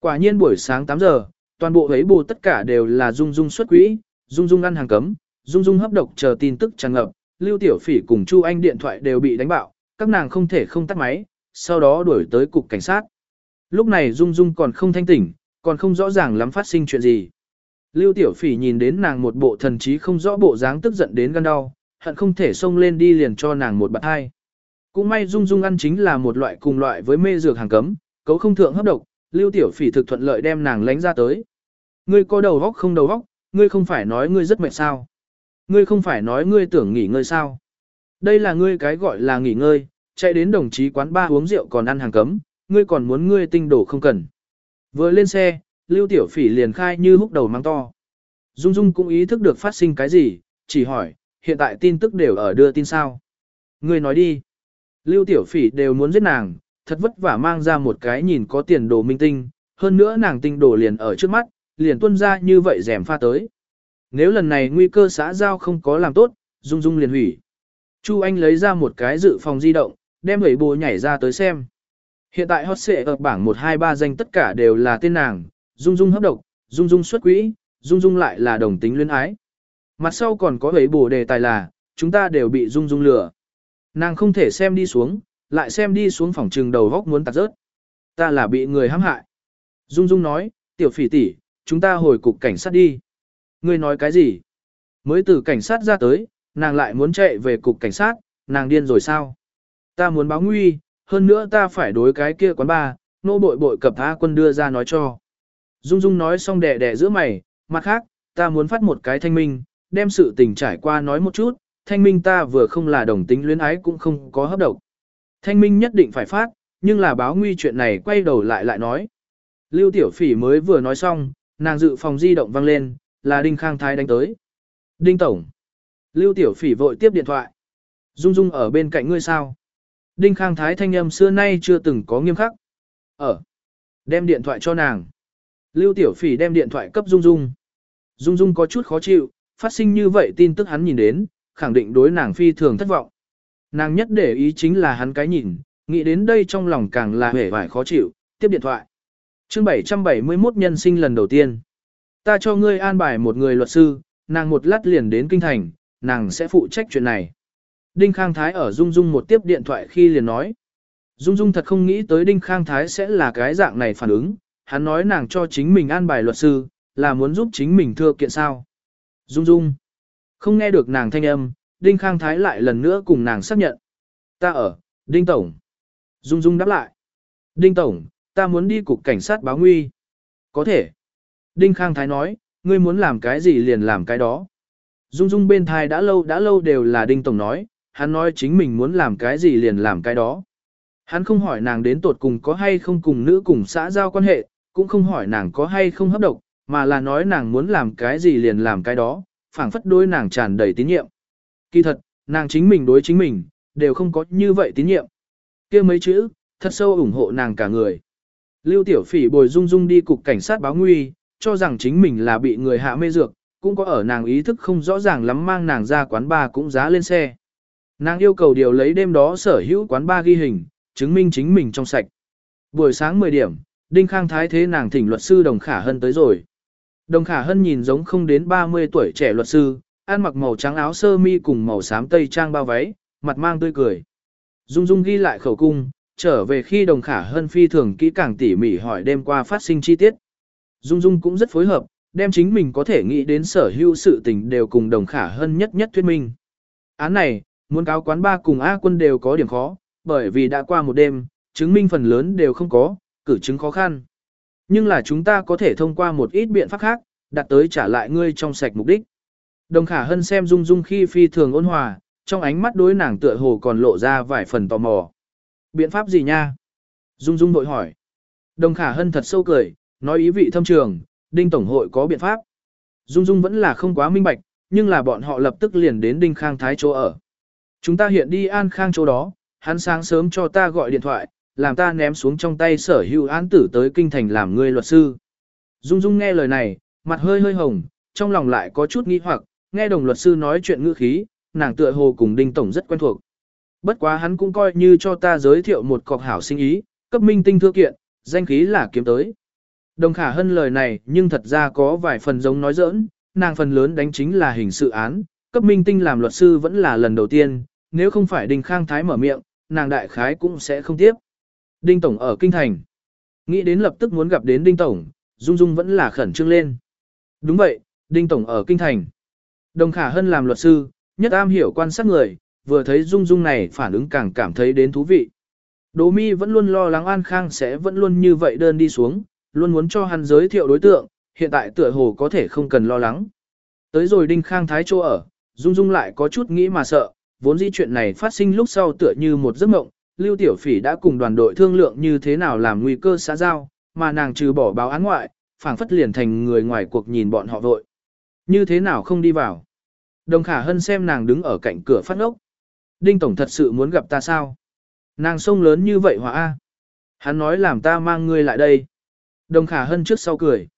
Quả nhiên buổi sáng 8 giờ, toàn bộ ấy bù tất cả đều là Dung Dung xuất quỹ, Dung Dung ăn hàng cấm, Dung Dung hấp độc chờ tin tức tràn ngập, Lưu Tiểu Phỉ cùng Chu Anh điện thoại đều bị đánh bạo, các nàng không thể không tắt máy, sau đó đuổi tới cục cảnh sát. Lúc này Dung Dung còn không thanh tỉnh, còn không rõ ràng lắm phát sinh chuyện gì. Lưu Tiểu Phỉ nhìn đến nàng một bộ thần trí không rõ bộ dáng tức giận đến gan đau, hận không thể xông lên đi liền cho nàng một bạt hai. Cũng may Dung Dung ăn chính là một loại cùng loại với mê dược hàng cấm, cấu không thượng hấp độc, Lưu Tiểu Phỉ thực thuận lợi đem nàng lánh ra tới. Ngươi có đầu óc không đầu óc, ngươi không phải nói ngươi rất mệt sao? Ngươi không phải nói ngươi tưởng nghỉ ngơi sao? Đây là ngươi cái gọi là nghỉ ngơi, chạy đến đồng chí quán ba uống rượu còn ăn hàng cấm, ngươi còn muốn ngươi tinh đổ không cần. Vừa lên xe, Lưu Tiểu Phỉ liền khai như húc đầu mang to. Dung Dung cũng ý thức được phát sinh cái gì, chỉ hỏi, hiện tại tin tức đều ở đưa tin sao. Ngươi nói đi. Lưu Tiểu Phỉ đều muốn giết nàng, thật vất vả mang ra một cái nhìn có tiền đồ minh tinh, hơn nữa nàng tinh đồ liền ở trước mắt, liền tuân ra như vậy rèm pha tới. Nếu lần này nguy cơ xã giao không có làm tốt, Dung Dung liền hủy. Chu Anh lấy ra một cái dự phòng di động, đem hủy bồ nhảy ra tới xem. Hiện tại hot xệ ở bảng 123 danh tất cả đều là tên nàng, Dung Dung hấp độc, Dung Dung xuất quỹ, Dung Dung lại là đồng tính luyến ái. Mặt sau còn có hủy bồ đề tài là, chúng ta đều bị Dung Dung lừa. Nàng không thể xem đi xuống, lại xem đi xuống phòng trừng đầu góc muốn tạt rớt. Ta là bị người hãm hại. Dung Dung nói, tiểu phỉ tỷ, chúng ta hồi cục cảnh sát đi. Ngươi nói cái gì? Mới từ cảnh sát ra tới, nàng lại muốn chạy về cục cảnh sát, nàng điên rồi sao? Ta muốn báo nguy, hơn nữa ta phải đối cái kia quán ba, nô bội bội cập tha quân đưa ra nói cho. Dung Dung nói xong đẻ đẻ giữa mày, mặt khác, ta muốn phát một cái thanh minh, đem sự tình trải qua nói một chút, thanh minh ta vừa không là đồng tính luyến ái cũng không có hấp độc. Thanh minh nhất định phải phát, nhưng là báo nguy chuyện này quay đầu lại lại nói. Lưu Tiểu Phỉ mới vừa nói xong, nàng dự phòng di động vang lên, là Đinh Khang Thái đánh tới. Đinh Tổng. Lưu Tiểu Phỉ vội tiếp điện thoại. Dung Dung ở bên cạnh ngươi sao? Đinh Khang Thái thanh âm xưa nay chưa từng có nghiêm khắc. Ở. Đem điện thoại cho nàng. Lưu Tiểu Phỉ đem điện thoại cấp Dung Dung. Dung Dung có chút khó chịu, phát sinh như vậy tin tức hắn nhìn đến, khẳng định đối nàng phi thường thất vọng. Nàng nhất để ý chính là hắn cái nhìn, nghĩ đến đây trong lòng càng là hề vải khó chịu, tiếp điện thoại. chương 771 nhân sinh lần đầu tiên. Ta cho ngươi an bài một người luật sư, nàng một lát liền đến kinh thành, nàng sẽ phụ trách chuyện này. Đinh Khang Thái ở Dung Dung một tiếp điện thoại khi liền nói. Dung Dung thật không nghĩ tới Đinh Khang Thái sẽ là cái dạng này phản ứng, hắn nói nàng cho chính mình an bài luật sư, là muốn giúp chính mình thưa kiện sao. Dung Dung. Không nghe được nàng thanh âm, Đinh Khang Thái lại lần nữa cùng nàng xác nhận. Ta ở, Đinh Tổng. Dung Dung đáp lại. Đinh Tổng, ta muốn đi cục cảnh sát báo nguy. Có thể. Đinh Khang Thái nói, ngươi muốn làm cái gì liền làm cái đó. Dung Dung bên thai đã lâu đã lâu đều là Đinh Tổng nói, hắn nói chính mình muốn làm cái gì liền làm cái đó. Hắn không hỏi nàng đến tột cùng có hay không cùng nữ cùng xã giao quan hệ, cũng không hỏi nàng có hay không hấp độc, mà là nói nàng muốn làm cái gì liền làm cái đó, phảng phất đối nàng tràn đầy tín nhiệm. Kỳ thật, nàng chính mình đối chính mình, đều không có như vậy tín nhiệm. kia mấy chữ, thật sâu ủng hộ nàng cả người. Lưu Tiểu Phỉ bồi dung dung đi cục cảnh sát báo nguy, cho rằng chính mình là bị người hạ mê dược, cũng có ở nàng ý thức không rõ ràng lắm mang nàng ra quán bar cũng giá lên xe. Nàng yêu cầu điều lấy đêm đó sở hữu quán bar ghi hình, chứng minh chính mình trong sạch. Buổi sáng 10 điểm, Đinh Khang Thái thế nàng thỉnh luật sư Đồng Khả Hân tới rồi. Đồng Khả Hân nhìn giống không đến 30 tuổi trẻ luật sư, ăn mặc màu trắng áo sơ mi cùng màu xám tây trang bao váy, mặt mang tươi cười. Dung Dung ghi lại khẩu cung, trở về khi Đồng Khả Hân phi thường kỹ càng tỉ mỉ hỏi đêm qua phát sinh chi tiết. Dung Dung cũng rất phối hợp, đem chính mình có thể nghĩ đến sở hữu sự tình đều cùng Đồng Khả Hân nhất nhất thuyết minh. Án này, muốn cáo quán ba cùng A quân đều có điểm khó, bởi vì đã qua một đêm, chứng minh phần lớn đều không có, cử chứng khó khăn. Nhưng là chúng ta có thể thông qua một ít biện pháp khác, đạt tới trả lại ngươi trong sạch mục đích. Đồng khả hân xem Dung Dung khi phi thường ôn hòa, trong ánh mắt đối nàng tựa hồ còn lộ ra vài phần tò mò. Biện pháp gì nha? Dung Dung đội hỏi. Đồng khả hân thật sâu cười, nói ý vị thâm trường, Đinh Tổng hội có biện pháp. Dung Dung vẫn là không quá minh bạch, nhưng là bọn họ lập tức liền đến Đinh Khang Thái chỗ ở. Chúng ta hiện đi An Khang chỗ đó, hắn sáng sớm cho ta gọi điện thoại, làm ta ném xuống trong tay sở hữu án tử tới kinh thành làm người luật sư. Dung Dung nghe lời này, mặt hơi hơi hồng, trong lòng lại có chút nghi hoặc, nghe đồng luật sư nói chuyện ngữ khí, nàng tựa hồ cùng Đinh Tổng rất quen thuộc. Bất quá hắn cũng coi như cho ta giới thiệu một cọc hảo sinh ý, cấp minh tinh thư kiện, danh khí là kiếm tới. Đồng khả hân lời này nhưng thật ra có vài phần giống nói giỡn, nàng phần lớn đánh chính là hình sự án, cấp minh tinh làm luật sư vẫn là lần đầu tiên, nếu không phải Đinh Khang Thái mở miệng, nàng đại khái cũng sẽ không tiếp. Đinh Tổng ở Kinh Thành. Nghĩ đến lập tức muốn gặp đến Đinh Tổng, Dung Dung vẫn là khẩn trương lên. Đúng vậy, Đinh Tổng ở Kinh Thành. Đồng Khả Hân làm luật sư, nhất am hiểu quan sát người, vừa thấy Dung Dung này phản ứng càng cảm thấy đến thú vị. Đỗ Mi vẫn luôn lo lắng An Khang sẽ vẫn luôn như vậy đơn đi xuống, luôn muốn cho hắn giới thiệu đối tượng, hiện tại tựa hồ có thể không cần lo lắng. Tới rồi Đinh Khang Thái chỗ ở, Dung Dung lại có chút nghĩ mà sợ, vốn dĩ chuyện này phát sinh lúc sau tựa như một giấc mộng, Lưu Tiểu Phỉ đã cùng đoàn đội thương lượng như thế nào làm nguy cơ xã giao, mà nàng trừ bỏ báo án ngoại, phảng phất liền thành người ngoài cuộc nhìn bọn họ vội. Như thế nào không đi vào? Đồng Khả Hân xem nàng đứng ở cạnh cửa phát ngốc. Đinh Tổng thật sự muốn gặp ta sao? Nàng sông lớn như vậy hỏa A. Hắn nói làm ta mang ngươi lại đây. Đồng Khả Hân trước sau cười.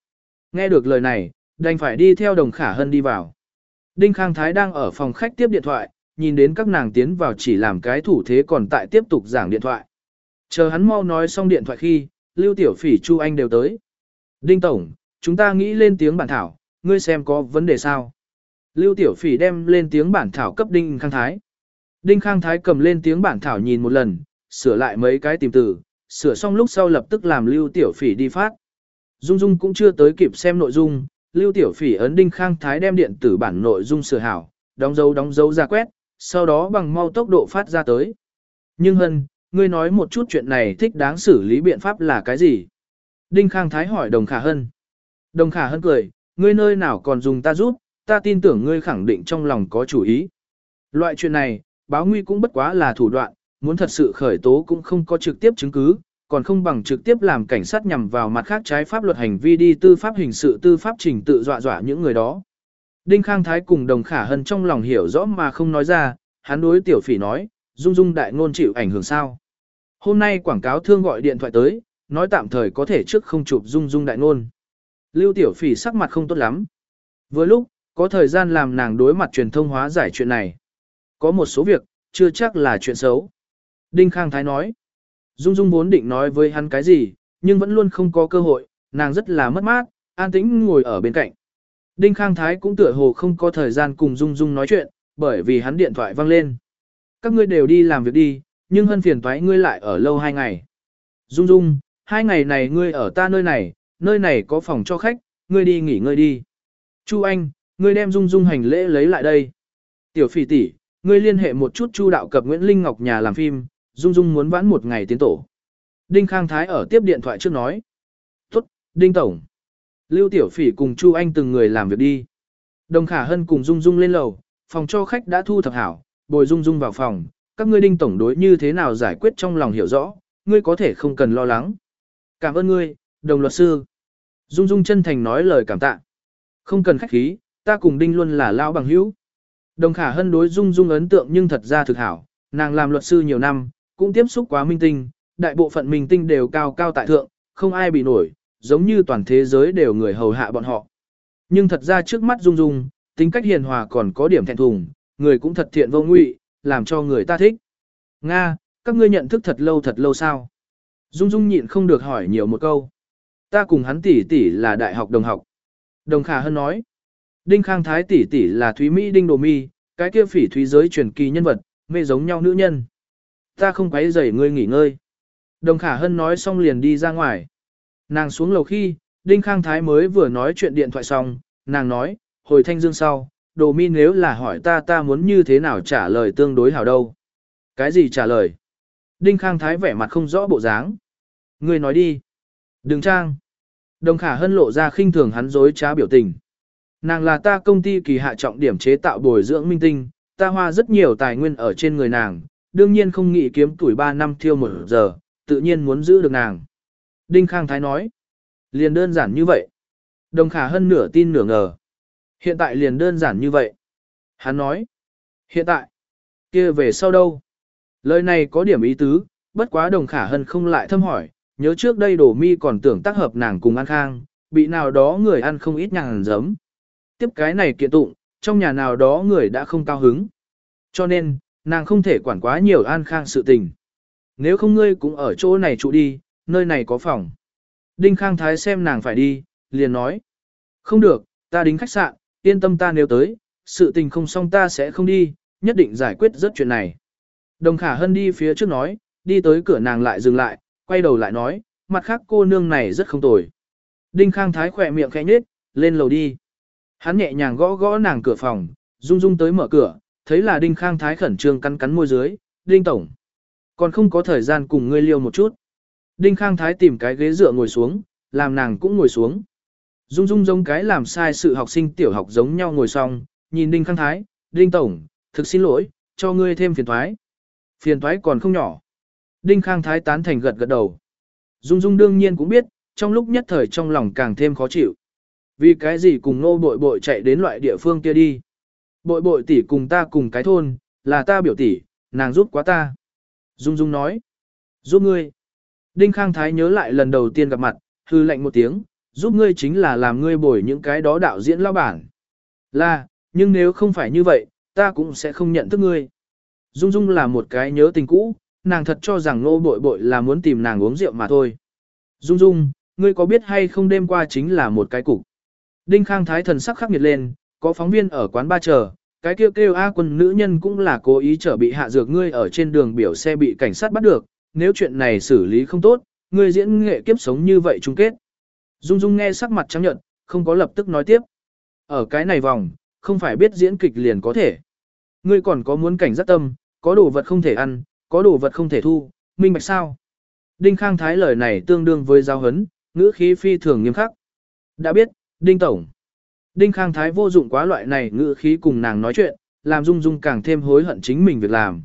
Nghe được lời này, đành phải đi theo Đồng Khả Hân đi vào. Đinh Khang Thái đang ở phòng khách tiếp điện thoại, nhìn đến các nàng tiến vào chỉ làm cái thủ thế còn tại tiếp tục giảng điện thoại. Chờ hắn mau nói xong điện thoại khi, Lưu Tiểu Phỉ Chu Anh đều tới. Đinh Tổng, chúng ta nghĩ lên tiếng bản thảo, ngươi xem có vấn đề sao? Lưu Tiểu Phỉ đem lên tiếng bản thảo cấp Đinh Khang Thái. Đinh Khang Thái cầm lên tiếng bản thảo nhìn một lần, sửa lại mấy cái tìm từ, sửa xong lúc sau lập tức làm Lưu Tiểu Phỉ đi phát. Dung Dung cũng chưa tới kịp xem nội dung, Lưu Tiểu Phỉ ấn Đinh Khang Thái đem điện tử bản nội dung sửa hảo, đóng dấu đóng dấu ra quét, sau đó bằng mau tốc độ phát ra tới. Nhưng hân, ngươi nói một chút chuyện này thích đáng xử lý biện pháp là cái gì? Đinh Khang Thái hỏi Đồng Khả Hân. Đồng Khả Hân cười, ngươi nơi nào còn dùng ta giúp, ta tin tưởng ngươi khẳng định trong lòng có chủ ý. Loại chuyện này, báo nguy cũng bất quá là thủ đoạn, muốn thật sự khởi tố cũng không có trực tiếp chứng cứ, còn không bằng trực tiếp làm cảnh sát nhằm vào mặt khác trái pháp luật hành vi đi tư pháp hình sự tư pháp trình tự dọa dọa những người đó. Đinh Khang Thái cùng Đồng Khả Hân trong lòng hiểu rõ mà không nói ra, hắn đối tiểu phỉ nói, Dung Dung đại ngôn chịu ảnh hưởng sao. Hôm nay quảng cáo thương gọi điện thoại tới, nói tạm thời có thể trước không chụp Dung Dung đại ngôn. Lưu tiểu phỉ sắc mặt không tốt lắm. Vừa lúc, có thời gian làm nàng đối mặt truyền thông hóa giải chuyện này. Có một số việc, chưa chắc là chuyện xấu. Đinh Khang Thái nói, Dung Dung vốn định nói với hắn cái gì, nhưng vẫn luôn không có cơ hội, nàng rất là mất mát, an tĩnh ngồi ở bên cạnh. Đinh Khang Thái cũng tựa hồ không có thời gian cùng Dung Dung nói chuyện, bởi vì hắn điện thoại vang lên. Các ngươi đều đi làm việc đi, nhưng hân phiền thoái ngươi lại ở lâu hai ngày. Dung Dung, hai ngày này ngươi ở ta nơi này, nơi này có phòng cho khách, ngươi đi nghỉ ngơi đi. Chu Anh, ngươi đem Dung Dung hành lễ lấy lại đây. Tiểu phỉ tỷ, ngươi liên hệ một chút Chu đạo cập Nguyễn Linh Ngọc nhà làm phim, Dung Dung muốn vãn một ngày tiến tổ. Đinh Khang Thái ở tiếp điện thoại trước nói. Tốt, Đinh Tổng. Lưu Tiểu Phỉ cùng Chu Anh từng người làm việc đi. Đồng Khả Hân cùng Dung Dung lên lầu, phòng cho khách đã thu thập hảo, bồi Dung Dung vào phòng. Các ngươi Đinh Tổng đối như thế nào giải quyết trong lòng hiểu rõ, ngươi có thể không cần lo lắng. Cảm ơn ngươi, đồng luật sư. Dung Dung chân thành nói lời cảm tạ. Không cần khách khí, ta cùng Đinh luôn là lao bằng hữu. Đồng Khả Hân đối Dung Dung ấn tượng nhưng thật ra thực hảo, nàng làm luật sư nhiều năm, cũng tiếp xúc quá minh tinh, đại bộ phận minh tinh đều cao cao tại thượng, không ai bị nổi, giống như toàn thế giới đều người hầu hạ bọn họ. Nhưng thật ra trước mắt Dung Dung, tính cách hiền hòa còn có điểm thẹn thùng, người cũng thật thiện vô ngụy, làm cho người ta thích. Nga, các ngươi nhận thức thật lâu thật lâu sao? Dung Dung nhịn không được hỏi nhiều một câu. Ta cùng hắn tỷ tỷ là đại học đồng học. Đồng Khả Hân nói. Đinh Khang Thái tỷ tỷ là Thúy Mỹ Đinh Đồ Mi, cái kia phỉ thúy giới truyền kỳ nhân vật, mê giống nhau nữ nhân. Ta không quấy rầy ngươi nghỉ ngơi. Đồng Khả Hân nói xong liền đi ra ngoài. Nàng xuống lầu khi, Đinh Khang Thái mới vừa nói chuyện điện thoại xong, nàng nói, hồi thanh dương sau, đồ mi nếu là hỏi ta ta muốn như thế nào trả lời tương đối hảo đâu. Cái gì trả lời? Đinh Khang Thái vẻ mặt không rõ bộ dáng. Ngươi nói đi. Đừng trang. Đồng Khả Hân lộ ra khinh thường hắn dối trá biểu tình. Nàng là ta công ty kỳ hạ trọng điểm chế tạo bồi dưỡng minh tinh, ta hoa rất nhiều tài nguyên ở trên người nàng, đương nhiên không nghĩ kiếm tuổi 3 năm thiêu một giờ, tự nhiên muốn giữ được nàng. Đinh Khang Thái nói, liền đơn giản như vậy. Đồng Khả Hân nửa tin nửa ngờ. Hiện tại liền đơn giản như vậy. Hắn nói, hiện tại, kia về sau đâu? Lời này có điểm ý tứ, bất quá Đồng Khả Hân không lại thâm hỏi, nhớ trước đây đổ mi còn tưởng tác hợp nàng cùng An Khang, bị nào đó người ăn không ít nhàng giấm. Tiếp cái này kiện tụng, trong nhà nào đó người đã không cao hứng. Cho nên, nàng không thể quản quá nhiều An Khang sự tình. Nếu không ngươi cũng ở chỗ này trụ đi, nơi này có phòng. Đinh Khang Thái xem nàng phải đi, liền nói. Không được, ta đính khách sạn, yên tâm ta nếu tới, sự tình không xong ta sẽ không đi, nhất định giải quyết rất chuyện này. Đồng Khả Hân đi phía trước nói, đi tới cửa nàng lại dừng lại, quay đầu lại nói, mặt khác cô nương này rất không tồi. Đinh Khang Thái khỏe miệng khẽ nhếch, lên lầu đi. Hắn nhẹ nhàng gõ gõ nàng cửa phòng, rung rung tới mở cửa, thấy là Đinh Khang Thái khẩn trương cắn cắn môi dưới, Đinh Tổng. Còn không có thời gian cùng ngươi liêu một chút. Đinh Khang Thái tìm cái ghế dựa ngồi xuống, làm nàng cũng ngồi xuống. Dung dung giống cái làm sai sự học sinh tiểu học giống nhau ngồi xong, nhìn Đinh Khang Thái, Đinh Tổng, thực xin lỗi, cho ngươi thêm phiền thoái. Phiền thoái còn không nhỏ. Đinh Khang Thái tán thành gật gật đầu. Dung dung đương nhiên cũng biết, trong lúc nhất thời trong lòng càng thêm khó chịu. Vì cái gì cùng nô bội bội chạy đến loại địa phương kia đi. Bội bội tỷ cùng ta cùng cái thôn, là ta biểu tỷ, nàng giúp quá ta. Dung Dung nói. Giúp ngươi. Đinh Khang Thái nhớ lại lần đầu tiên gặp mặt, hư lệnh một tiếng, giúp ngươi chính là làm ngươi bồi những cái đó đạo diễn lao bản. Là, nhưng nếu không phải như vậy, ta cũng sẽ không nhận thức ngươi. Dung Dung là một cái nhớ tình cũ, nàng thật cho rằng nô bội bội là muốn tìm nàng uống rượu mà thôi. Dung Dung, ngươi có biết hay không đêm qua chính là một cái cục. Đinh Khang Thái thần sắc khắc nghiệt lên, có phóng viên ở quán ba chờ, cái kêu kêu A quân nữ nhân cũng là cố ý trở bị hạ dược ngươi ở trên đường biểu xe bị cảnh sát bắt được, nếu chuyện này xử lý không tốt, ngươi diễn nghệ kiếp sống như vậy chung kết. Dung Dung nghe sắc mặt trắng nhận, không có lập tức nói tiếp. Ở cái này vòng, không phải biết diễn kịch liền có thể. Ngươi còn có muốn cảnh giác tâm, có đồ vật không thể ăn, có đồ vật không thể thu, minh bạch sao? Đinh Khang Thái lời này tương đương với giao hấn, ngữ khí phi thường nghiêm khắc. Đã biết, Đinh Tổng. Đinh Khang Thái vô dụng quá loại này ngữ khí cùng nàng nói chuyện, làm Dung Dung càng thêm hối hận chính mình việc làm.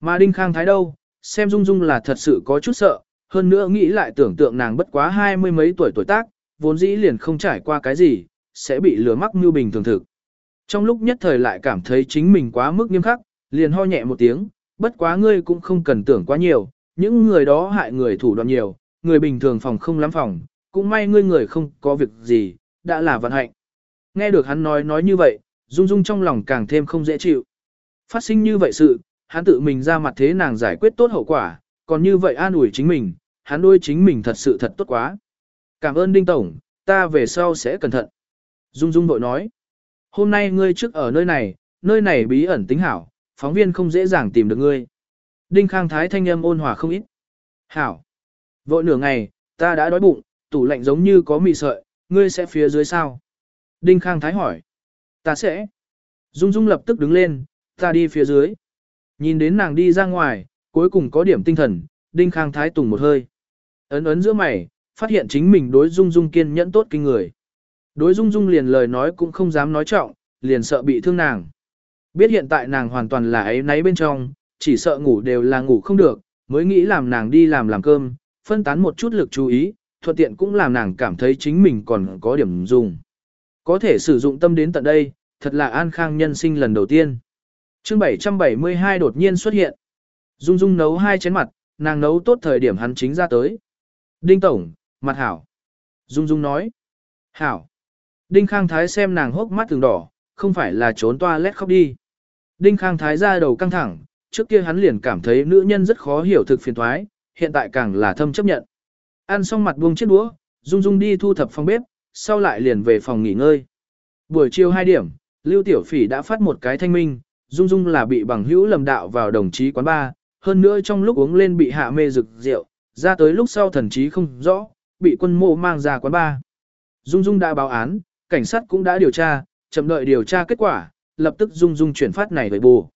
Mà Đinh Khang Thái đâu, xem Dung Dung là thật sự có chút sợ, hơn nữa nghĩ lại tưởng tượng nàng bất quá hai mươi mấy tuổi tuổi tác, vốn dĩ liền không trải qua cái gì, sẽ bị lừa mắc như bình thường thực. Trong lúc nhất thời lại cảm thấy chính mình quá mức nghiêm khắc, liền ho nhẹ một tiếng, bất quá ngươi cũng không cần tưởng quá nhiều, những người đó hại người thủ đoạn nhiều, người bình thường phòng không lắm phòng, cũng may ngươi người không có việc gì, đã là vận hạnh. Nghe được hắn nói nói như vậy, Dung Dung trong lòng càng thêm không dễ chịu. Phát sinh như vậy sự, hắn tự mình ra mặt thế nàng giải quyết tốt hậu quả, còn như vậy an ủi chính mình, hắn đôi chính mình thật sự thật tốt quá. Cảm ơn Đinh Tổng, ta về sau sẽ cẩn thận. Dung Dung đội nói, hôm nay ngươi trước ở nơi này, nơi này bí ẩn tính hảo, phóng viên không dễ dàng tìm được ngươi. Đinh Khang Thái thanh âm ôn hòa không ít. Hảo, vội nửa ngày, ta đã đói bụng, tủ lạnh giống như có mì sợi, ngươi sẽ phía dưới sao? Đinh Khang Thái hỏi. Ta sẽ. Dung Dung lập tức đứng lên, ta đi phía dưới. Nhìn đến nàng đi ra ngoài, cuối cùng có điểm tinh thần, Đinh Khang Thái tùng một hơi. Ấn ấn giữa mày, phát hiện chính mình đối Dung Dung kiên nhẫn tốt kinh người. Đối Dung Dung liền lời nói cũng không dám nói trọng, liền sợ bị thương nàng. Biết hiện tại nàng hoàn toàn là ấy nấy bên trong, chỉ sợ ngủ đều là ngủ không được, mới nghĩ làm nàng đi làm làm cơm, phân tán một chút lực chú ý, thuận tiện cũng làm nàng cảm thấy chính mình còn có điểm dùng. Có thể sử dụng tâm đến tận đây, thật là an khang nhân sinh lần đầu tiên. chương 772 đột nhiên xuất hiện. Dung Dung nấu hai chén mặt, nàng nấu tốt thời điểm hắn chính ra tới. Đinh Tổng, mặt hảo. Dung Dung nói. Hảo. Đinh Khang Thái xem nàng hốc mắt từng đỏ, không phải là trốn toa lét khóc đi. Đinh Khang Thái ra đầu căng thẳng, trước kia hắn liền cảm thấy nữ nhân rất khó hiểu thực phiền thoái, hiện tại càng là thâm chấp nhận. Ăn xong mặt buông chiếc đũa, Dung Dung đi thu thập phòng bếp, sau lại liền về phòng nghỉ ngơi. Buổi chiều 2 điểm, Lưu Tiểu Phỉ đã phát một cái thanh minh, Dung Dung là bị bằng hữu lầm đạo vào đồng chí quán ba, hơn nữa trong lúc uống lên bị hạ mê rực rượu, ra tới lúc sau thần trí không rõ, bị quân mộ mang ra quán ba. Dung Dung đã báo án, cảnh sát cũng đã điều tra, chậm đợi điều tra kết quả, lập tức Dung Dung chuyển phát này với bù.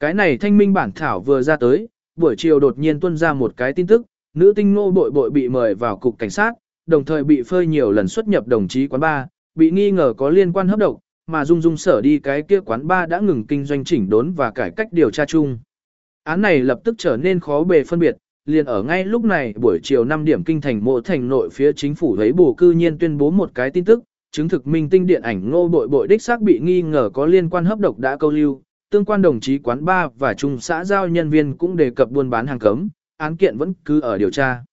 Cái này thanh minh bản thảo vừa ra tới, buổi chiều đột nhiên tuân ra một cái tin tức, nữ tinh nô bội bội bị mời vào cục cảnh sát, đồng thời bị phơi nhiều lần xuất nhập đồng chí quán ba, bị nghi ngờ có liên quan hấp độc, mà Dung Dung sở đi cái kia quán ba đã ngừng kinh doanh chỉnh đốn và cải cách điều tra chung. Án này lập tức trở nên khó bề phân biệt, liền ở ngay lúc này buổi chiều 5 điểm kinh thành mộ thành nội phía chính phủ thấy bù cư nhiên tuyên bố một cái tin tức, chứng thực minh tinh điện ảnh ngô bội bội đích xác bị nghi ngờ có liên quan hấp độc đã câu lưu, tương quan đồng chí quán ba và trung xã giao nhân viên cũng đề cập buôn bán hàng cấm, án kiện vẫn cứ ở điều tra.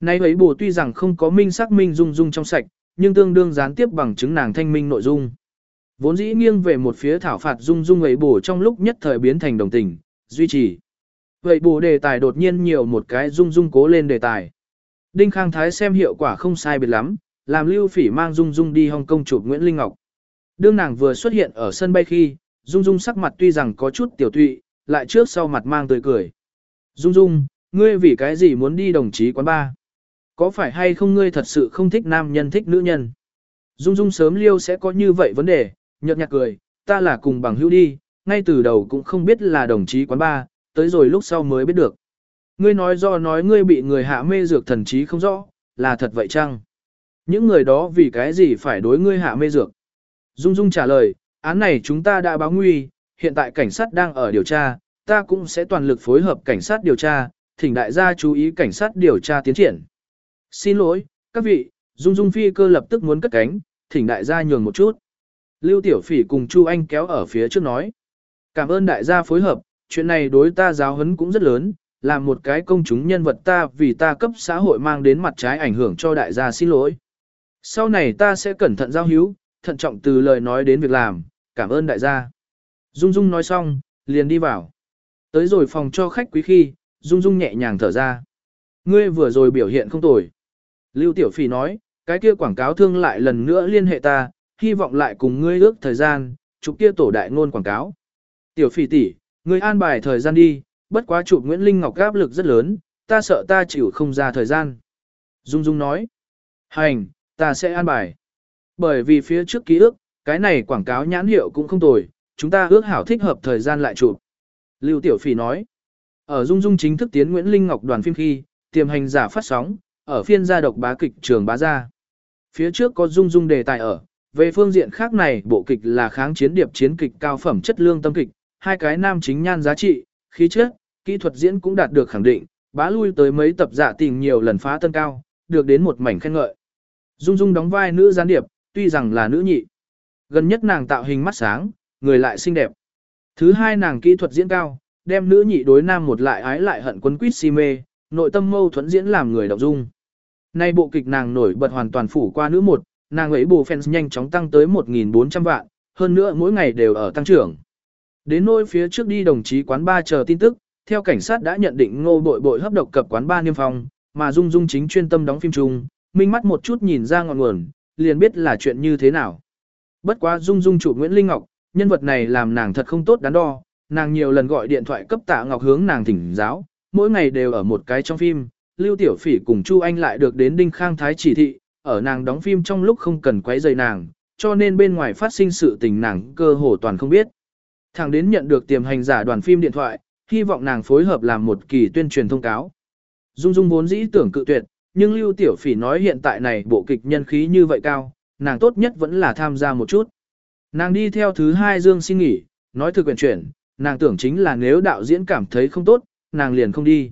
Nay ấy bù tuy rằng không có minh xác minh dung dung trong sạch, nhưng tương đương gián tiếp bằng chứng nàng thanh minh nội dung. Vốn dĩ nghiêng về một phía thảo phạt dung dung ấy bù trong lúc nhất thời biến thành đồng tình, duy trì. Vậy bù đề tài đột nhiên nhiều một cái dung dung cố lên đề tài. Đinh Khang Thái xem hiệu quả không sai biệt lắm, làm Lưu Phỉ mang Dung Dung đi Hồng Kông chụp Nguyễn Linh Ngọc. Đương nàng vừa xuất hiện ở sân bay khi, Dung Dung sắc mặt tuy rằng có chút tiểu tụy, lại trước sau mặt mang tươi cười. Dung Dung, ngươi vì cái gì muốn đi đồng chí quán ba? Có phải hay không ngươi thật sự không thích nam nhân thích nữ nhân? Dung Dung sớm liêu sẽ có như vậy vấn đề, nhợt nhạt cười, ta là cùng bằng hữu đi, ngay từ đầu cũng không biết là đồng chí quán ba, tới rồi lúc sau mới biết được. Ngươi nói do nói ngươi bị người hạ mê dược thần trí không rõ, là thật vậy chăng? Những người đó vì cái gì phải đối ngươi hạ mê dược? Dung Dung trả lời, án này chúng ta đã báo nguy, hiện tại cảnh sát đang ở điều tra, ta cũng sẽ toàn lực phối hợp cảnh sát điều tra, thỉnh đại gia chú ý cảnh sát điều tra tiến triển. Xin lỗi, các vị, Dung Dung phi cơ lập tức muốn cất cánh, thỉnh đại gia nhường một chút. Lưu Tiểu Phỉ cùng Chu Anh kéo ở phía trước nói. Cảm ơn đại gia phối hợp, chuyện này đối ta giáo huấn cũng rất lớn, làm một cái công chúng nhân vật ta vì ta cấp xã hội mang đến mặt trái ảnh hưởng cho đại gia xin lỗi. Sau này ta sẽ cẩn thận giao hữu, thận trọng từ lời nói đến việc làm, cảm ơn đại gia. Dung Dung nói xong, liền đi vào. Tới rồi phòng cho khách quý khi, Dung Dung nhẹ nhàng thở ra. Ngươi vừa rồi biểu hiện không tồi. Lưu Tiểu Phỉ nói, cái kia quảng cáo thương lại lần nữa liên hệ ta, hy vọng lại cùng ngươi ước thời gian, chụp kia tổ đại ngôn quảng cáo. Tiểu Phỉ tỷ, ngươi an bài thời gian đi, bất quá chụp Nguyễn Linh Ngọc áp lực rất lớn, ta sợ ta chịu không ra thời gian. Dung Dung nói, hành, ta sẽ an bài. Bởi vì phía trước ký ức, cái này quảng cáo nhãn hiệu cũng không tồi, chúng ta ước hảo thích hợp thời gian lại chụp. Lưu Tiểu Phỉ nói, ở Dung Dung chính thức tiến Nguyễn Linh Ngọc đoàn phim khi, tiềm hành giả phát sóng, ở phiên gia độc bá kịch trường bá gia. Phía trước có Dung Dung đề tài ở, về phương diện khác này bộ kịch là kháng chiến điệp chiến kịch cao phẩm chất lương tâm kịch, hai cái nam chính nhan giá trị, khí chất, kỹ thuật diễn cũng đạt được khẳng định, bá lui tới mấy tập giả tình nhiều lần phá tân cao, được đến một mảnh khen ngợi. Dung Dung đóng vai nữ gián điệp, tuy rằng là nữ nhị. Gần nhất nàng tạo hình mắt sáng, người lại xinh đẹp. Thứ hai nàng kỹ thuật diễn cao, đem nữ nhị đối nam một lại ái lại hận quấn quýt si mê, nội tâm mâu thuẫn diễn làm người động dung. Nay bộ kịch nàng nổi bật hoàn toàn phủ qua nữ một, nàng ấy bù fans nhanh chóng tăng tới 1.400 vạn, hơn nữa mỗi ngày đều ở tăng trưởng. Đến nỗi phía trước đi đồng chí quán ba chờ tin tức, theo cảnh sát đã nhận định ngô bội bội hấp độc cập quán ba niêm phong, mà Dung Dung chính chuyên tâm đóng phim chung, minh mắt một chút nhìn ra ngọn nguồn, liền biết là chuyện như thế nào. Bất quá Dung Dung chủ Nguyễn Linh Ngọc, nhân vật này làm nàng thật không tốt đắn đo, nàng nhiều lần gọi điện thoại cấp tạ Ngọc hướng nàng thỉnh giáo, mỗi ngày đều ở một cái trong phim, Lưu Tiểu Phỉ cùng Chu Anh lại được đến Đinh Khang Thái chỉ thị, ở nàng đóng phim trong lúc không cần quấy rầy nàng, cho nên bên ngoài phát sinh sự tình nàng cơ hồ toàn không biết. Thằng đến nhận được tiềm hành giả đoàn phim điện thoại, hy vọng nàng phối hợp làm một kỳ tuyên truyền thông cáo. Dung Dung vốn dĩ tưởng cự tuyệt, nhưng Lưu Tiểu Phỉ nói hiện tại này bộ kịch nhân khí như vậy cao, nàng tốt nhất vẫn là tham gia một chút. Nàng đi theo thứ hai Dương xin nghỉ, nói thực quyền chuyển, nàng tưởng chính là nếu đạo diễn cảm thấy không tốt, nàng liền không đi.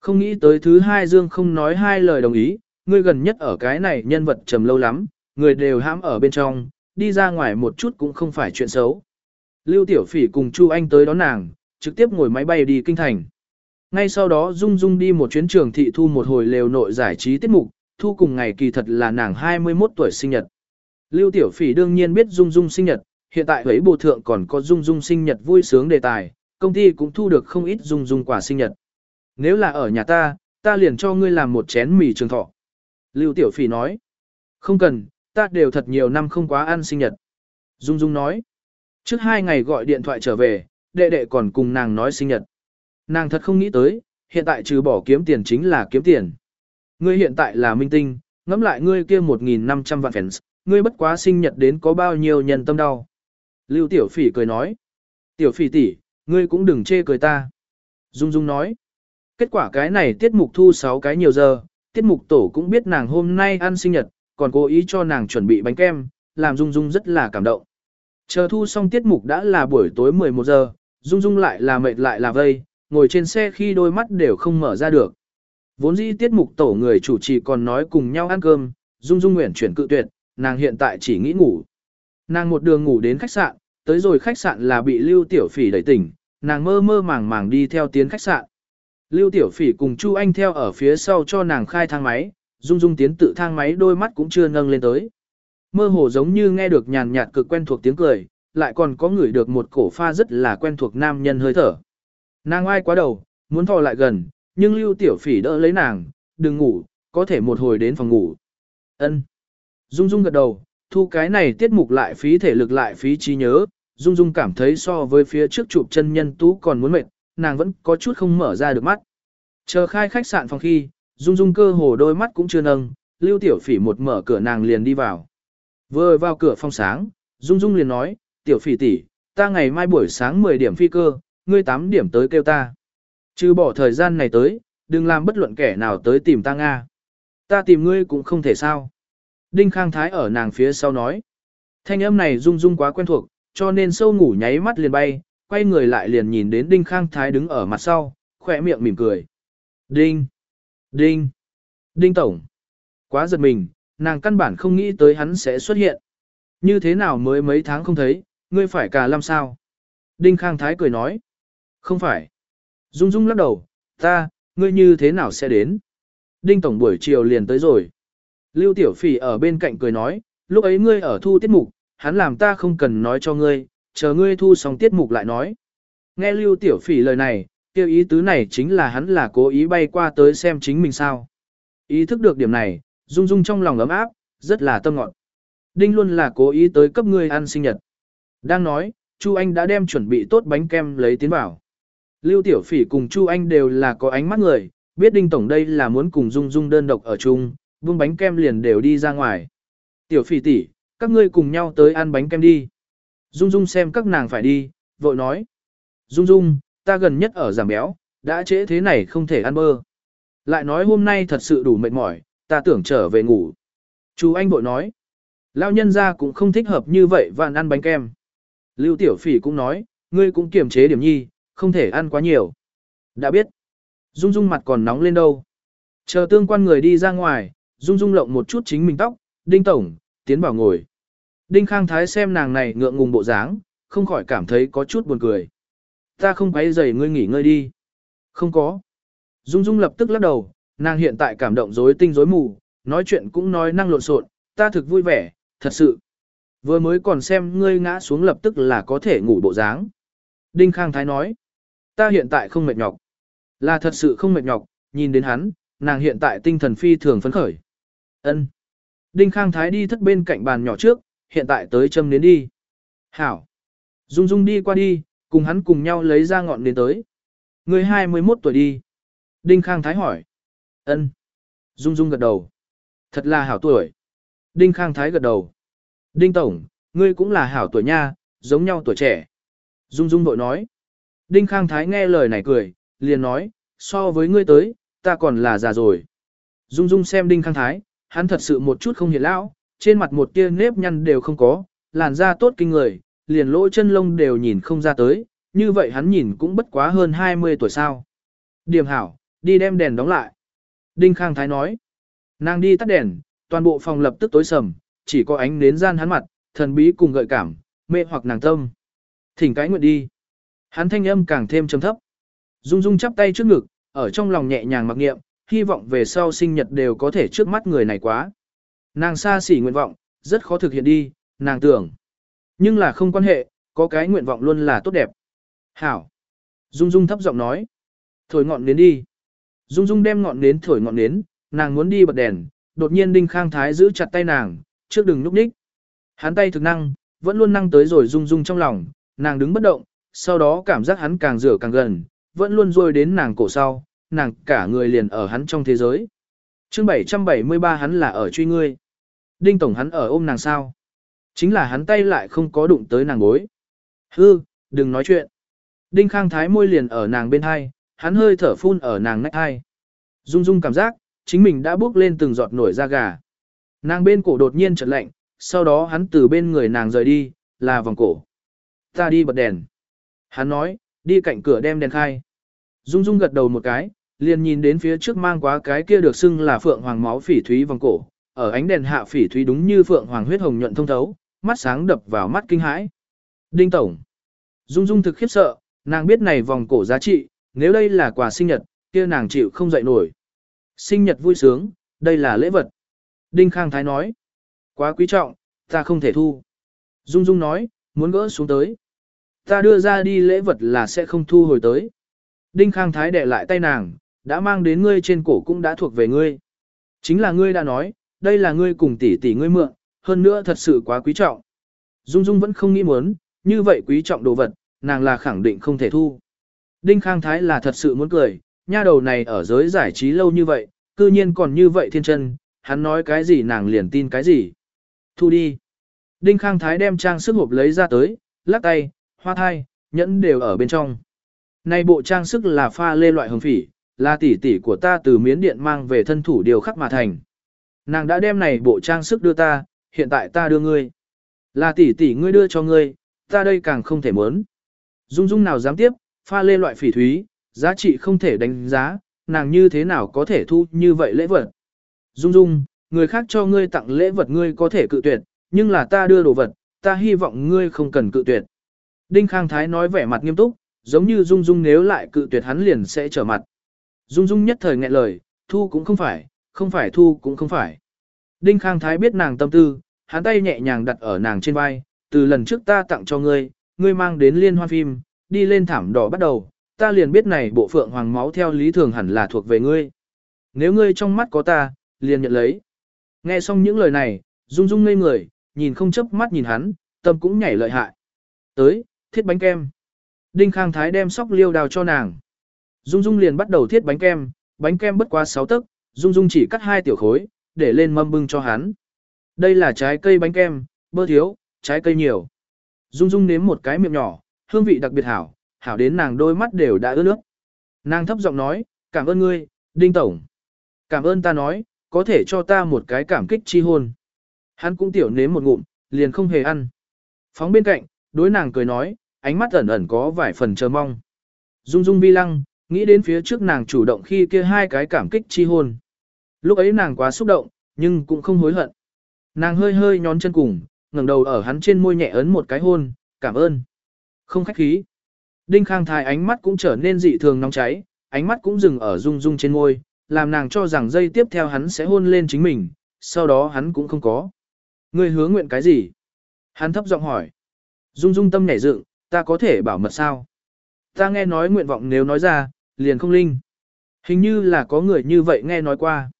Không nghĩ tới thứ hai Dương không nói hai lời đồng ý, ngươi gần nhất ở cái này nhân vật trầm lâu lắm, người đều hãm ở bên trong, đi ra ngoài một chút cũng không phải chuyện xấu. Lưu Tiểu Phỉ cùng Chu Anh tới đón nàng, trực tiếp ngồi máy bay đi kinh thành. Ngay sau đó Dung Dung đi một chuyến trường thị thu một hồi lều nội giải trí tiết mục, thu cùng ngày kỳ thật là nàng 21 tuổi sinh nhật. Lưu Tiểu Phỉ đương nhiên biết Dung Dung sinh nhật, hiện tại ấy bộ thượng còn có Dung Dung sinh nhật vui sướng đề tài, công ty cũng thu được không ít Dung Dung quả sinh nhật. Nếu là ở nhà ta, ta liền cho ngươi làm một chén mì trường thọ. Lưu Tiểu Phỉ nói, không cần, ta đều thật nhiều năm không quá ăn sinh nhật. Dung Dung nói, trước hai ngày gọi điện thoại trở về, đệ đệ còn cùng nàng nói sinh nhật. Nàng thật không nghĩ tới, hiện tại trừ bỏ kiếm tiền chính là kiếm tiền. Ngươi hiện tại là minh tinh, ngẫm lại ngươi kia 1.500 vạn fans, ngươi bất quá sinh nhật đến có bao nhiêu nhân tâm đau. Lưu Tiểu Phỉ cười nói, Tiểu Phỉ tỷ, ngươi cũng đừng chê cười ta. Dung Dung nói, kết quả cái này tiết mục thu 6 cái nhiều giờ, tiết mục tổ cũng biết nàng hôm nay ăn sinh nhật, còn cố ý cho nàng chuẩn bị bánh kem, làm Dung Dung rất là cảm động. Chờ thu xong tiết mục đã là buổi tối 11 giờ, Dung Dung lại là mệt lại là vây, ngồi trên xe khi đôi mắt đều không mở ra được. Vốn dĩ tiết mục tổ người chủ trì còn nói cùng nhau ăn cơm, Dung Dung nguyện chuyển cự tuyệt, nàng hiện tại chỉ nghĩ ngủ. Nàng một đường ngủ đến khách sạn, tới rồi khách sạn là bị Lưu Tiểu Phỉ đẩy tỉnh, nàng mơ mơ màng màng đi theo tiến khách sạn. Lưu Tiểu Phỉ cùng Chu Anh theo ở phía sau cho nàng khai thang máy, Dung Dung tiến tự thang máy đôi mắt cũng chưa nâng lên tới. Mơ hồ giống như nghe được nhàn nhạt cực quen thuộc tiếng cười, lại còn có người được một cổ pha rất là quen thuộc nam nhân hơi thở. Nàng ai quá đầu, muốn thò lại gần, nhưng Lưu Tiểu Phỉ đỡ lấy nàng, đừng ngủ, có thể một hồi đến phòng ngủ. Ân. Dung Dung gật đầu, thu cái này tiết mục lại phí thể lực lại phí trí nhớ, Dung Dung cảm thấy so với phía trước chụp chân nhân tú còn muốn mệt, nàng vẫn có chút không mở ra được mắt. Chờ khai khách sạn phòng khi, Dung Dung cơ hồ đôi mắt cũng chưa nâng, Lưu Tiểu Phỉ một mở cửa nàng liền đi vào. Vừa vào cửa phòng sáng, Dung Dung liền nói, Tiểu Phỉ tỷ, ta ngày mai buổi sáng 10 điểm phi cơ, ngươi tám điểm tới kêu ta. Chứ bỏ thời gian này tới, đừng làm bất luận kẻ nào tới tìm ta Nga. Ta tìm ngươi cũng không thể sao. Đinh Khang Thái ở nàng phía sau nói. Thanh âm này rung rung quá quen thuộc, cho nên sâu ngủ nháy mắt liền bay, quay người lại liền nhìn đến Đinh Khang Thái đứng ở mặt sau, khỏe miệng mỉm cười. Đinh! Đinh! Đinh Tổng! Quá giật mình, nàng căn bản không nghĩ tới hắn sẽ xuất hiện. Như thế nào mới mấy tháng không thấy, ngươi phải cả làm sao? Đinh Khang Thái cười nói. Không phải. Dung Dung lắc đầu, ta, ngươi như thế nào sẽ đến? Đinh Tổng buổi chiều liền tới rồi. Lưu Tiểu Phỉ ở bên cạnh cười nói, lúc ấy ngươi ở thu tiết mục, hắn làm ta không cần nói cho ngươi, chờ ngươi thu xong tiết mục lại nói. Nghe Lưu Tiểu Phỉ lời này, kêu ý tứ này chính là hắn là cố ý bay qua tới xem chính mình sao. Ý thức được điểm này, Dung Dung trong lòng ấm áp, rất là tâm ngọn. Đinh luôn là cố ý tới cấp ngươi ăn sinh nhật. Đang nói, Chu Anh đã đem chuẩn bị tốt bánh kem lấy tiến vào. Lưu Tiểu Phỉ cùng Chu Anh đều là có ánh mắt người, biết Đinh Tổng đây là muốn cùng Dung Dung đơn độc ở chung, buông bánh kem liền đều đi ra ngoài. Tiểu Phỉ tỷ, các ngươi cùng nhau tới ăn bánh kem đi. Dung Dung xem các nàng phải đi, vội nói. Dung Dung, ta gần nhất ở giảm béo, đã trễ thế này không thể ăn bơ. Lại nói hôm nay thật sự đủ mệt mỏi, ta tưởng trở về ngủ. Chú anh bội nói. Lão nhân ra cũng không thích hợp như vậy và ăn bánh kem. Lưu Tiểu Phỉ cũng nói, ngươi cũng kiềm chế điểm nhi, không thể ăn quá nhiều. Đã biết. Dung Dung mặt còn nóng lên đâu. Chờ tương quan người đi ra ngoài, Dung Dung lộng một chút chính mình tóc, Đinh Tổng, tiến vào ngồi. Đinh Khang Thái xem nàng này ngượng ngùng bộ dáng, không khỏi cảm thấy có chút buồn cười. Ta không quấy rầy ngươi nghỉ ngơi đi. Không có. Dung Dung lập tức lắc đầu, nàng hiện tại cảm động rối tinh rối mù, nói chuyện cũng nói năng lộn xộn, ta thực vui vẻ, thật sự. Vừa mới còn xem ngươi ngã xuống lập tức là có thể ngủ bộ dáng. Đinh Khang Thái nói, ta hiện tại không mệt nhọc. Là thật sự không mệt nhọc, nhìn đến hắn, nàng hiện tại tinh thần phi thường phấn khởi. Ân. Đinh Khang Thái đi thất bên cạnh bàn nhỏ trước, hiện tại tới châm nến đi. Hảo. Dung Dung đi qua đi, cùng hắn cùng nhau lấy ra ngọn nến tới. Người 21 tuổi đi. Đinh Khang Thái hỏi. Ân. Dung Dung gật đầu. Thật là hảo tuổi. Đinh Khang Thái gật đầu. Đinh Tổng, ngươi cũng là hảo tuổi nha, giống nhau tuổi trẻ. Dung Dung bội nói. Đinh Khang Thái nghe lời này cười, liền nói, so với ngươi tới, ta còn là già rồi. Dung Dung xem Đinh Khang Thái, hắn thật sự một chút không hiện lão, trên mặt một tia nếp nhăn đều không có, làn da tốt kinh người, liền lỗ chân lông đều nhìn không ra tới, như vậy hắn nhìn cũng bất quá hơn 20 tuổi sao. Điểm hảo, đi đem đèn đóng lại. Đinh Khang Thái nói, nàng đi tắt đèn, toàn bộ phòng lập tức tối sầm, chỉ có ánh nến gian hắn mặt, thần bí cùng gợi cảm, mê hoặc nàng tâm. Thỉnh cái nguyện đi. Hắn thanh âm càng thêm trầm thấp. Dung Dung chắp tay trước ngực, ở trong lòng nhẹ nhàng mặc niệm, hy vọng về sau sinh nhật đều có thể trước mắt người này quá. Nàng xa xỉ nguyện vọng, rất khó thực hiện đi, nàng tưởng. Nhưng là không quan hệ, có cái nguyện vọng luôn là tốt đẹp. Hảo. Dung Dung thấp giọng nói. Thổi ngọn nến đi. Dung Dung đem ngọn nến thổi ngọn nến, nàng muốn đi bật đèn, đột nhiên Đinh Khang Thái giữ chặt tay nàng, trước đừng núp đích. Hắn tay thực năng, vẫn luôn năng tới rồi Dung Dung trong lòng, nàng đứng bất động, sau đó cảm giác hắn càng rửa càng gần, vẫn luôn rôi đến nàng cổ sau, nàng cả người liền ở hắn trong thế giới. chương 773 hắn là ở truy ngươi. Đinh Tổng hắn ở ôm nàng sao. Chính là hắn tay lại không có đụng tới nàng gối. Hư, đừng nói chuyện. Đinh Khang Thái môi liền ở nàng bên hai, hắn hơi thở phun ở nàng nách hai. Dung dung cảm giác, chính mình đã bước lên từng giọt nổi da gà. Nàng bên cổ đột nhiên chợt lạnh, sau đó hắn từ bên người nàng rời đi, là vòng cổ. Ta đi bật đèn. Hắn nói, đi cạnh cửa đem đèn khai. Dung dung gật đầu một cái, liền nhìn đến phía trước mang quá cái kia được xưng là phượng hoàng máu phỉ thúy vòng cổ. Ở ánh đèn hạ phỉ thúy đúng như phượng hoàng huyết hồng nhuận thông thấu, mắt sáng đập vào mắt kinh hãi. Đinh Tổng. Dung Dung thực khiếp sợ, nàng biết này vòng cổ giá trị, nếu đây là quà sinh nhật, kia nàng chịu không dậy nổi. Sinh nhật vui sướng, đây là lễ vật. Đinh Khang Thái nói. Quá quý trọng, ta không thể thu. Dung Dung nói, muốn gỡ xuống tới. Ta đưa ra đi lễ vật là sẽ không thu hồi tới. Đinh Khang Thái đè lại tay nàng, đã mang đến ngươi trên cổ cũng đã thuộc về ngươi. Chính là ngươi đã nói, đây là ngươi cùng tỷ tỷ ngươi mượn, hơn nữa thật sự quá quý trọng. Dung Dung vẫn không nghĩ muốn, như vậy quý trọng đồ vật, nàng là khẳng định không thể thu. Đinh Khang Thái là thật sự muốn cười, nha đầu này ở giới giải trí lâu như vậy, cư nhiên còn như vậy thiên chân, hắn nói cái gì nàng liền tin cái gì. Thu đi. Đinh Khang Thái đem trang sức hộp lấy ra tới, lắc tay, hoa thai, nhẫn đều ở bên trong. Này bộ trang sức là pha lê loại hồng phỉ, là tỷ tỷ của ta từ miến điện mang về thân thủ điều khắc mà thành. Nàng đã đem này bộ trang sức đưa ta, hiện tại ta đưa ngươi. Là tỷ tỷ ngươi đưa cho ngươi, ta đây càng không thể muốn. Dung dung nào dám tiếp, pha lê loại phỉ thúy, giá trị không thể đánh giá, nàng như thế nào có thể thu như vậy lễ vật. Dung dung, người khác cho ngươi tặng lễ vật ngươi có thể cự tuyệt, nhưng là ta đưa đồ vật, ta hy vọng ngươi không cần cự tuyệt. Đinh Khang Thái nói vẻ mặt nghiêm túc, giống như Dung Dung nếu lại cự tuyệt hắn liền sẽ trở mặt. Dung Dung nhất thời nghẹn lời, thu cũng không phải, không phải thu cũng không phải. Đinh Khang Thái biết nàng tâm tư, hắn tay nhẹ nhàng đặt ở nàng trên vai, từ lần trước ta tặng cho ngươi, ngươi mang đến liên hoan phim, đi lên thảm đỏ bắt đầu, ta liền biết này bộ phượng hoàng máu theo lý thường hẳn là thuộc về ngươi. Nếu ngươi trong mắt có ta, liền nhận lấy. Nghe xong những lời này, Dung Dung ngây người, nhìn không chớp mắt nhìn hắn, tâm cũng nhảy lợi hại. Tới, thiết bánh kem. Đinh Khang Thái đem sóc liêu đào cho nàng. Dung Dung liền bắt đầu thiết bánh kem, bánh kem bất quá 6 tấc, Dung Dung chỉ cắt hai tiểu khối, để lên mâm bưng cho hắn. Đây là trái cây bánh kem, bơ thiếu, trái cây nhiều. Dung Dung nếm một cái miệng nhỏ, hương vị đặc biệt hảo, hảo đến nàng đôi mắt đều đã ướt nước. Nàng thấp giọng nói, cảm ơn ngươi, Đinh Tổng. Cảm ơn ta nói, có thể cho ta một cái cảm kích chi hôn. Hắn cũng tiểu nếm một ngụm, liền không hề ăn. Phóng bên cạnh, đối nàng cười nói, ánh mắt ẩn ẩn có vài phần chờ mong. Dung dung vi lăng, nghĩ đến phía trước nàng chủ động khi kia hai cái cảm kích chi hôn. Lúc ấy nàng quá xúc động, nhưng cũng không hối hận. Nàng hơi hơi nhón chân cùng, ngẩng đầu ở hắn trên môi nhẹ ấn một cái hôn, cảm ơn. Không khách khí. Đinh Khang Thái ánh mắt cũng trở nên dị thường nóng cháy, ánh mắt cũng dừng ở dung dung trên môi, làm nàng cho rằng dây tiếp theo hắn sẽ hôn lên chính mình, sau đó hắn cũng không có. Ngươi hứa nguyện cái gì? Hắn thấp giọng hỏi. Dung dung tâm nhảy dựng, ta có thể bảo mật sao? Ta nghe nói nguyện vọng nếu nói ra, liền không linh. Hình như là có người như vậy nghe nói qua.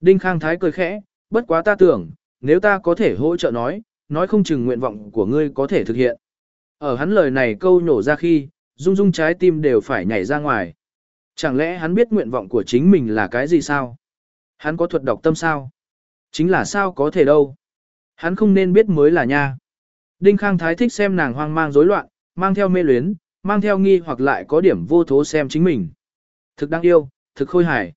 Đinh Khang Thái cười khẽ, bất quá ta tưởng, nếu ta có thể hỗ trợ nói, nói không chừng nguyện vọng của ngươi có thể thực hiện. Ở hắn lời này câu nhổ ra khi, dung dung trái tim đều phải nhảy ra ngoài. Chẳng lẽ hắn biết nguyện vọng của chính mình là cái gì sao? Hắn có thuật đọc tâm sao? Chính là sao có thể đâu? Hắn không nên biết mới là nha. Đinh Khang Thái thích xem nàng hoang mang rối loạn, mang theo mê luyến, mang theo nghi hoặc lại có điểm vô thố xem chính mình. Thực đáng yêu, thực khôi hài.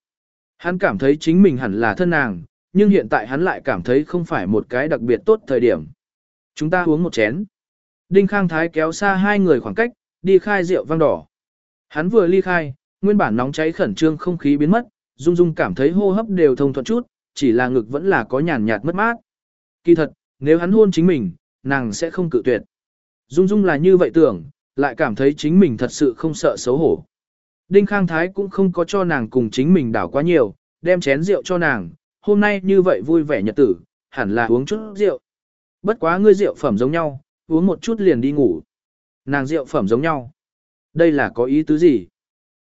Hắn cảm thấy chính mình hẳn là thân nàng, nhưng hiện tại hắn lại cảm thấy không phải một cái đặc biệt tốt thời điểm. Chúng ta uống một chén. Đinh Khang Thái kéo xa hai người khoảng cách, đi khai rượu vang đỏ. Hắn vừa ly khai, nguyên bản nóng cháy khẩn trương không khí biến mất, Dung Dung cảm thấy hô hấp đều thông thuận chút, chỉ là ngực vẫn là có nhàn nhạt mất mát. Kỳ thật, nếu hắn hôn chính mình, nàng sẽ không cự tuyệt. Dung Dung là như vậy tưởng, lại cảm thấy chính mình thật sự không sợ xấu hổ. Đinh Khang Thái cũng không có cho nàng cùng chính mình đảo quá nhiều, đem chén rượu cho nàng, hôm nay như vậy vui vẻ nhật tử, hẳn là uống chút rượu. Bất quá ngươi rượu phẩm giống nhau, uống một chút liền đi ngủ. Nàng rượu phẩm giống nhau. Đây là có ý tứ gì?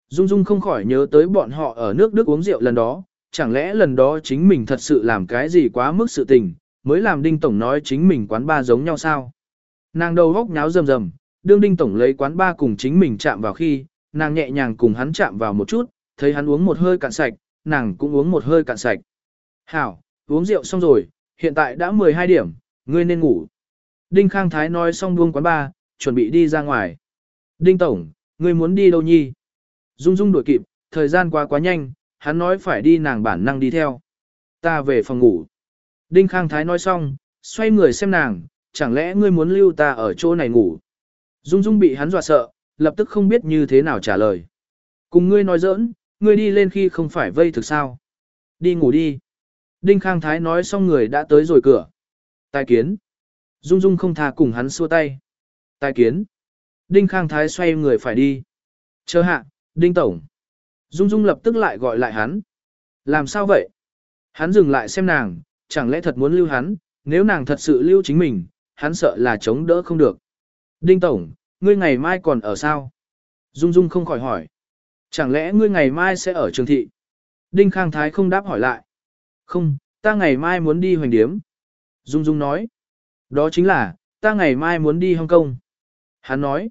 Dung Dung không khỏi nhớ tới bọn họ ở nước Đức uống rượu lần đó, chẳng lẽ lần đó chính mình thật sự làm cái gì quá mức sự tình, mới làm Đinh Tổng nói chính mình quán ba giống nhau sao? Nàng đầu góc nháo rầm rầm, đương Đinh Tổng lấy quán ba cùng chính mình chạm vào khi, nàng nhẹ nhàng cùng hắn chạm vào một chút, thấy hắn uống một hơi cạn sạch, nàng cũng uống một hơi cạn sạch. Hảo, uống rượu xong rồi, hiện tại đã 12 điểm, ngươi nên ngủ. Đinh Khang Thái nói xong buông quán ba, chuẩn bị đi ra ngoài. Đinh Tổng, ngươi muốn đi đâu nhi? Dung Dung đuổi kịp, thời gian qua quá nhanh, hắn nói phải đi nàng bản năng đi theo. Ta về phòng ngủ. Đinh Khang Thái nói xong, xoay người xem nàng, chẳng lẽ ngươi muốn lưu ta ở chỗ này ngủ? Dung Dung bị hắn dọa sợ, lập tức không biết như thế nào trả lời. Cùng ngươi nói giỡn, ngươi đi lên khi không phải vây thực sao. Đi ngủ đi. Đinh Khang Thái nói xong người đã tới rồi cửa. Tài kiến. Dung Dung không tha cùng hắn xua tay. Tài kiến. Đinh Khang Thái xoay người phải đi. Chờ hạ, Đinh Tổng. Dung Dung lập tức lại gọi lại hắn. Làm sao vậy? Hắn dừng lại xem nàng, chẳng lẽ thật muốn lưu hắn, nếu nàng thật sự lưu chính mình, hắn sợ là chống đỡ không được. Đinh Tổng, ngươi ngày mai còn ở sao? Dung Dung không khỏi hỏi. Chẳng lẽ ngươi ngày mai sẽ ở trường thị? Đinh Khang Thái không đáp hỏi lại. Không, ta ngày mai muốn đi hoành điếm. Dung Dung nói. Đó chính là, ta ngày mai muốn đi Hong Kong. Hắn nói.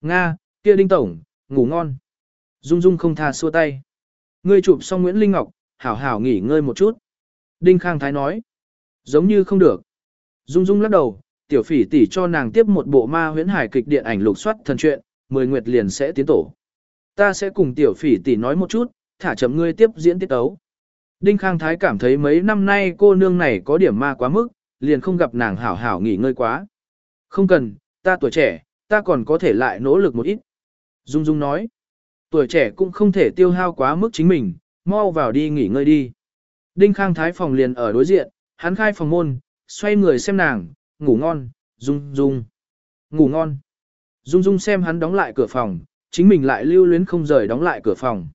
Nga, kia Đinh Tổng, ngủ ngon. Dung Dung không tha xua tay. Ngươi chụp xong Nguyễn Linh Ngọc, hảo hảo nghỉ ngơi một chút. Đinh Khang Thái nói. Giống như không được. Dung Dung lắc đầu, tiểu phỉ tỷ cho nàng tiếp một bộ ma huyễn hải kịch điện ảnh lục soát thần truyện, mười nguyệt liền sẽ tiến tổ. Ta sẽ cùng tiểu phỉ tỷ nói một chút, thả chậm ngươi tiếp diễn tiết tấu. Đinh Khang Thái cảm thấy mấy năm nay cô nương này có điểm ma quá mức, liền không gặp nàng hảo hảo nghỉ ngơi quá. Không cần, ta tuổi trẻ, ta còn có thể lại nỗ lực một ít. Dung Dung nói, tuổi trẻ cũng không thể tiêu hao quá mức chính mình, mau vào đi nghỉ ngơi đi. Đinh Khang Thái phòng liền ở đối diện, hắn khai phòng môn, xoay người xem nàng, ngủ ngon, Dung Dung. Ngủ ngon. Dung Dung xem hắn đóng lại cửa phòng, chính mình lại lưu luyến không rời đóng lại cửa phòng.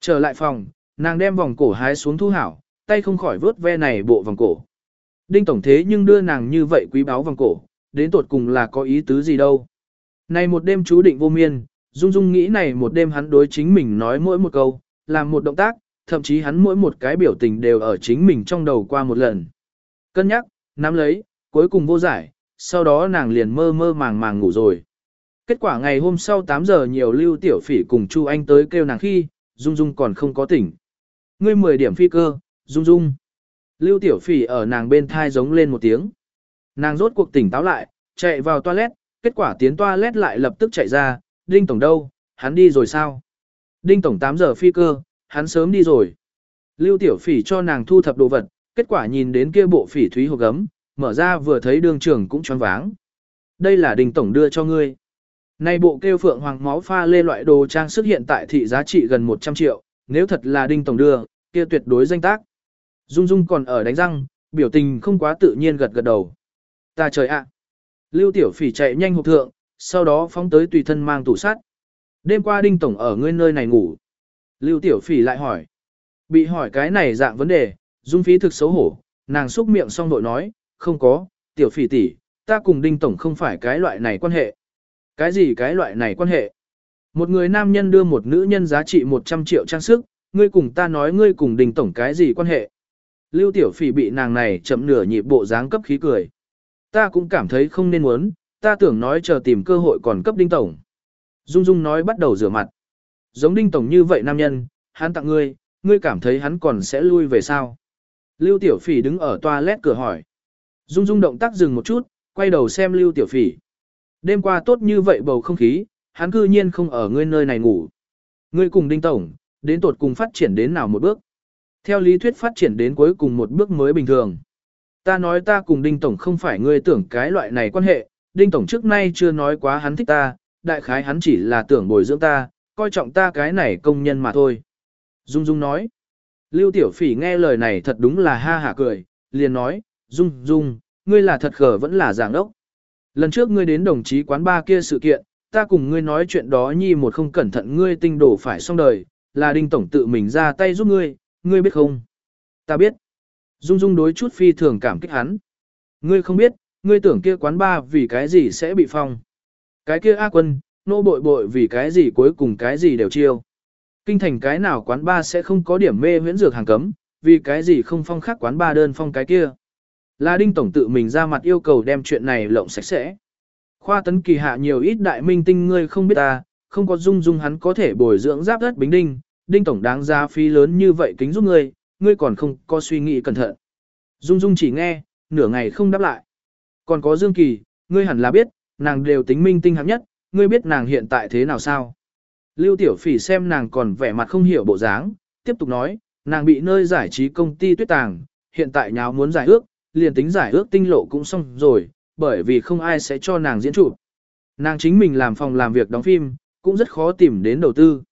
Trở lại phòng, nàng đem vòng cổ hái xuống thu hảo, tay không khỏi vớt ve này bộ vòng cổ. Đinh Tổng thế nhưng đưa nàng như vậy quý báu vòng cổ, đến tột cùng là có ý tứ gì đâu. Này một đêm chú định vô miên, Dung Dung nghĩ này một đêm hắn đối chính mình nói mỗi một câu, làm một động tác, thậm chí hắn mỗi một cái biểu tình đều ở chính mình trong đầu qua một lần. Cân nhắc, nắm lấy, cuối cùng vô giải, sau đó nàng liền mơ mơ màng màng ngủ rồi. Kết quả ngày hôm sau 8 giờ nhiều lưu tiểu phỉ cùng Chu Anh tới kêu nàng khi, Dung Dung còn không có tỉnh. Ngươi 10 điểm phi cơ, Dung Dung. Lưu tiểu phỉ ở nàng bên thai giống lên một tiếng. Nàng rốt cuộc tỉnh táo lại, chạy vào toilet, kết quả tiến toilet lại lập tức chạy ra, Đinh Tổng đâu, hắn đi rồi sao? Đinh Tổng 8 giờ phi cơ, hắn sớm đi rồi. Lưu tiểu phỉ cho nàng thu thập đồ vật, kết quả nhìn đến kia bộ phỉ thúy hộp gấm, mở ra vừa thấy đường trưởng cũng choáng váng. Đây là Đinh Tổng đưa cho ngươi. Nay bộ kêu phượng hoàng máu pha lê loại đồ trang sức hiện tại thị giá trị gần 100 triệu, nếu thật là Đinh Tổng đưa, kia tuyệt đối danh tác. Dung Dung còn ở đánh răng, biểu tình không quá tự nhiên gật gật đầu. Ta trời ạ! Lưu Tiểu Phỉ chạy nhanh hộp thượng, sau đó phóng tới tùy thân mang tủ sắt. Đêm qua Đinh Tổng ở ngươi nơi này ngủ. Lưu Tiểu Phỉ lại hỏi. Bị hỏi cái này dạng vấn đề, Dung Phí thực xấu hổ, nàng xúc miệng xong đội nói, không có, Tiểu Phỉ tỷ, ta cùng Đinh Tổng không phải cái loại này quan hệ. Cái gì cái loại này quan hệ? Một người nam nhân đưa một nữ nhân giá trị 100 triệu trang sức, ngươi cùng ta nói ngươi cùng Đinh Tổng cái gì quan hệ? Lưu Tiểu Phỉ bị nàng này chậm nửa nhịp bộ dáng cấp khí cười. Ta cũng cảm thấy không nên muốn, ta tưởng nói chờ tìm cơ hội còn cấp Đinh Tổng. Dung Dung nói bắt đầu rửa mặt. Giống Đinh Tổng như vậy nam nhân, hắn tặng ngươi, ngươi cảm thấy hắn còn sẽ lui về sao? Lưu Tiểu Phỉ đứng ở toilet cửa hỏi. Dung Dung động tác dừng một chút, quay đầu xem Lưu Tiểu Phỉ. Đêm qua tốt như vậy bầu không khí, hắn cư nhiên không ở ngươi nơi này ngủ. Ngươi cùng Đinh Tổng, đến tột cùng phát triển đến nào một bước? Theo lý thuyết phát triển đến cuối cùng một bước mới bình thường. Ta nói ta cùng Đinh Tổng không phải ngươi tưởng cái loại này quan hệ, Đinh Tổng trước nay chưa nói quá hắn thích ta, đại khái hắn chỉ là tưởng bồi dưỡng ta, coi trọng ta cái này công nhân mà thôi. Dung Dung nói. Lưu Tiểu Phỉ nghe lời này thật đúng là ha hả cười, liền nói, Dung Dung, ngươi là thật khờ vẫn là giảng đốc. Lần trước ngươi đến đồng chí quán ba kia sự kiện, ta cùng ngươi nói chuyện đó nhi một không cẩn thận ngươi tinh đổ phải xong đời, là Đinh Tổng tự mình ra tay giúp ngươi, ngươi biết không? Ta biết. Dung Dung đối chút phi thường cảm kích hắn. Ngươi không biết, ngươi tưởng kia quán ba vì cái gì sẽ bị phong. Cái kia A quân, nô bội bội vì cái gì cuối cùng cái gì đều chiêu. Kinh thành cái nào quán ba sẽ không có điểm mê huyễn dược hàng cấm, vì cái gì không phong khác quán ba đơn phong cái kia. Là Đinh Tổng tự mình ra mặt yêu cầu đem chuyện này lộng sạch sẽ. Khoa tấn kỳ hạ nhiều ít đại minh tinh ngươi không biết ta, không có dung dung hắn có thể bồi dưỡng giáp đất bính đinh, Đinh Tổng đáng ra phí lớn như vậy kính giúp ngươi, ngươi còn không có suy nghĩ cẩn thận. Dung dung chỉ nghe, nửa ngày không đáp lại. Còn có Dương Kỳ, ngươi hẳn là biết, nàng đều tính minh tinh hạng nhất, ngươi biết nàng hiện tại thế nào sao? Lưu Tiểu Phỉ xem nàng còn vẻ mặt không hiểu bộ dáng, tiếp tục nói, nàng bị nơi giải trí công ty tuyết tàng, hiện tại nháo muốn giải ước, liền tính giải ước tinh lộ cũng xong rồi, bởi vì không ai sẽ cho nàng diễn trụ. Nàng chính mình làm phòng làm việc đóng phim, cũng rất khó tìm đến đầu tư.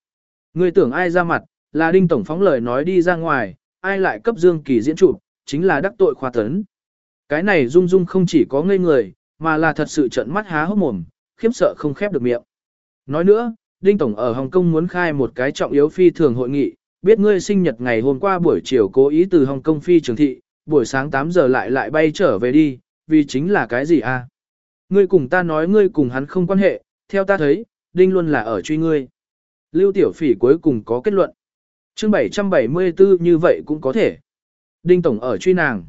Ngươi tưởng ai ra mặt, là đinh tổng phóng lời nói đi ra ngoài, ai lại cấp Dương Kỳ diễn trụ, chính là đắc tội khoa tấn. Cái này Dung Dung không chỉ có ngây người, mà là thật sự trận mắt há hốc mồm, khiếp sợ không khép được miệng. Nói nữa, Đinh Tổng ở Hồng Kông muốn khai một cái trọng yếu phi thường hội nghị, biết ngươi sinh nhật ngày hôm qua buổi chiều cố ý từ Hồng Kông phi trường thị, buổi sáng 8 giờ lại lại bay trở về đi, vì chính là cái gì? À? Ngươi cùng ta nói ngươi cùng hắn không quan hệ, theo ta thấy, Đinh luôn là ở truy ngươi. Lưu Tiểu Phỉ cuối cùng có kết luận. Chương 774 như vậy cũng có thể. Đinh Tổng ở truy nàng.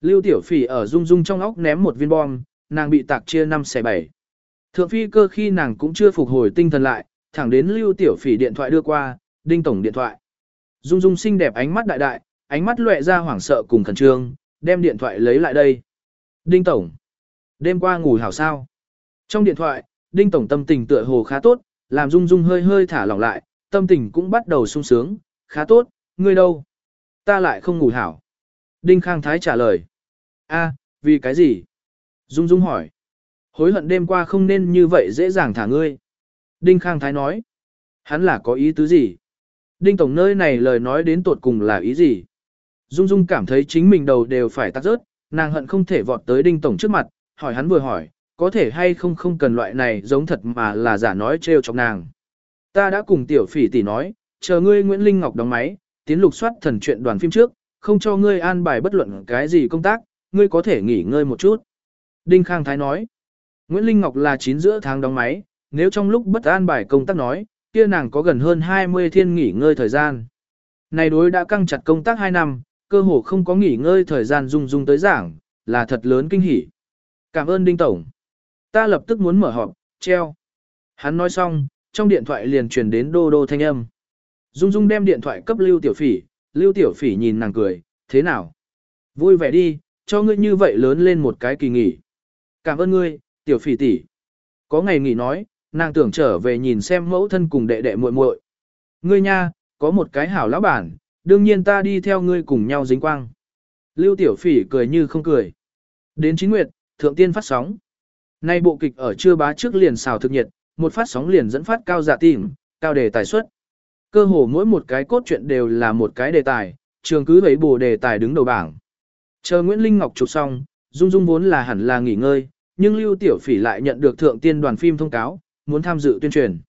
Lưu Tiểu Phỉ ở rung rung trong óc ném một viên bom, nàng bị tạc chia 5 xe 7. Thượng phi cơ khi nàng cũng chưa phục hồi tinh thần lại, thẳng đến Lưu Tiểu Phỉ điện thoại đưa qua, Đinh Tổng điện thoại. Dung Dung xinh đẹp ánh mắt đại đại, ánh mắt lóe ra hoảng sợ cùng khẩn trương, đem điện thoại lấy lại đây. Đinh Tổng. Đêm qua ngủ hảo sao? Trong điện thoại, Đinh Tổng tâm tình tựa hồ khá tốt, làm Dung Dung hơi hơi thả lỏng lại, tâm tình cũng bắt đầu sung sướng, khá tốt, ngươi đâu? Ta lại không ngủ hảo. Đinh Khang Thái trả lời. A, vì cái gì? Dung Dung hỏi. Hối hận đêm qua không nên như vậy dễ dàng thả ngươi. Đinh Khang Thái nói. Hắn là có ý tứ gì? Đinh Tổng nơi này lời nói đến tột cùng là ý gì? Dung Dung cảm thấy chính mình đầu đều phải tắt rớt, nàng hận không thể vọt tới Đinh Tổng trước mặt, hỏi hắn vừa hỏi, có thể hay không không cần loại này giống thật mà là giả nói trêu chọc nàng. Ta đã cùng tiểu phỉ tỷ nói, chờ ngươi Nguyễn Linh Ngọc đóng máy, tiến lục soát thần chuyện đoàn phim trước, không cho ngươi an bài bất luận cái gì công tác, ngươi có thể nghỉ ngơi một chút. Đinh Khang Thái nói, Nguyễn Linh Ngọc là 9 giữa tháng đóng máy, nếu trong lúc bất an bài công tác nói, kia nàng có gần hơn 20 thiên nghỉ ngơi thời gian. Này đối đã căng chặt công tác 2 năm, cơ hồ không có nghỉ ngơi thời gian dung dung tới giảng, là thật lớn kinh hỉ. Cảm ơn Đinh Tổng. Ta lập tức muốn mở họp, treo. Hắn nói xong, trong điện thoại liền truyền đến đô đô thanh âm. Dung Dung đem điện thoại cấp Lưu Tiểu Phỉ, Lưu Tiểu Phỉ nhìn nàng cười, thế nào? Vui vẻ đi, cho ngươi như vậy lớn lên một cái kỳ nghỉ. Cảm ơn ngươi, Tiểu Phỉ tỷ. Có ngày nghỉ nói, nàng tưởng trở về nhìn xem mẫu thân cùng đệ đệ muội muội. Ngươi nha, có một cái hảo lão bản, đương nhiên ta đi theo ngươi cùng nhau dính quang. Lưu Tiểu Phỉ cười như không cười. Đến chín nguyệt, thượng tiên phát sóng. Nay bộ kịch ở trưa bá trước liền xào thực nhiệt, một phát sóng liền dẫn phát cao dạ tìm, cao đề tài suất. Cơ hồ mỗi một cái cốt truyện đều là một cái đề tài, trường cứ thấy bổ đề tài đứng đầu bảng. Chờ Nguyễn Linh Ngọc chụp xong, Dung Dung vốn là hẳn là nghỉ ngơi, nhưng Lưu Tiểu Phỉ lại nhận được thượng tiên đoàn phim thông cáo, muốn tham dự tuyên truyền.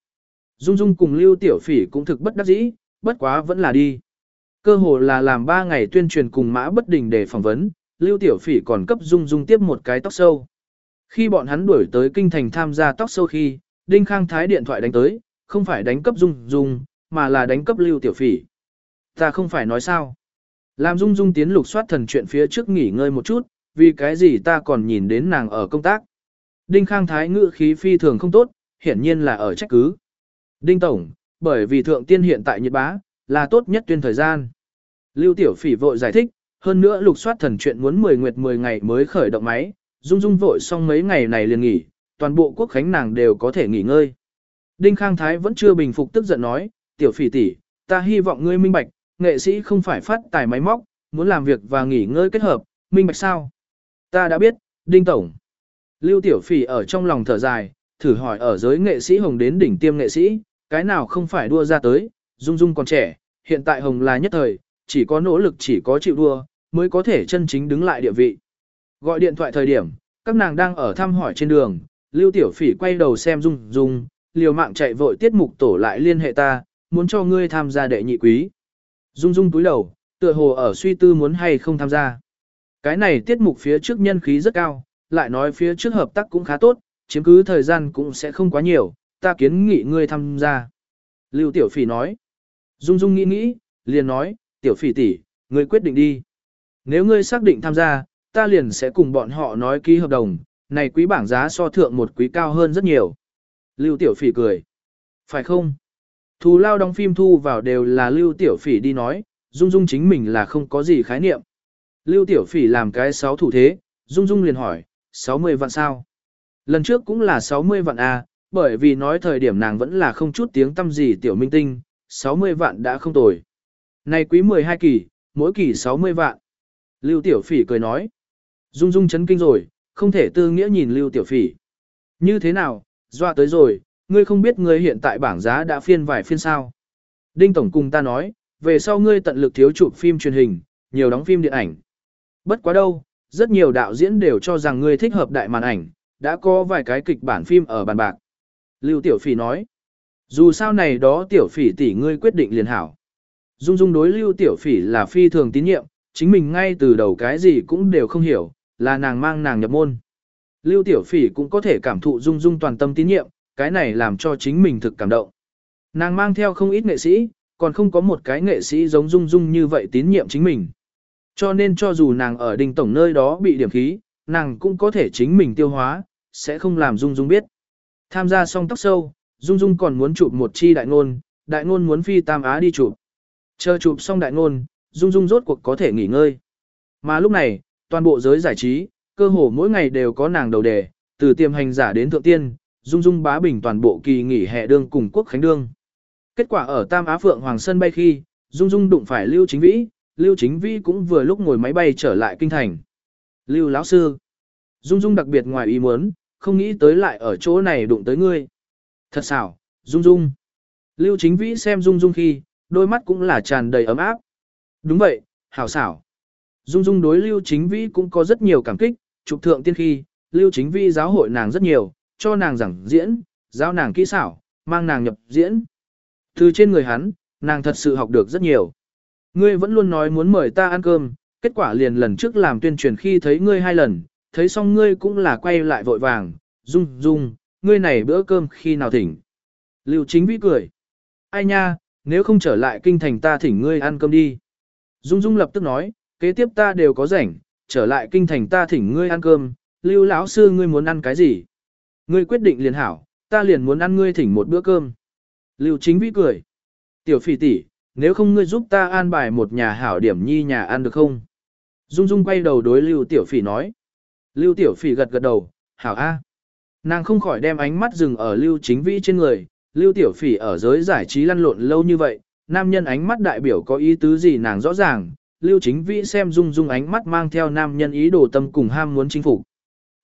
Dung Dung cùng Lưu Tiểu Phỉ cũng thực bất đắc dĩ, bất quá vẫn là đi. Cơ hồ là làm 3 ngày tuyên truyền cùng mã bất đình để phỏng vấn, Lưu Tiểu Phỉ còn cấp Dung Dung tiếp một cái tóc sâu. Khi bọn hắn đuổi tới kinh thành tham gia tóc sâu khi, Đinh Khang Thái điện thoại đánh tới, không phải đánh cấp Dung Dung, mà là đánh cấp Lưu Tiểu Phỉ. Ta không phải nói sao. Làm Dung Dung tiến lục soát thần chuyện phía trước nghỉ ngơi một chút, vì cái gì ta còn nhìn đến nàng ở công tác. Đinh Khang Thái ngữ khí phi thường không tốt, hiển nhiên là ở trách cứ. Đinh Tổng, bởi vì thượng tiên hiện tại nhiệt bá, là tốt nhất tuyên thời gian. Lưu Tiểu Phỉ vội giải thích, hơn nữa lục soát thần chuyện muốn 10 nguyệt 10 ngày mới khởi động máy, Dung Dung vội xong mấy ngày này liền nghỉ, toàn bộ quốc khánh nàng đều có thể nghỉ ngơi. Đinh Khang Thái vẫn chưa bình phục tức giận nói, tiểu phỉ tỷ, ta hy vọng ngươi minh bạch, nghệ sĩ không phải phát tài máy móc, muốn làm việc và nghỉ ngơi kết hợp, minh bạch sao? Ta đã biết, Đinh Tổng. Lưu Tiểu Phỉ ở trong lòng thở dài, thử hỏi ở giới nghệ sĩ hồng đến đỉnh tiêm nghệ sĩ, cái nào không phải đua ra tới, Dung Dung còn trẻ, hiện tại hồng là nhất thời, chỉ có nỗ lực chỉ có chịu đua, mới có thể chân chính đứng lại địa vị. Gọi điện thoại thời điểm, các nàng đang ở thăm hỏi trên đường, Lưu Tiểu Phỉ quay đầu xem Dung Dung, liều mạng chạy vội tiết mục tổ lại liên hệ ta, muốn cho ngươi tham gia đệ nhị quý. Dung Dung túi đầu, tựa hồ ở suy tư muốn hay không tham gia. Cái này tiết mục phía trước nhân khí rất cao, lại nói phía trước hợp tác cũng khá tốt, chiếm cứ thời gian cũng sẽ không quá nhiều, ta kiến nghị ngươi tham gia. Lưu Tiểu Phỉ nói. Dung Dung nghĩ nghĩ, liền nói, Tiểu Phỉ tỷ, ngươi quyết định đi. Nếu ngươi xác định tham gia, ta liền sẽ cùng bọn họ nói ký hợp đồng, này quý bảng giá so thượng một quý cao hơn rất nhiều. Lưu Tiểu Phỉ cười. Phải không? Thù lao đóng phim thu vào đều là Lưu Tiểu Phỉ đi nói, Dung Dung chính mình là không có gì khái niệm. Lưu Tiểu Phỉ làm cái sáu thủ thế, Dung Dung liền hỏi, 60 vạn sao? Lần trước cũng là 60 vạn A, bởi vì nói thời điểm nàng vẫn là không chút tiếng tâm gì Tiểu Minh Tinh, 60 vạn đã không tồi. Nay quý 12 kỳ, mỗi kỳ 60 vạn. Lưu Tiểu Phỉ cười nói. Dung Dung chấn kinh rồi, không thể tư nghĩa nhìn Lưu Tiểu Phỉ. Như thế nào, dọa tới rồi, ngươi không biết ngươi hiện tại bảng giá đã phiên vài phiên sao. Đinh Tổng cùng ta nói, về sau ngươi tận lực thiếu chụp phim truyền hình, nhiều đóng phim điện ảnh. Bất quá đâu, rất nhiều đạo diễn đều cho rằng ngươi thích hợp đại màn ảnh, đã có vài cái kịch bản phim ở bàn bạc. Lưu Tiểu Phỉ nói, dù sao này đó Tiểu Phỉ tỷ ngươi quyết định liền hảo. Dung Dung đối Lưu Tiểu Phỉ là phi thường tín nhiệm, chính mình ngay từ đầu cái gì cũng đều không hiểu, là nàng mang nàng nhập môn. Lưu Tiểu Phỉ cũng có thể cảm thụ Dung Dung toàn tâm tín nhiệm, cái này làm cho chính mình thực cảm động. Nàng mang theo không ít nghệ sĩ, còn không có một cái nghệ sĩ giống Dung Dung như vậy tín nhiệm chính mình. Cho nên cho dù nàng ở đình tổng nơi đó bị điểm khí, nàng cũng có thể chính mình tiêu hóa, sẽ không làm Dung Dung biết. Tham gia xong tóc sâu, Dung Dung còn muốn chụp một chi đại ngôn, đại ngôn muốn phi Tam Á đi chụp. Chờ chụp xong đại ngôn, Dung Dung rốt cuộc có thể nghỉ ngơi. Mà lúc này, toàn bộ giới giải trí, cơ hồ mỗi ngày đều có nàng đầu đề, từ tiềm hành giả đến thượng tiên, Dung Dung bá bình toàn bộ kỳ nghỉ hè đương cùng quốc khánh đương. Kết quả ở Tam Á Phượng Hoàng sân bay khi, Dung Dung đụng phải Lưu Chính Vĩ, Lưu Chính Vĩ cũng vừa lúc ngồi máy bay trở lại kinh thành. Lưu lão sư, Dung Dung đặc biệt ngoài ý muốn, không nghĩ tới lại ở chỗ này đụng tới ngươi. Thật xảo, Dung Dung. Lưu Chính Vĩ xem Dung Dung khi, đôi mắt cũng là tràn đầy ấm áp. Đúng vậy, hảo xảo. Dung Dung đối Lưu Chính Vĩ cũng có rất nhiều cảm kích, trục thượng tiên khi, Lưu Chính Vĩ giáo hội nàng rất nhiều, cho nàng giảng diễn, giáo nàng kỹ xảo, mang nàng nhập diễn. Từ trên người hắn, nàng thật sự học được rất nhiều. Ngươi vẫn luôn nói muốn mời ta ăn cơm, kết quả liền lần trước làm tuyên truyền khi thấy ngươi hai lần, thấy xong ngươi cũng là quay lại vội vàng, Dung, Dung, ngươi này bữa cơm khi nào thỉnh. Lưu Chính Vĩ cười. Ai nha, nếu không trở lại kinh thành ta thỉnh ngươi ăn cơm đi. Dung Dung lập tức nói, kế tiếp ta đều có rảnh, trở lại kinh thành ta thỉnh ngươi ăn cơm, lưu lão sư ngươi muốn ăn cái gì? Ngươi quyết định liền hảo, ta liền muốn ăn ngươi thỉnh một bữa cơm. Lưu chính vĩ cười. Tiểu phỉ tỷ, nếu không ngươi giúp ta an bài một nhà hảo điểm nhi nhà ăn được không? Dung Dung quay đầu đối Lưu Tiểu Phỉ nói. Lưu Tiểu Phỉ gật gật đầu, hảo a. Nàng không khỏi đem ánh mắt dừng ở Lưu Chính Vĩ trên người, Lưu Tiểu Phỉ ở giới giải trí lăn lộn lâu như vậy, nam nhân ánh mắt đại biểu có ý tứ gì nàng rõ ràng, Lưu Chính Vĩ xem Dung Dung ánh mắt mang theo nam nhân ý đồ tâm cùng ham muốn chinh phục.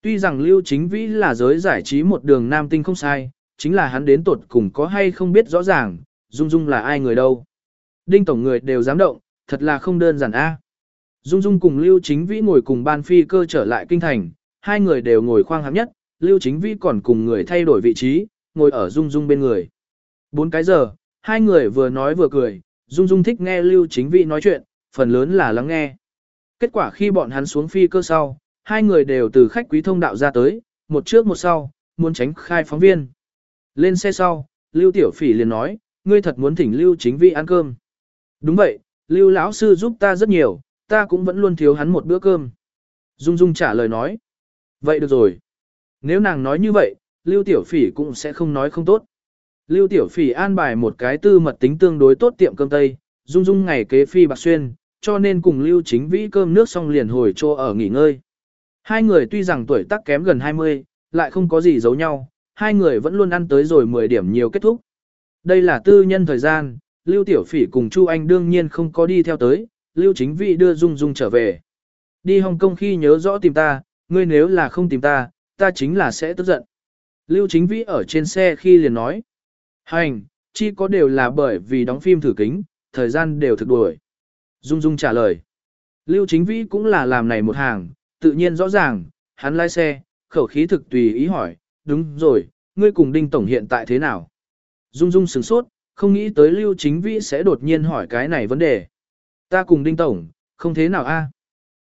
Tuy rằng Lưu Chính Vĩ là giới giải trí một đường nam tinh không sai, chính là hắn đến tuột cùng có hay không biết rõ ràng, Dung Dung là ai người đâu. Đinh tổng người đều dám động, thật là không đơn giản a. Dung Dung cùng Lưu Chính Vĩ ngồi cùng ban phi cơ trở lại kinh thành, hai người đều ngồi khoang hạng nhất, Lưu Chính Vĩ còn cùng người thay đổi vị trí, ngồi ở Dung Dung bên người. Bốn cái giờ, hai người vừa nói vừa cười, Dung Dung thích nghe Lưu Chính Vĩ nói chuyện, phần lớn là lắng nghe. Kết quả khi bọn hắn xuống phi cơ sau, hai người đều từ khách quý thông đạo ra tới, một trước một sau, muốn tránh khai phóng viên. Lên xe sau, Lưu Tiểu Phỉ liền nói, ngươi thật muốn thỉnh Lưu Chính Vĩ ăn cơm. Đúng vậy, Lưu lão sư giúp ta rất nhiều, ta cũng vẫn luôn thiếu hắn một bữa cơm. Dung Dung trả lời nói. Vậy được rồi. Nếu nàng nói như vậy, Lưu Tiểu Phỉ cũng sẽ không nói không tốt. Lưu Tiểu Phỉ an bài một cái tư mật tính tương đối tốt tiệm cơm Tây, Dung Dung ngày kế phi bạc xuyên, cho nên cùng Lưu Chính Vĩ cơm nước xong liền hồi chỗ ở nghỉ ngơi. Hai người tuy rằng tuổi tác kém gần 20, lại không có gì giấu nhau, hai người vẫn luôn ăn tới rồi 10 điểm nhiều kết thúc. Đây là tư nhân thời gian, Lưu Tiểu Phỉ cùng Chu Anh đương nhiên không có đi theo tới, Lưu Chính Vĩ đưa Dung Dung trở về. Đi Hồng Kông khi nhớ rõ tìm ta, ngươi nếu là không tìm ta, ta chính là sẽ tức giận. Lưu Chính Vĩ ở trên xe khi liền nói. Hành, chi có đều là bởi vì đóng phim thử kính, thời gian đều thực đuổi. Dung Dung trả lời. Lưu Chính Vĩ cũng là làm này một hàng, tự nhiên rõ ràng, hắn lái xe, khẩu khí thực tùy ý hỏi, đúng rồi, ngươi cùng Đinh Tổng hiện tại thế nào? Dung Dung sửng sốt, không nghĩ tới Lưu Chính Vĩ sẽ đột nhiên hỏi cái này vấn đề. Ta cùng Đinh Tổng, không thế nào a? À?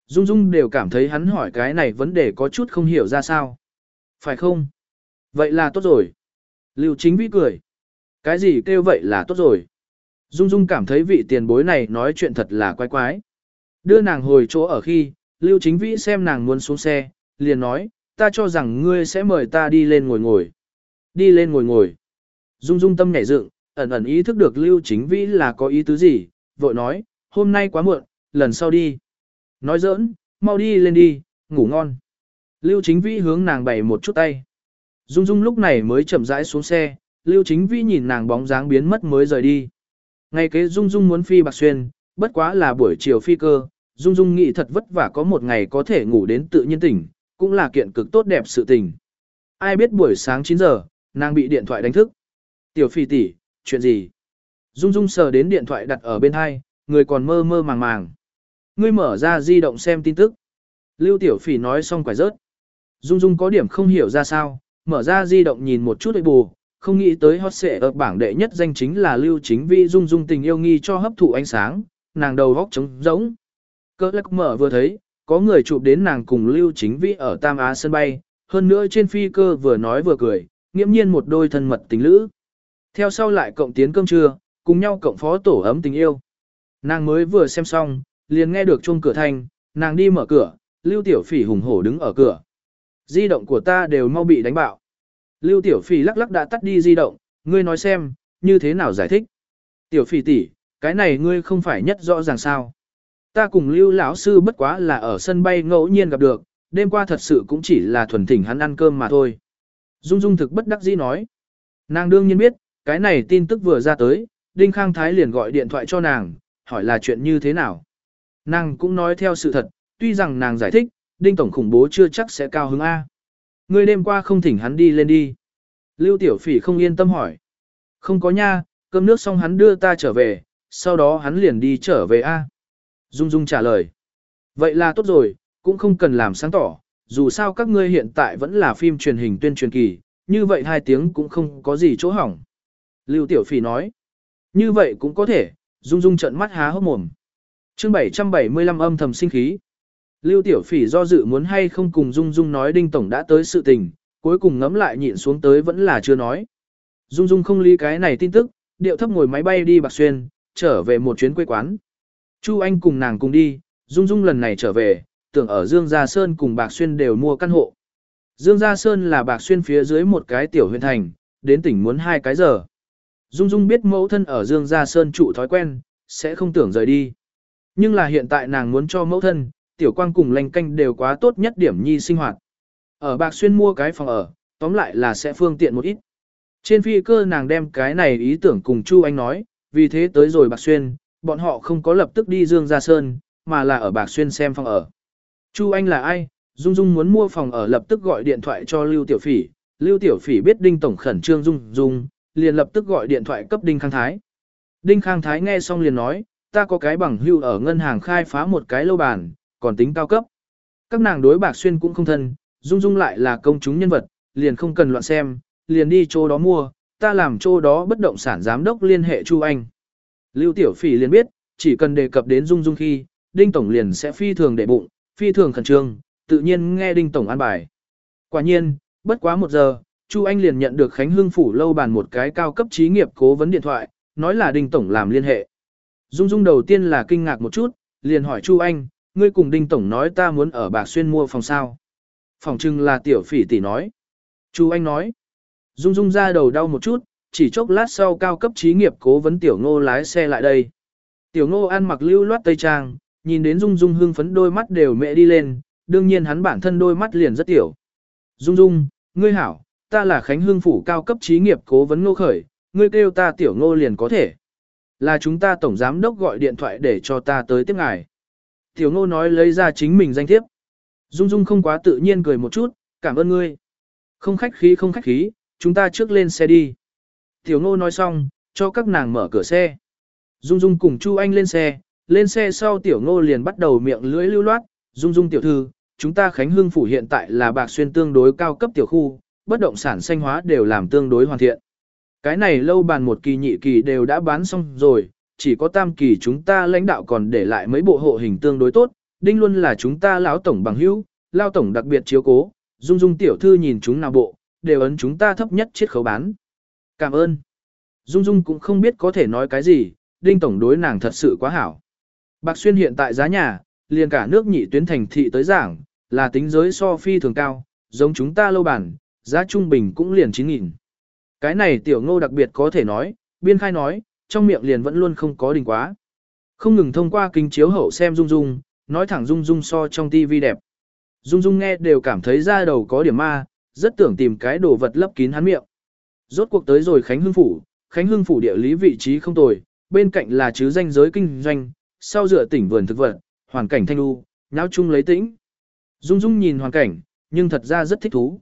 Dung Dung đều cảm thấy hắn hỏi cái này vấn đề có chút không hiểu ra sao. Phải không? Vậy là tốt rồi. Lưu Chính Vĩ cười. Cái gì kêu vậy là tốt rồi. Dung Dung cảm thấy vị tiền bối này nói chuyện thật là quái quái. Đưa nàng hồi chỗ ở khi, Lưu Chính Vĩ xem nàng muốn xuống xe, liền nói, ta cho rằng ngươi sẽ mời ta đi lên ngồi ngồi. Đi lên ngồi ngồi. Dung Dung tâm nhảy dựng, ẩn ẩn ý thức được Lưu Chính Vĩ là có ý tứ gì, vội nói, hôm nay quá muộn, lần sau đi. Nói giỡn, mau đi lên đi, ngủ ngon. Lưu Chính Vĩ hướng nàng bày một chút tay. Dung Dung lúc này mới chậm rãi xuống xe, Lưu Chính Vĩ nhìn nàng bóng dáng biến mất mới rời đi. Ngày kế Dung Dung muốn phi bạc xuyên, bất quá là buổi chiều phi cơ, Dung Dung nghĩ thật vất vả có một ngày có thể ngủ đến tự nhiên tỉnh, cũng là kiện cực tốt đẹp sự tình. Ai biết buổi sáng 9 giờ, nàng bị điện thoại đánh thức. Tiểu phi tỷ, chuyện gì? Dung Dung sờ đến điện thoại đặt ở bên hai, người còn mơ mơ màng màng. Ngươi mở ra di động xem tin tức. Lưu Tiểu Phỉ nói xong quải rớt. Dung Dung có điểm không hiểu ra sao, mở ra di động nhìn một chút ấy bù, không nghĩ tới hot xệ ở bảng đệ nhất danh chính là Lưu Chính Vi Dung Dung tình yêu nghi cho hấp thụ ánh sáng, nàng đầu góc trống rỗng. Cơ lắc mở vừa thấy, có người chụp đến nàng cùng Lưu Chính Vi ở Tam Á sân bay, hơn nữa trên phi cơ vừa nói vừa cười, nghiễm nhiên một đôi thân mật tình lữ. Theo sau lại cộng tiến cơm trưa, cùng nhau cộng phó tổ ấm tình yêu. Nàng mới vừa xem xong, liền nghe được chuông cửa thanh, nàng đi mở cửa, Lưu Tiểu Phỉ hùng hổ đứng ở cửa. Di động của ta đều mau bị đánh bạo. Lưu Tiểu Phỉ lắc lắc đã tắt đi di động, ngươi nói xem, như thế nào giải thích. Tiểu Phỉ tỷ, cái này ngươi không phải nhất rõ ràng sao. Ta cùng Lưu lão sư bất quá là ở sân bay ngẫu nhiên gặp được, đêm qua thật sự cũng chỉ là thuần thỉnh hắn ăn cơm mà thôi. Dung Dung thực bất đắc dĩ nói. Nàng đương nhiên biết, cái này tin tức vừa ra tới, Đinh Khang Thái liền gọi điện thoại cho nàng, hỏi là chuyện như thế nào. Nàng cũng nói theo sự thật, tuy rằng nàng giải thích, Đinh Tổng khủng bố chưa chắc sẽ cao hứng A. Người đêm qua không thỉnh hắn đi lên đi. Lưu Tiểu Phỉ không yên tâm hỏi. Không có nha, cơm nước xong hắn đưa ta trở về, sau đó hắn liền đi trở về A. Dung Dung trả lời. Vậy là tốt rồi, cũng không cần làm sáng tỏ, dù sao các ngươi hiện tại vẫn là phim truyền hình tuyên truyền kỳ, như vậy hai tiếng cũng không có gì chỗ hỏng. Lưu Tiểu Phỉ nói. Như vậy cũng có thể, Dung Dung trận mắt há hốc mồm. chương 775 âm thầm sinh khí. Lưu Tiểu Phỉ do dự muốn hay không cùng Dung Dung nói Đinh Tổng đã tới sự tình, cuối cùng ngấm lại nhịn xuống tới vẫn là chưa nói. Dung Dung không lý cái này tin tức, điệu thấp ngồi máy bay đi Bạc Xuyên, trở về một chuyến quê quán. Chu Anh cùng nàng cùng đi, Dung Dung lần này trở về, tưởng ở Dương Gia Sơn cùng Bạc Xuyên đều mua căn hộ. Dương Gia Sơn là Bạc Xuyên phía dưới một cái tiểu huyện thành, đến tỉnh muốn hai cái giờ. Dung Dung biết mẫu thân ở Dương Gia Sơn trụ thói quen, sẽ không tưởng rời đi. Nhưng là hiện tại nàng muốn cho mẫu thân, tiểu quang cùng lành canh đều quá tốt nhất điểm nhi sinh hoạt. Ở Bạc Xuyên mua cái phòng ở, tóm lại là sẽ phương tiện một ít. Trên phi cơ nàng đem cái này ý tưởng cùng Chu Anh nói, vì thế tới rồi Bạc Xuyên, bọn họ không có lập tức đi Dương Gia Sơn, mà là ở Bạc Xuyên xem phòng ở. Chu Anh là ai? Dung Dung muốn mua phòng ở lập tức gọi điện thoại cho Lưu Tiểu Phỉ. Lưu Tiểu Phỉ biết Đinh Tổng khẩn trương Dung Dung, liền lập tức gọi điện thoại cấp Đinh Khang Thái. Đinh Khang Thái nghe xong liền nói, ta có cái bằng hưu ở ngân hàng khai phá một cái lâu bàn, còn tính cao cấp. Các nàng đối bạc xuyên cũng không thân, Dung Dung lại là công chúng nhân vật, liền không cần loạn xem, liền đi chỗ đó mua, ta làm chỗ đó bất động sản giám đốc liên hệ Chu Anh. Lưu Tiểu Phỉ liền biết, chỉ cần đề cập đến Dung Dung khi, Đinh Tổng liền sẽ phi thường để bụng, phi thường khẩn trương, tự nhiên nghe Đinh Tổng an bài. Quả nhiên, bất quá một giờ, Chu Anh liền nhận được Khánh Hưng Phủ lâu bàn một cái cao cấp trí nghiệp cố vấn điện thoại, nói là Đinh Tổng làm liên hệ. Dung Dung đầu tiên là kinh ngạc một chút, liền hỏi Chu Anh, ngươi cùng Đinh Tổng nói ta muốn ở Bạc Xuyên mua phòng sao. Phòng trưng là tiểu phỉ tỷ nói. Chu Anh nói. Dung Dung ra đầu đau một chút, chỉ chốc lát sau cao cấp trí nghiệp cố vấn tiểu ngô lái xe lại đây. Tiểu ngô ăn mặc lưu loát tây trang, nhìn đến Dung Dung hưng phấn đôi mắt đều mẹ đi lên, đương nhiên hắn bản thân đôi mắt liền rất tiểu. Dung Dung, ngươi hảo, ta là Khánh Hương Phủ cao cấp trí nghiệp cố vấn ngô khởi, ngươi kêu ta tiểu ngô liền có thể. Là chúng ta tổng giám đốc gọi điện thoại để cho ta tới tiếp ngài. Tiểu ngô nói lấy ra chính mình danh thiếp. Dung Dung không quá tự nhiên cười một chút, cảm ơn ngươi. Không khách khí không khách khí, chúng ta trước lên xe đi. Tiểu ngô nói xong, cho các nàng mở cửa xe. Dung Dung cùng Chu Anh lên xe, lên xe sau tiểu ngô liền bắt đầu miệng lưỡi lưu loát. Dung Dung tiểu thư, chúng ta Khánh Hưng Phủ hiện tại là bạc xuyên tương đối cao cấp tiểu khu, bất động sản xanh hóa đều làm tương đối hoàn thiện. Cái này lâu bàn một kỳ nhị kỳ đều đã bán xong rồi, chỉ có tam kỳ chúng ta lãnh đạo còn để lại mấy bộ hộ hình tương đối tốt, đinh luôn là chúng ta lão tổng bằng hữu, lao tổng đặc biệt chiếu cố, dung dung tiểu thư nhìn chúng nào bộ, đều ấn chúng ta thấp nhất chiết khấu bán. Cảm ơn. Dung dung cũng không biết có thể nói cái gì, đinh tổng đối nàng thật sự quá hảo. Bạc xuyên hiện tại giá nhà, liền cả nước nhị tuyến thành thị tới giảng, là tính giới so phi thường cao, giống chúng ta lâu bản, giá trung bình cũng liền 9.000. Cái này tiểu ngô đặc biệt có thể nói, biên khai nói, trong miệng liền vẫn luôn không có đình quá. Không ngừng thông qua kính chiếu hậu xem Dung Dung, nói thẳng Dung Dung so trong tivi đẹp. Dung Dung nghe đều cảm thấy da đầu có điểm ma, rất tưởng tìm cái đồ vật lấp kín hắn miệng. Rốt cuộc tới rồi Khánh Hưng Phủ, Khánh Hưng Phủ địa lý vị trí không tồi, bên cạnh là chứ danh giới kinh doanh, sau dựa tỉnh vườn thực vật, hoàn cảnh thanh u, nháo chung lấy tĩnh. Dung Dung nhìn hoàn cảnh, nhưng thật ra rất thích thú.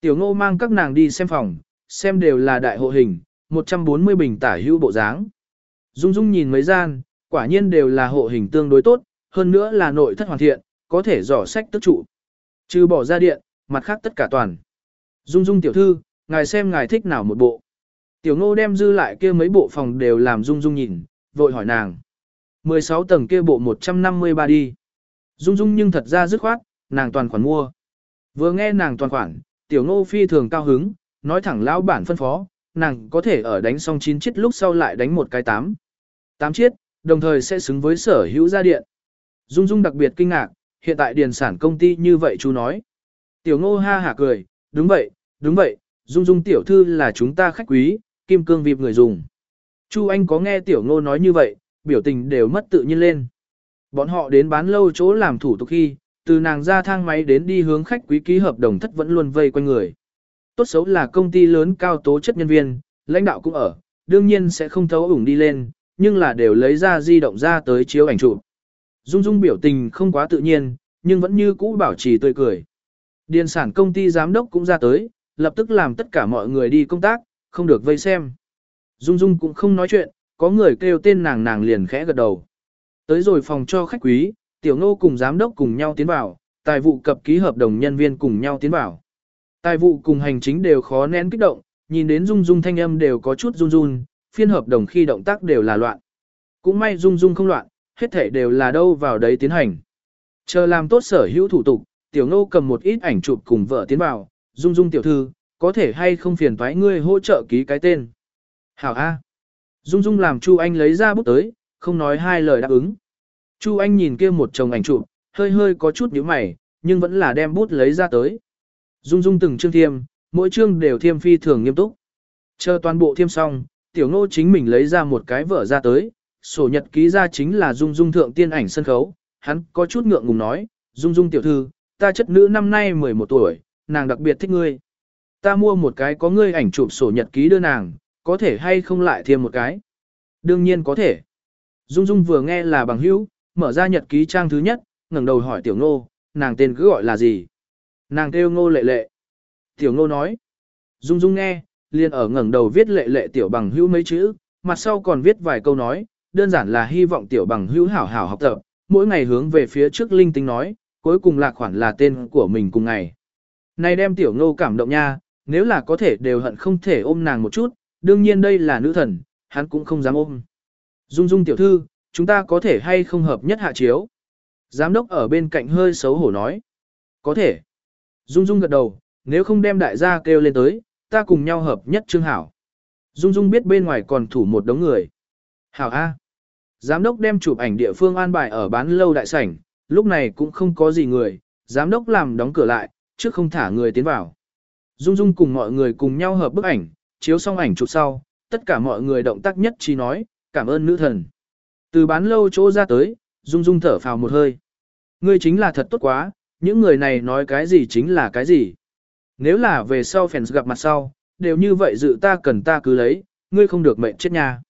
Tiểu ngô mang các nàng đi xem phòng, xem đều là đại hộ hình, 140 bình tả hữu bộ dáng. Dung Dung nhìn mấy gian, quả nhiên đều là hộ hình tương đối tốt, hơn nữa là nội thất hoàn thiện, có thể dò sách tức trụ. Trừ bỏ ra điện, mặt khác tất cả toàn. Dung Dung tiểu thư, ngài xem ngài thích nào một bộ. Tiểu ngô đem dư lại kia mấy bộ phòng đều làm Dung Dung nhìn, vội hỏi nàng. 16 tầng kia bộ 153 đi. Dung Dung nhưng thật ra dứt khoát, nàng toàn khoản mua. Vừa nghe nàng toàn khoản, tiểu ngô phi thường cao hứng, nói thẳng lão bản phân phó, nàng có thể ở đánh xong 9 chiếc lúc sau lại đánh một cái 8. 8 chiếc, đồng thời sẽ xứng với sở hữu gia điện. Dung Dung đặc biệt kinh ngạc, hiện tại điền sản công ty như vậy chú nói. Tiểu ngô ha hả cười, đúng vậy, đúng vậy, Dung Dung tiểu thư là chúng ta khách quý, kim cương vịp người dùng. Chu Anh có nghe tiểu ngô nói như vậy, biểu tình đều mất tự nhiên lên. Bọn họ đến bán lâu chỗ làm thủ tục khi, từ nàng ra thang máy đến đi hướng khách quý ký hợp đồng thất vẫn luôn vây quanh người. Tốt xấu là công ty lớn cao tố chất nhân viên, lãnh đạo cũng ở, đương nhiên sẽ không thấu ủng đi lên, nhưng là đều lấy ra di động ra tới chiếu ảnh chụp. Dung Dung biểu tình không quá tự nhiên, nhưng vẫn như cũ bảo trì tươi cười. Điền sản công ty giám đốc cũng ra tới, lập tức làm tất cả mọi người đi công tác, không được vây xem. Dung Dung cũng không nói chuyện, có người kêu tên nàng nàng liền khẽ gật đầu. Tới rồi phòng cho khách quý, tiểu ngô cùng giám đốc cùng nhau tiến vào, tài vụ cập ký hợp đồng nhân viên cùng nhau tiến vào. Tài vụ cùng hành chính đều khó nén kích động, nhìn đến Dung Dung thanh âm đều có chút run run, phiên hợp đồng khi động tác đều là loạn. Cũng may Dung Dung không loạn, hết thể đều là đâu vào đấy tiến hành. Chờ làm tốt sở hữu thủ tục, tiểu ngô cầm một ít ảnh chụp cùng vợ tiến vào, Dung Dung tiểu thư, có thể hay không phiền thoái ngươi hỗ trợ ký cái tên. Hảo A. Dung Dung làm Chu Anh lấy ra bút tới, không nói hai lời đáp ứng. Chu Anh nhìn kia một chồng ảnh chụp, hơi hơi có chút nhíu mày, nhưng vẫn là đem bút lấy ra tới. Dung Dung từng chương thiêm, mỗi chương đều thiêm phi thường nghiêm túc. Chờ toàn bộ thiêm xong, tiểu ngô chính mình lấy ra một cái vở ra tới, sổ nhật ký ra chính là Dung Dung thượng tiên ảnh sân khấu, hắn có chút ngượng ngùng nói, Dung Dung tiểu thư, ta chất nữ năm nay 11 tuổi, nàng đặc biệt thích ngươi. Ta mua một cái có ngươi ảnh chụp sổ nhật ký đưa nàng, có thể hay không lại thêm một cái? Đương nhiên có thể. Dung Dung vừa nghe là bằng hữu, mở ra nhật ký trang thứ nhất, ngẩng đầu hỏi tiểu ngô, nàng tên cứ gọi là gì? Nàng kêu ngô lệ lệ. Tiểu ngô nói. Dung Dung nghe, liền ở ngẩng đầu viết lệ lệ tiểu bằng hữu mấy chữ, mặt sau còn viết vài câu nói, đơn giản là hy vọng tiểu bằng hữu hảo hảo học tập, mỗi ngày hướng về phía trước linh tinh nói, cuối cùng lạc khoản là tên của mình cùng ngày. Này đem tiểu ngô cảm động nha, nếu là có thể đều hận không thể ôm nàng một chút, đương nhiên đây là nữ thần, hắn cũng không dám ôm. Dung dung tiểu thư, chúng ta có thể hay không hợp nhất hạ chiếu. Giám đốc ở bên cạnh hơi xấu hổ nói. Có thể. Dung dung gật đầu, nếu không đem đại gia kêu lên tới, ta cùng nhau hợp nhất trương hảo. Dung dung biết bên ngoài còn thủ một đống người. Hảo A. Giám đốc đem chụp ảnh địa phương an bài ở bán lâu đại sảnh, lúc này cũng không có gì người, giám đốc làm đóng cửa lại, trước không thả người tiến vào. Dung Dung cùng mọi người cùng nhau hợp bức ảnh, chiếu xong ảnh chụp sau, tất cả mọi người động tác nhất trí nói, cảm ơn nữ thần. Từ bán lâu chỗ ra tới, Dung Dung thở phào một hơi. Ngươi chính là thật tốt quá, những người này nói cái gì chính là cái gì. Nếu là về sau fans gặp mặt sau, đều như vậy dự ta cần ta cứ lấy, ngươi không được mệnh chết nhà.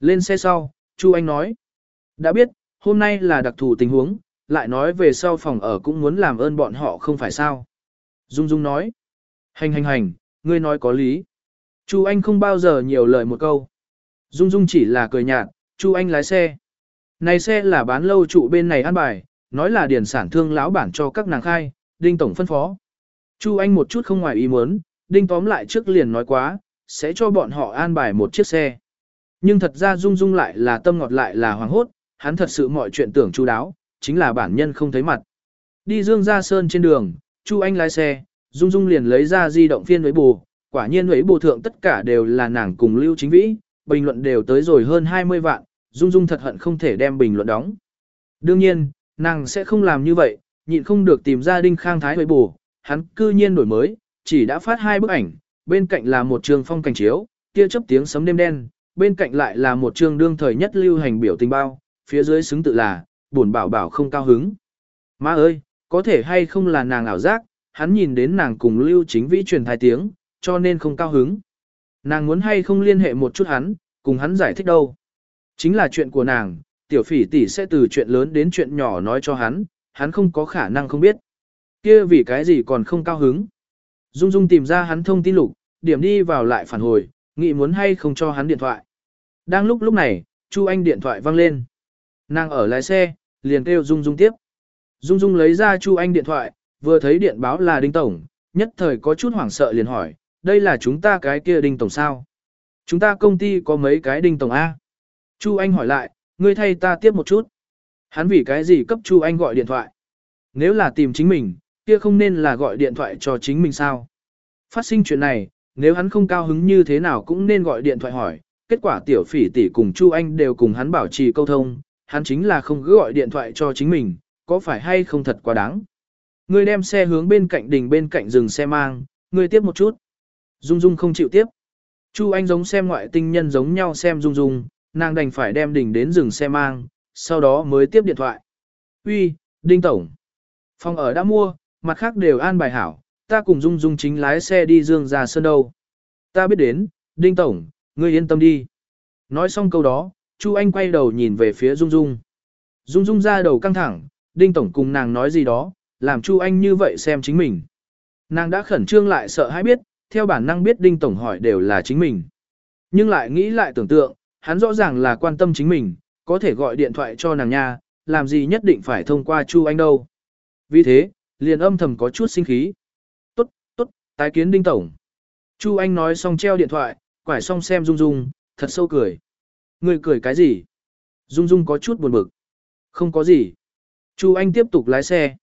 Lên xe sau, Chu Anh nói. Đã biết, hôm nay là đặc thù tình huống, lại nói về sau phòng ở cũng muốn làm ơn bọn họ không phải sao. Dung Dung nói. Hành hành hành, ngươi nói có lý. Chu Anh không bao giờ nhiều lời một câu. Dung Dung chỉ là cười nhạt, Chu Anh lái xe. Này xe là bán lâu trụ bên này ăn bài, nói là điển sản thương lão bản cho các nàng khai, Đinh Tổng phân phó. Chu Anh một chút không ngoài ý muốn, Đinh tóm lại trước liền nói quá, sẽ cho bọn họ an bài một chiếc xe. Nhưng thật ra Dung Dung lại là tâm ngọt lại là hoàng hốt, hắn thật sự mọi chuyện tưởng chu đáo, chính là bản nhân không thấy mặt. Đi Dương Gia Sơn trên đường, Chu Anh lái xe, Dung Dung liền lấy ra di động phiên với bù, quả nhiên với bù thượng tất cả đều là nàng cùng Lưu Chính Vĩ, bình luận đều tới rồi hơn 20 vạn, Dung Dung thật hận không thể đem bình luận đóng. Đương nhiên, nàng sẽ không làm như vậy, nhịn không được tìm ra Đinh Khang Thái hồi bù, hắn cư nhiên đổi mới, chỉ đã phát hai bức ảnh, bên cạnh là một trường phong cảnh chiếu, kia chớp tiếng sấm đêm đen, bên cạnh lại là một trường đương thời nhất lưu hành biểu tình bao, phía dưới xứng tự là, buồn bảo bảo không cao hứng. Má ơi, có thể hay không là nàng ảo giác, hắn nhìn đến nàng cùng lưu chính vĩ truyền thai tiếng, cho nên không cao hứng. Nàng muốn hay không liên hệ một chút hắn, cùng hắn giải thích đâu. Chính là chuyện của nàng, tiểu phỉ tỷ sẽ từ chuyện lớn đến chuyện nhỏ nói cho hắn, hắn không có khả năng không biết. kia vì cái gì còn không cao hứng. Dung Dung tìm ra hắn thông tin lục, điểm đi vào lại phản hồi, nghĩ muốn hay không cho hắn điện thoại. Đang lúc lúc này, Chu Anh điện thoại vang lên. Nàng ở lái xe, liền kêu Dung Dung tiếp. Dung Dung lấy ra Chu Anh điện thoại, vừa thấy điện báo là Đinh Tổng, nhất thời có chút hoảng sợ liền hỏi, đây là chúng ta cái kia Đinh Tổng sao? Chúng ta công ty có mấy cái Đinh Tổng A? Chu Anh hỏi lại, ngươi thay ta tiếp một chút. Hắn vì cái gì cấp Chu Anh gọi điện thoại? Nếu là tìm chính mình, kia không nên là gọi điện thoại cho chính mình sao? Phát sinh chuyện này, nếu hắn không cao hứng như thế nào cũng nên gọi điện thoại hỏi. Kết quả tiểu phỉ tỷ cùng Chu Anh đều cùng hắn bảo trì câu thông, hắn chính là không cứ gọi điện thoại cho chính mình, có phải hay không thật quá đáng. Ngươi đem xe hướng bên cạnh đình bên cạnh dừng xe mang, ngươi tiếp một chút. Dung Dung không chịu tiếp. Chu Anh giống xem ngoại tinh nhân giống nhau xem Dung Dung, nàng đành phải đem đỉnh đến dừng xe mang, sau đó mới tiếp điện thoại. Uy, Đinh Tổng. Phòng ở đã mua, mặt khác đều an bài hảo, ta cùng Dung Dung chính lái xe đi Dương ra sơn đâu. Ta biết đến, Đinh Tổng, ngươi yên tâm đi. Nói xong câu đó, Chu Anh quay đầu nhìn về phía Dung Dung. Dung Dung ra đầu căng thẳng, Đinh Tổng cùng nàng nói gì đó, làm Chu Anh như vậy xem chính mình. Nàng đã khẩn trương lại sợ hãi biết, theo bản năng biết Đinh Tổng hỏi đều là chính mình. Nhưng lại nghĩ lại tưởng tượng, hắn rõ ràng là quan tâm chính mình, có thể gọi điện thoại cho nàng nha, làm gì nhất định phải thông qua Chu Anh đâu. Vì thế, liền âm thầm có chút sinh khí. Tốt, tốt, tái kiến Đinh Tổng. Chu Anh nói xong treo điện thoại, quải xong xem Dung Dung, thật sâu cười. Người cười cái gì? Dung Dung có chút buồn bực. Không có gì. Chu Anh tiếp tục lái xe.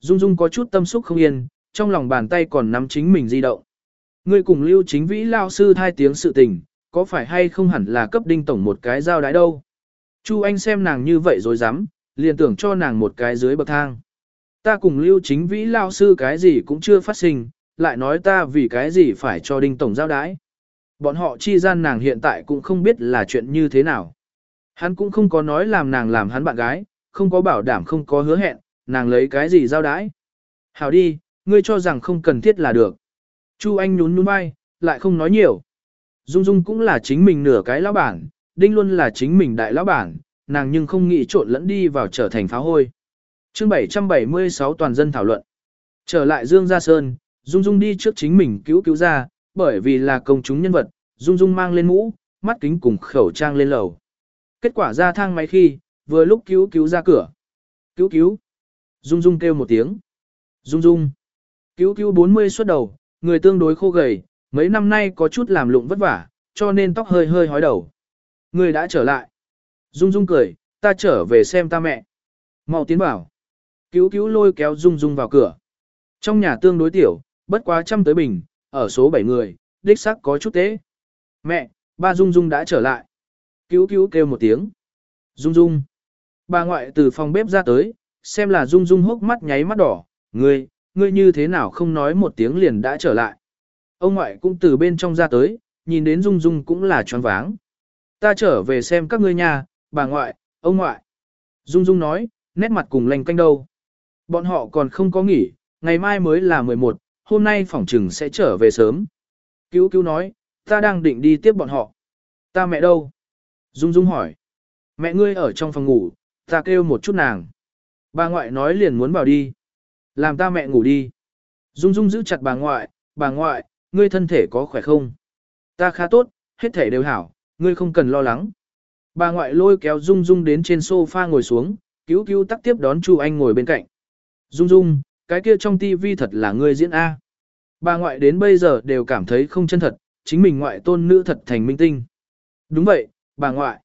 Dung Dung có chút tâm xúc không yên, trong lòng bàn tay còn nắm chính mình di động. Ngươi cùng lưu chính vĩ lao sư thai tiếng sự tình, có phải hay không hẳn là cấp đinh tổng một cái giao đái đâu. Chu Anh xem nàng như vậy rồi dám, liền tưởng cho nàng một cái dưới bậc thang. Ta cùng lưu chính vĩ lao sư cái gì cũng chưa phát sinh, lại nói ta vì cái gì phải cho đinh tổng giao đái. Bọn họ chi gian nàng hiện tại cũng không biết là chuyện như thế nào. Hắn cũng không có nói làm nàng làm hắn bạn gái, không có bảo đảm không có hứa hẹn, nàng lấy cái gì giao đái. Hảo đi, ngươi cho rằng không cần thiết là được. Chu Anh nhún nhún vai, lại không nói nhiều. Dung Dung cũng là chính mình nửa cái lão bản, Đinh luôn là chính mình đại lão bản, nàng nhưng không nghĩ trộn lẫn đi vào trở thành phá hôi. Chương 776 toàn dân thảo luận. Trở lại Dương Gia Sơn, Dung Dung đi trước chính mình cứu cứu ra, bởi vì là công chúng nhân vật, Dung Dung mang lên mũ, mắt kính cùng khẩu trang lên lầu. Kết quả ra thang máy khi, vừa lúc cứu cứu ra cửa. Cứu cứu. Dung Dung kêu một tiếng. Dung Dung. Cứu cứu 40 xuất đầu, người tương đối khô gầy, mấy năm nay có chút làm lụng vất vả, cho nên tóc hơi hơi hói đầu. Người đã trở lại. Dung Dung cười, ta trở về xem ta mẹ. Mau tiến vào. Cứu cứu lôi kéo Dung Dung vào cửa. Trong nhà tương đối tiểu, bất quá trăm tới bình, ở số 7 người, đích xác có chút tế. Mẹ, ba Dung Dung đã trở lại. Cứu cứu kêu một tiếng. Dung Dung. Bà ngoại từ phòng bếp ra tới, xem là Dung Dung hốc mắt nháy mắt đỏ. Ngươi, ngươi như thế nào không nói một tiếng liền đã trở lại. Ông ngoại cũng từ bên trong ra tới, nhìn đến Dung Dung cũng là choáng váng. Ta trở về xem các ngươi nhà, bà ngoại, ông ngoại. Dung Dung nói, nét mặt cùng lành canh đâu. Bọn họ còn không có nghỉ, ngày mai mới là 11, hôm nay phỏng trừng sẽ trở về sớm. Cứu cứu nói, ta đang định đi tiếp bọn họ. Ta mẹ đâu? Dung Dung hỏi. Mẹ ngươi ở trong phòng ngủ, ta kêu một chút nàng. Bà ngoại nói liền muốn vào đi. Làm ta mẹ ngủ đi. Dung Dung giữ chặt bà ngoại, bà ngoại, ngươi thân thể có khỏe không? Ta khá tốt, hết thể đều hảo, ngươi không cần lo lắng. Bà ngoại lôi kéo Dung Dung đến trên sofa ngồi xuống, cứu cứu tắc tiếp đón Chu Anh ngồi bên cạnh. Dung Dung, cái kia trong tivi thật là ngươi diễn A. Bà ngoại đến bây giờ đều cảm thấy không chân thật, chính mình ngoại tôn nữ thật thành minh tinh. Đúng vậy, bà ngoại.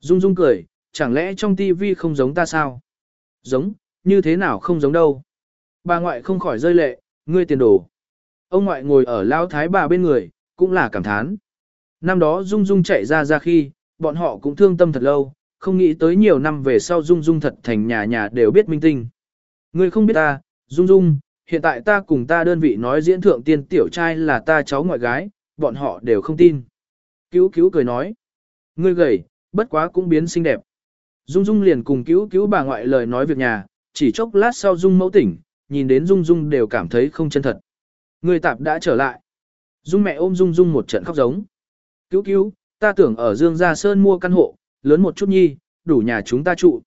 Dung Dung cười, chẳng lẽ trong tivi không giống ta sao? Giống, như thế nào không giống đâu. Bà ngoại không khỏi rơi lệ, ngươi tiền đồ. Ông ngoại ngồi ở lao thái bà bên người, cũng là cảm thán. Năm đó Dung Dung chạy ra ra khi, bọn họ cũng thương tâm thật lâu, không nghĩ tới nhiều năm về sau Dung Dung thật thành nhà nhà đều biết minh tinh. Ngươi không biết ta, Dung Dung, hiện tại ta cùng ta đơn vị nói diễn thượng tiên tiểu trai là ta cháu ngoại gái, bọn họ đều không tin. Cứu cứu cười nói. Ngươi gầy, bất quá cũng biến xinh đẹp. Dung Dung liền cùng cứu cứu bà ngoại lời nói việc nhà, chỉ chốc lát sau Dung mẫu tỉnh, nhìn đến Dung Dung đều cảm thấy không chân thật. Người tạp đã trở lại. Dung mẹ ôm Dung Dung một trận khóc giống. Cứu cứu, ta tưởng ở Dương Gia Sơn mua căn hộ, lớn một chút nhi, đủ nhà chúng ta trụ.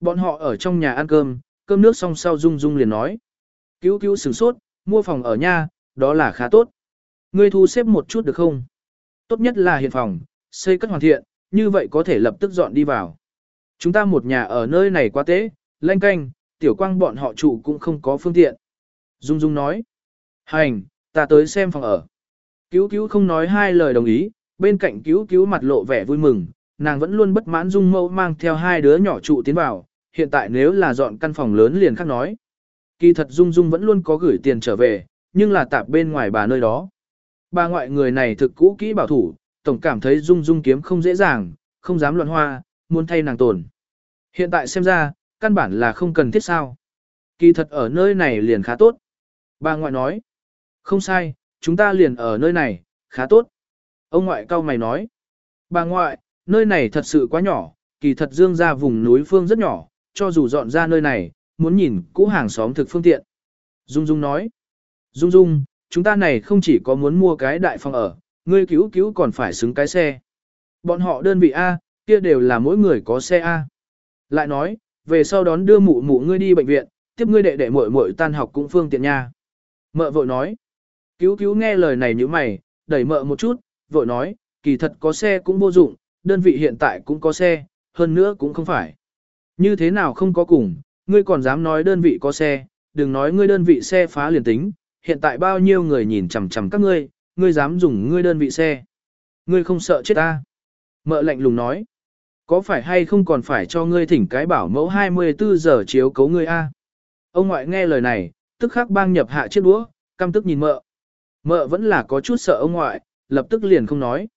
Bọn họ ở trong nhà ăn cơm, cơm nước xong sau Dung Dung liền nói. Cứu cứu sửng sốt, mua phòng ở nhà, đó là khá tốt. Ngươi thu xếp một chút được không? Tốt nhất là hiện phòng, xây cất hoàn thiện, như vậy có thể lập tức dọn đi vào. Chúng ta một nhà ở nơi này quá tế, lanh canh, tiểu quang bọn họ trụ cũng không có phương tiện. Dung Dung nói. Hành, ta tới xem phòng ở. Cứu cứu không nói hai lời đồng ý, bên cạnh cứu cứu mặt lộ vẻ vui mừng, nàng vẫn luôn bất mãn Dung mẫu mang theo hai đứa nhỏ trụ tiến vào, hiện tại nếu là dọn căn phòng lớn liền khác nói. Kỳ thật Dung Dung vẫn luôn có gửi tiền trở về, nhưng là tạp bên ngoài bà nơi đó. Bà ngoại người này thực cũ kỹ bảo thủ, tổng cảm thấy Dung Dung kiếm không dễ dàng, không dám luận hoa, muốn thay nàng tồn. Hiện tại xem ra, căn bản là không cần thiết sao. Kỳ thật ở nơi này liền khá tốt. Bà ngoại nói. Không sai, chúng ta liền ở nơi này, khá tốt. Ông ngoại cao mày nói. Bà ngoại, nơi này thật sự quá nhỏ, kỳ thật dương ra vùng núi phương rất nhỏ, cho dù dọn ra nơi này, muốn nhìn cũ hàng xóm thực phương tiện. Dung Dung nói. Dung Dung, chúng ta này không chỉ có muốn mua cái đại phòng ở, ngươi cứu cứu còn phải xứng cái xe. Bọn họ đơn vị A, kia đều là mỗi người có xe A. Lại nói, về sau đón đưa mụ mụ ngươi đi bệnh viện, tiếp ngươi đệ đệ muội muội tan học cũng phương tiện nha. Mợ vội nói. Cứu cứu nghe lời này như mày, đẩy mợ một chút, vội nói, kỳ thật có xe cũng vô dụng, đơn vị hiện tại cũng có xe, hơn nữa cũng không phải. Như thế nào không có cùng, ngươi còn dám nói đơn vị có xe, đừng nói ngươi đơn vị xe phá liền tính, hiện tại bao nhiêu người nhìn chằm chằm các ngươi, ngươi dám dùng ngươi đơn vị xe. Ngươi không sợ chết ta. Mợ lạnh lùng nói. Có phải hay không còn phải cho ngươi thỉnh cái bảo mẫu 24 giờ chiếu cấu ngươi a? Ông ngoại nghe lời này, tức khắc bang nhập hạ chiếc đũa, căm tức nhìn mợ. Mợ vẫn là có chút sợ ông ngoại, lập tức liền không nói.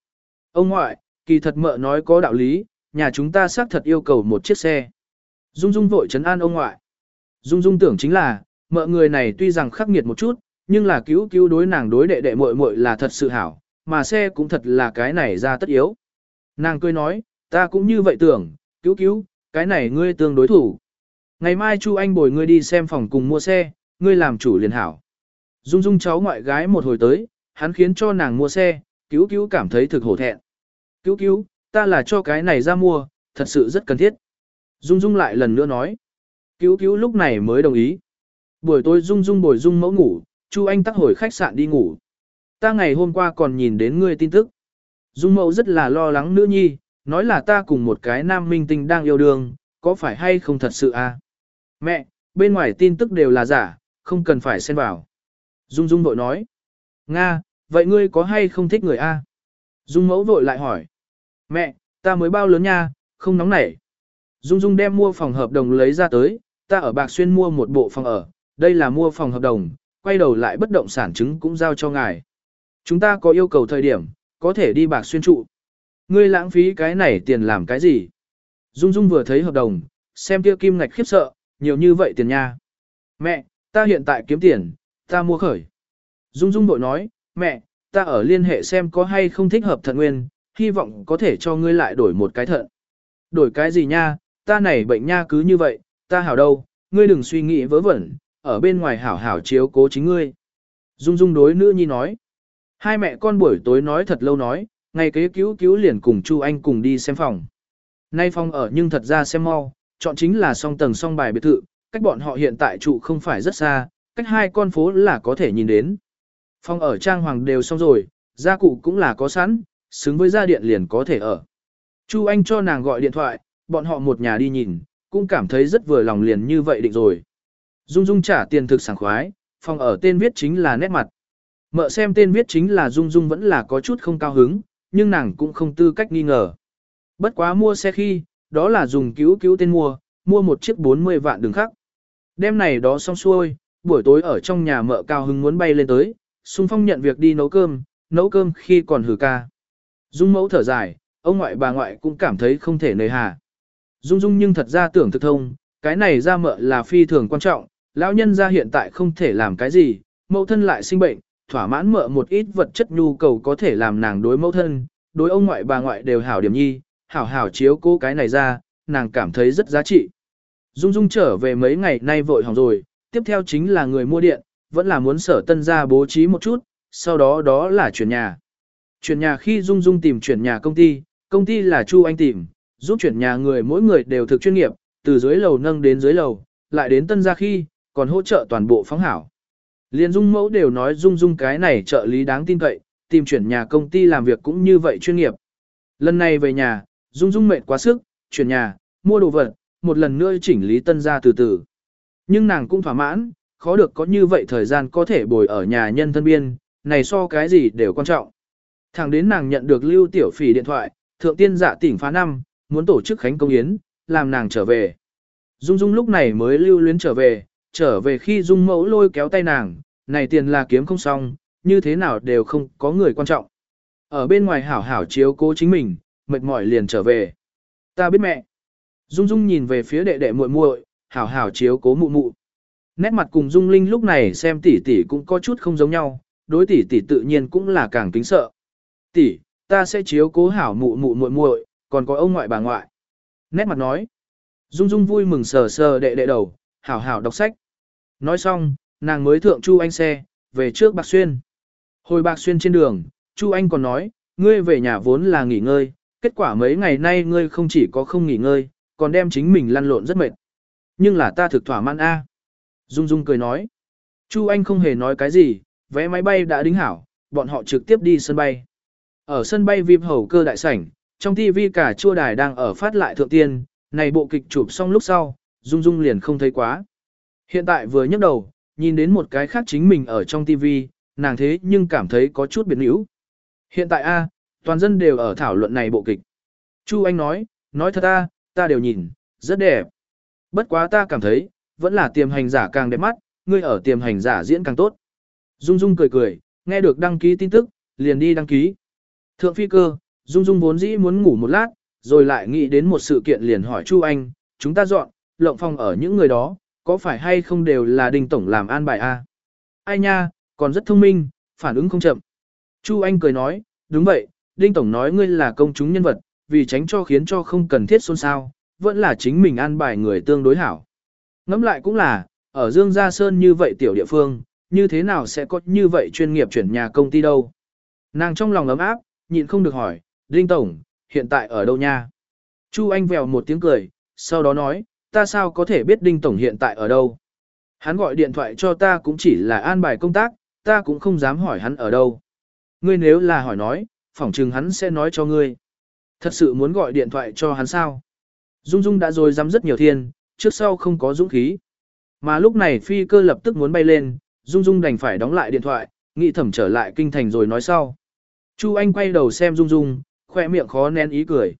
Ông ngoại, kỳ thật mợ nói có đạo lý, nhà chúng ta xác thật yêu cầu một chiếc xe. Dung Dung vội trấn an ông ngoại. Dung Dung tưởng chính là, mợ người này tuy rằng khắc nghiệt một chút, nhưng là cứu cứu đối nàng đối đệ đệ muội muội là thật sự hảo, mà xe cũng thật là cái này ra tất yếu. Nàng cười nói, ta cũng như vậy tưởng, cứu cứu, cái này ngươi tương đối thủ. Ngày mai Chu Anh bồi ngươi đi xem phòng cùng mua xe, ngươi làm chủ liền hảo. Dung Dung cháu ngoại gái một hồi tới, hắn khiến cho nàng mua xe, cứu cứu cảm thấy thực hổ thẹn. Cứu cứu, ta là cho cái này ra mua, thật sự rất cần thiết. Dung Dung lại lần nữa nói. Cứu cứu lúc này mới đồng ý. Buổi tối Dung Dung bồi Dung mẫu ngủ, Chu Anh tắc hồi khách sạn đi ngủ. Ta ngày hôm qua còn nhìn đến ngươi tin tức. Dung mẫu rất là lo lắng nữ nhi, nói là ta cùng một cái nam minh tinh đang yêu đương, có phải hay không thật sự à? Mẹ, bên ngoài tin tức đều là giả, không cần phải xen vào. Dung Dung vội nói. Nga, vậy ngươi có hay không thích người a? Dung mẫu vội lại hỏi. Mẹ, ta mới bao lớn nha, không nóng nảy. Dung Dung đem mua phòng hợp đồng lấy ra tới, ta ở Bạc Xuyên mua một bộ phòng ở, đây là mua phòng hợp đồng, quay đầu lại bất động sản chứng cũng giao cho ngài. Chúng ta có yêu cầu thời điểm, có thể đi Bạc Xuyên trụ. Ngươi lãng phí cái này tiền làm cái gì? Dung Dung vừa thấy hợp đồng, xem kia kim ngạch khiếp sợ, nhiều như vậy tiền nha. Mẹ, ta hiện tại kiếm tiền, ta mua khởi. Dung Dung bội nói, mẹ, ta ở liên hệ xem có hay không thích hợp thận nguyên, hy vọng có thể cho ngươi lại đổi một cái thận. Đổi cái gì nha, ta này bệnh nha cứ như vậy, ta hảo đâu, ngươi đừng suy nghĩ vớ vẩn, ở bên ngoài hảo hảo chiếu cố chính ngươi. Dung Dung đối nữ nhi nói. Hai mẹ con buổi tối nói thật lâu nói, ngày kế cứu cứu liền cùng Chu Anh cùng đi xem phòng. Nay phòng ở nhưng thật ra xem mau, chọn chính là song tầng song bài biệt thự, cách bọn họ hiện tại trụ không phải rất xa, cách hai con phố là có thể nhìn đến. Phòng ở trang hoàng đều xong rồi, gia cụ cũng là có sẵn, xứng với gia điện liền có thể ở. Chu Anh cho nàng gọi điện thoại, bọn họ một nhà đi nhìn, cũng cảm thấy rất vừa lòng liền như vậy định rồi. Dung Dung trả tiền thực sảng khoái, phòng ở tên viết chính là nét mặt. Mợ xem tên viết chính là Dung Dung vẫn là có chút không cao hứng, nhưng nàng cũng không tư cách nghi ngờ. Bất quá mua xe khi, đó là dùng cứu cứu tên mua, mua một chiếc 40 vạn đường khác. Đêm này đó xong xuôi, buổi tối ở trong nhà mợ cao hứng muốn bay lên tới, Xung Phong nhận việc đi nấu cơm, nấu cơm khi còn hử ca. Dung mẫu thở dài, ông ngoại bà ngoại cũng cảm thấy không thể nơi hà. Dung Dung nhưng thật ra tưởng thực thông, cái này ra mợ là phi thường quan trọng, lão nhân ra hiện tại không thể làm cái gì, mẫu thân lại sinh bệnh, thỏa mãn mợ một ít vật chất nhu cầu có thể làm nàng đối mẫu thân, đối ông ngoại bà ngoại đều hảo điểm nhi, hảo hảo chiếu cô cái này ra, nàng cảm thấy rất giá trị. Dung Dung trở về mấy ngày nay vội hỏng rồi, tiếp theo chính là người mua điện, vẫn là muốn sở tân ra bố trí một chút, sau đó đó là chuyển nhà. Chuyển nhà khi Dung Dung tìm chuyển nhà công ty, công ty là Chu Anh tìm, giúp chuyển nhà người mỗi người đều thực chuyên nghiệp, từ dưới lầu nâng đến dưới lầu, lại đến tân ra khi, còn hỗ trợ toàn bộ phóng hảo. Liên Dung mẫu đều nói Dung Dung cái này trợ lý đáng tin cậy, tìm chuyển nhà công ty làm việc cũng như vậy chuyên nghiệp. Lần này về nhà, Dung Dung mệt quá sức, chuyển nhà, mua đồ vật, một lần nữa chỉnh lý tân ra từ từ. Nhưng nàng cũng thỏa mãn, khó được có như vậy thời gian có thể bồi ở nhà nhân thân biên, này so cái gì đều quan trọng. Thẳng đến nàng nhận được Lưu Tiểu Phỉ điện thoại, thượng tiên dạ tỉnh phá năm, muốn tổ chức khánh công yến, làm nàng trở về. Dung Dung lúc này mới lưu luyến trở về, trở về khi Dung mẫu lôi kéo tay nàng, này tiền là kiếm không xong, như thế nào đều không có người quan trọng. Ở bên ngoài hảo hảo chiếu cố chính mình, mệt mỏi liền trở về. Ta biết mẹ. Dung Dung nhìn về phía đệ đệ muội muội, hảo hảo chiếu cố mụ mụ. Nét mặt cùng Dung Linh lúc này xem tỷ tỷ cũng có chút không giống nhau, đối tỷ tỷ tự nhiên cũng là càng kính sợ. Tỷ, ta sẽ chiếu cố hảo mụ mụ muội muội, còn có ông ngoại bà ngoại. Nét mặt nói. Dung Dung vui mừng sờ sờ đệ đệ đầu, hảo hảo đọc sách. Nói xong, nàng mới thượng Chu Anh xe, về trước Bạc Xuyên. Hồi Bạc Xuyên trên đường, Chu Anh còn nói, ngươi về nhà vốn là nghỉ ngơi, kết quả mấy ngày nay ngươi không chỉ có không nghỉ ngơi, còn đem chính mình lăn lộn rất mệt. Nhưng là ta thực thỏa mãn a. Dung Dung cười nói. Chu Anh không hề nói cái gì, vé máy bay đã đính hảo, bọn họ trực tiếp đi sân bay. Ở sân bay VIP hầu cơ đại sảnh, trong TV cả chua đài đang ở phát lại thượng tiên, này bộ kịch chụp xong lúc sau, Dung Dung liền không thấy quá. Hiện tại vừa nhấc đầu, nhìn đến một cái khác chính mình ở trong TV, nàng thế nhưng cảm thấy có chút biệt níu. Hiện tại a, toàn dân đều ở thảo luận này bộ kịch. Chu Anh nói, nói thật ta, ta đều nhìn, rất đẹp. Bất quá ta cảm thấy, vẫn là tiềm hành giả càng đẹp mắt, ngươi ở tiềm hành giả diễn càng tốt. Dung Dung cười cười, nghe được đăng ký tin tức, liền đi đăng ký. Thượng phi cơ, Dung Dung vốn dĩ muốn ngủ một lát, rồi lại nghĩ đến một sự kiện liền hỏi Chu Anh, chúng ta dọn, lộng phòng ở những người đó, có phải hay không đều là đình tổng làm an bài a? Ai nha, còn rất thông minh, phản ứng không chậm. Chu Anh cười nói, đúng vậy, Đinh Tổng nói ngươi là công chúng nhân vật, vì tránh cho khiến cho không cần thiết xôn xao, vẫn là chính mình an bài người tương đối hảo. Ngẫm lại cũng là, ở Dương Gia Sơn như vậy tiểu địa phương, như thế nào sẽ có như vậy chuyên nghiệp chuyển nhà công ty đâu. Nàng trong lòng ấm áp, nhịn không được hỏi, Đinh Tổng, hiện tại ở đâu nha? Chu Anh vèo một tiếng cười, sau đó nói, ta sao có thể biết Đinh Tổng hiện tại ở đâu? Hắn gọi điện thoại cho ta cũng chỉ là an bài công tác, ta cũng không dám hỏi hắn ở đâu. Ngươi nếu là hỏi nói, phỏng chừng hắn sẽ nói cho ngươi. Thật sự muốn gọi điện thoại cho hắn sao? Dung Dung đã rồi dám rất nhiều thiên, trước sau không có dũng khí. Mà lúc này phi cơ lập tức muốn bay lên, Dung Dung đành phải đóng lại điện thoại, nghĩ thẩm trở lại kinh thành rồi nói sau. Chu Anh quay đầu xem Dung Dung, khoe miệng khó nén ý cười.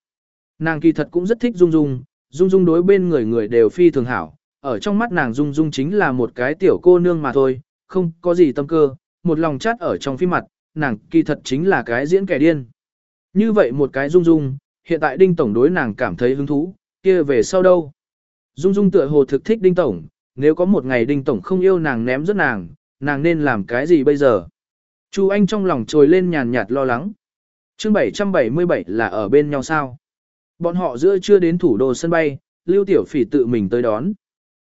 Nàng kỳ thật cũng rất thích Dung Dung, Dung Dung đối bên người người đều phi thường hảo, ở trong mắt nàng Dung Dung chính là một cái tiểu cô nương mà thôi, không có gì tâm cơ, một lòng chát ở trong phim mặt, nàng kỳ thật chính là cái diễn kẻ điên. Như vậy một cái Dung Dung, hiện tại Đinh Tổng đối nàng cảm thấy hứng thú, kia về sau đâu? Dung Dung tựa hồ thực thích Đinh Tổng, nếu có một ngày Đinh Tổng không yêu nàng ném rất nàng, nàng nên làm cái gì bây giờ? Chu Anh trong lòng trồi lên nhàn nhạt lo lắng. chương 777 là ở bên nhau sao? Bọn họ giữa chưa đến thủ đô sân bay, Lưu Tiểu Phỉ tự mình tới đón.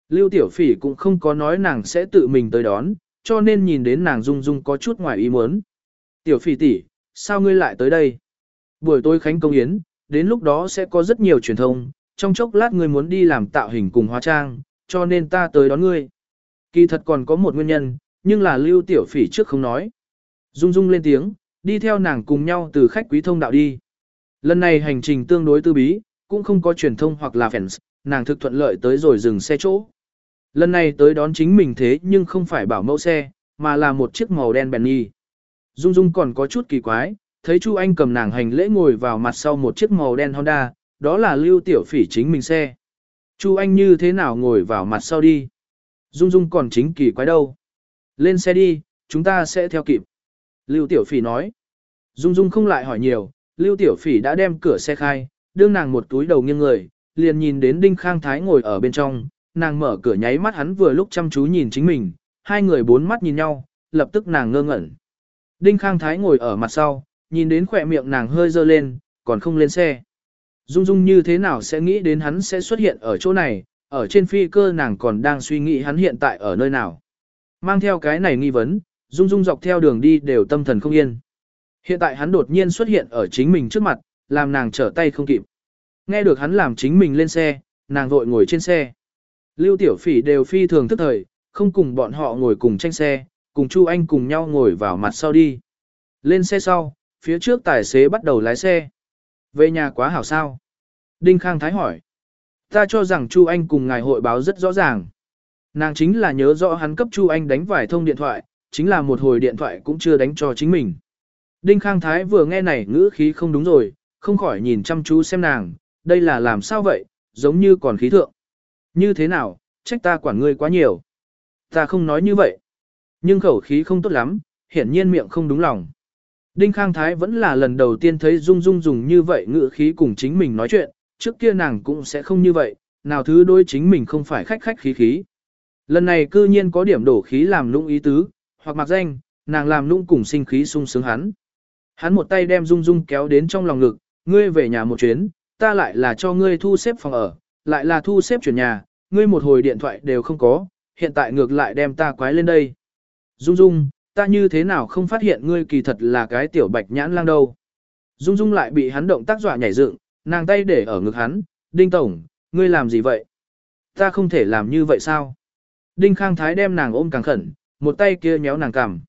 Lưu Tiểu Phỉ cũng không có nói nàng sẽ tự mình tới đón, cho nên nhìn đến nàng Dung Dung có chút ngoài ý muốn. Tiểu Phỉ tỷ, sao ngươi lại tới đây? Buổi tối khánh công yến, đến lúc đó sẽ có rất nhiều truyền thông, trong chốc lát ngươi muốn đi làm tạo hình cùng hóa trang, cho nên ta tới đón ngươi. Kỳ thật còn có một nguyên nhân, nhưng là Lưu Tiểu Phỉ trước không nói. Dung Dung lên tiếng, đi theo nàng cùng nhau từ khách quý thông đạo đi. Lần này hành trình tương đối tư bí, cũng không có truyền thông hoặc là fans, nàng thực thuận lợi tới rồi dừng xe chỗ. Lần này tới đón chính mình thế nhưng không phải bảo mẫu xe, mà là một chiếc màu đen Bentley. Dung Dung còn có chút kỳ quái, thấy Chu Anh cầm nàng hành lễ ngồi vào mặt sau một chiếc màu đen Honda, đó là lưu tiểu phỉ chính mình xe. Chu Anh như thế nào ngồi vào mặt sau đi? Dung Dung còn chính kỳ quái đâu? Lên xe đi, chúng ta sẽ theo kịp. Lưu tiểu phỉ nói. Dung Dung không lại hỏi nhiều, Lưu tiểu phỉ đã đem cửa xe khai, đương nàng một túi đầu nghiêng người, liền nhìn đến Đinh Khang Thái ngồi ở bên trong, nàng mở cửa nháy mắt hắn vừa lúc chăm chú nhìn chính mình, hai người bốn mắt nhìn nhau, lập tức nàng ngơ ngẩn. Đinh Khang Thái ngồi ở mặt sau, nhìn đến khỏe miệng nàng hơi dơ lên, còn không lên xe. Dung Dung như thế nào sẽ nghĩ đến hắn sẽ xuất hiện ở chỗ này, ở trên phi cơ nàng còn đang suy nghĩ hắn hiện tại ở nơi nào. Mang theo cái này nghi vấn, Dung Dung dọc theo đường đi đều tâm thần không yên. Hiện tại hắn đột nhiên xuất hiện ở chính mình trước mặt, làm nàng trở tay không kịp. Nghe được hắn làm chính mình lên xe, nàng vội ngồi trên xe. Lưu Tiểu Phỉ đều phi thường thức thời, không cùng bọn họ ngồi cùng tranh xe, cùng Chu Anh cùng nhau ngồi vào mặt sau đi. Lên xe sau, phía trước tài xế bắt đầu lái xe. Về nhà quá hảo sao? Đinh Khang Thái hỏi. Ta cho rằng Chu Anh cùng ngài hội báo rất rõ ràng. Nàng chính là nhớ rõ hắn cấp Chu Anh đánh vài thông điện thoại, chính là một hồi điện thoại cũng chưa đánh cho chính mình. Đinh Khang Thái vừa nghe này ngữ khí không đúng rồi, không khỏi nhìn chăm chú xem nàng, đây là làm sao vậy, giống như còn khí thượng. Như thế nào, trách ta quản ngươi quá nhiều. Ta không nói như vậy. Nhưng khẩu khí không tốt lắm, hiển nhiên miệng không đúng lòng. Đinh Khang Thái vẫn là lần đầu tiên thấy Dung Dung dùng như vậy ngữ khí cùng chính mình nói chuyện, trước kia nàng cũng sẽ không như vậy, nào thứ đối chính mình không phải khách khách khí khí. Lần này cư nhiên có điểm đổ khí làm lũng ý tứ, hoặc mặc danh, nàng làm lũng cùng sinh khí sung sướng hắn. Hắn một tay đem Dung Dung kéo đến trong lòng ngực, ngươi về nhà một chuyến, ta lại là cho ngươi thu xếp phòng ở, lại là thu xếp chuyển nhà, ngươi một hồi điện thoại đều không có, hiện tại ngược lại đem ta quái lên đây. Dung Dung, ta như thế nào không phát hiện ngươi kỳ thật là cái tiểu bạch nhãn lang đâu. Dung Dung lại bị hắn động tác dọa nhảy dựng, nàng tay để ở ngực hắn, Đinh Tổng, ngươi làm gì vậy? Ta không thể làm như vậy sao? Đinh Khang Thái đem nàng ôm càng khẩn, một tay kia nhéo nàng cằm.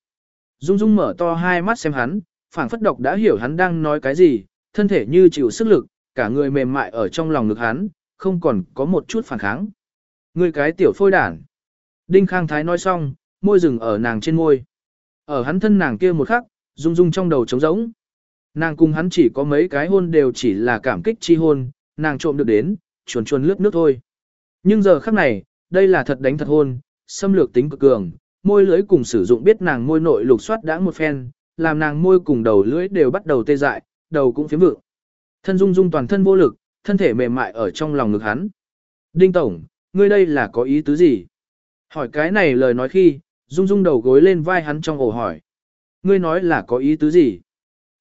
Dung Dung mở to hai mắt xem hắn, phảng phất độc đã hiểu hắn đang nói cái gì, thân thể như chịu sức lực, cả người mềm mại ở trong lòng ngực hắn, không còn có một chút phản kháng. Người cái tiểu phôi đản. Đinh Khang Thái nói xong, môi rừng ở nàng trên môi. Ở hắn thân nàng kia một khắc, rung rung trong đầu trống rỗng. Nàng cùng hắn chỉ có mấy cái hôn đều chỉ là cảm kích chi hôn, nàng trộm được đến, chuồn chuồn lướt nước thôi. Nhưng giờ khắc này, đây là thật đánh thật hôn, xâm lược tính cực cường, môi lưỡi cùng sử dụng biết nàng môi nội lục soát đã một phen, làm nàng môi cùng đầu lưỡi đều bắt đầu tê dại, đầu cũng phiếm vượng. Thân Dung Dung toàn thân vô lực, thân thể mềm mại ở trong lòng ngực hắn. Đinh Tổng, ngươi đây là có ý tứ gì? Hỏi cái này lời nói khi, Dung Dung đầu gối lên vai hắn trong ổ hỏi. Ngươi nói là có ý tứ gì?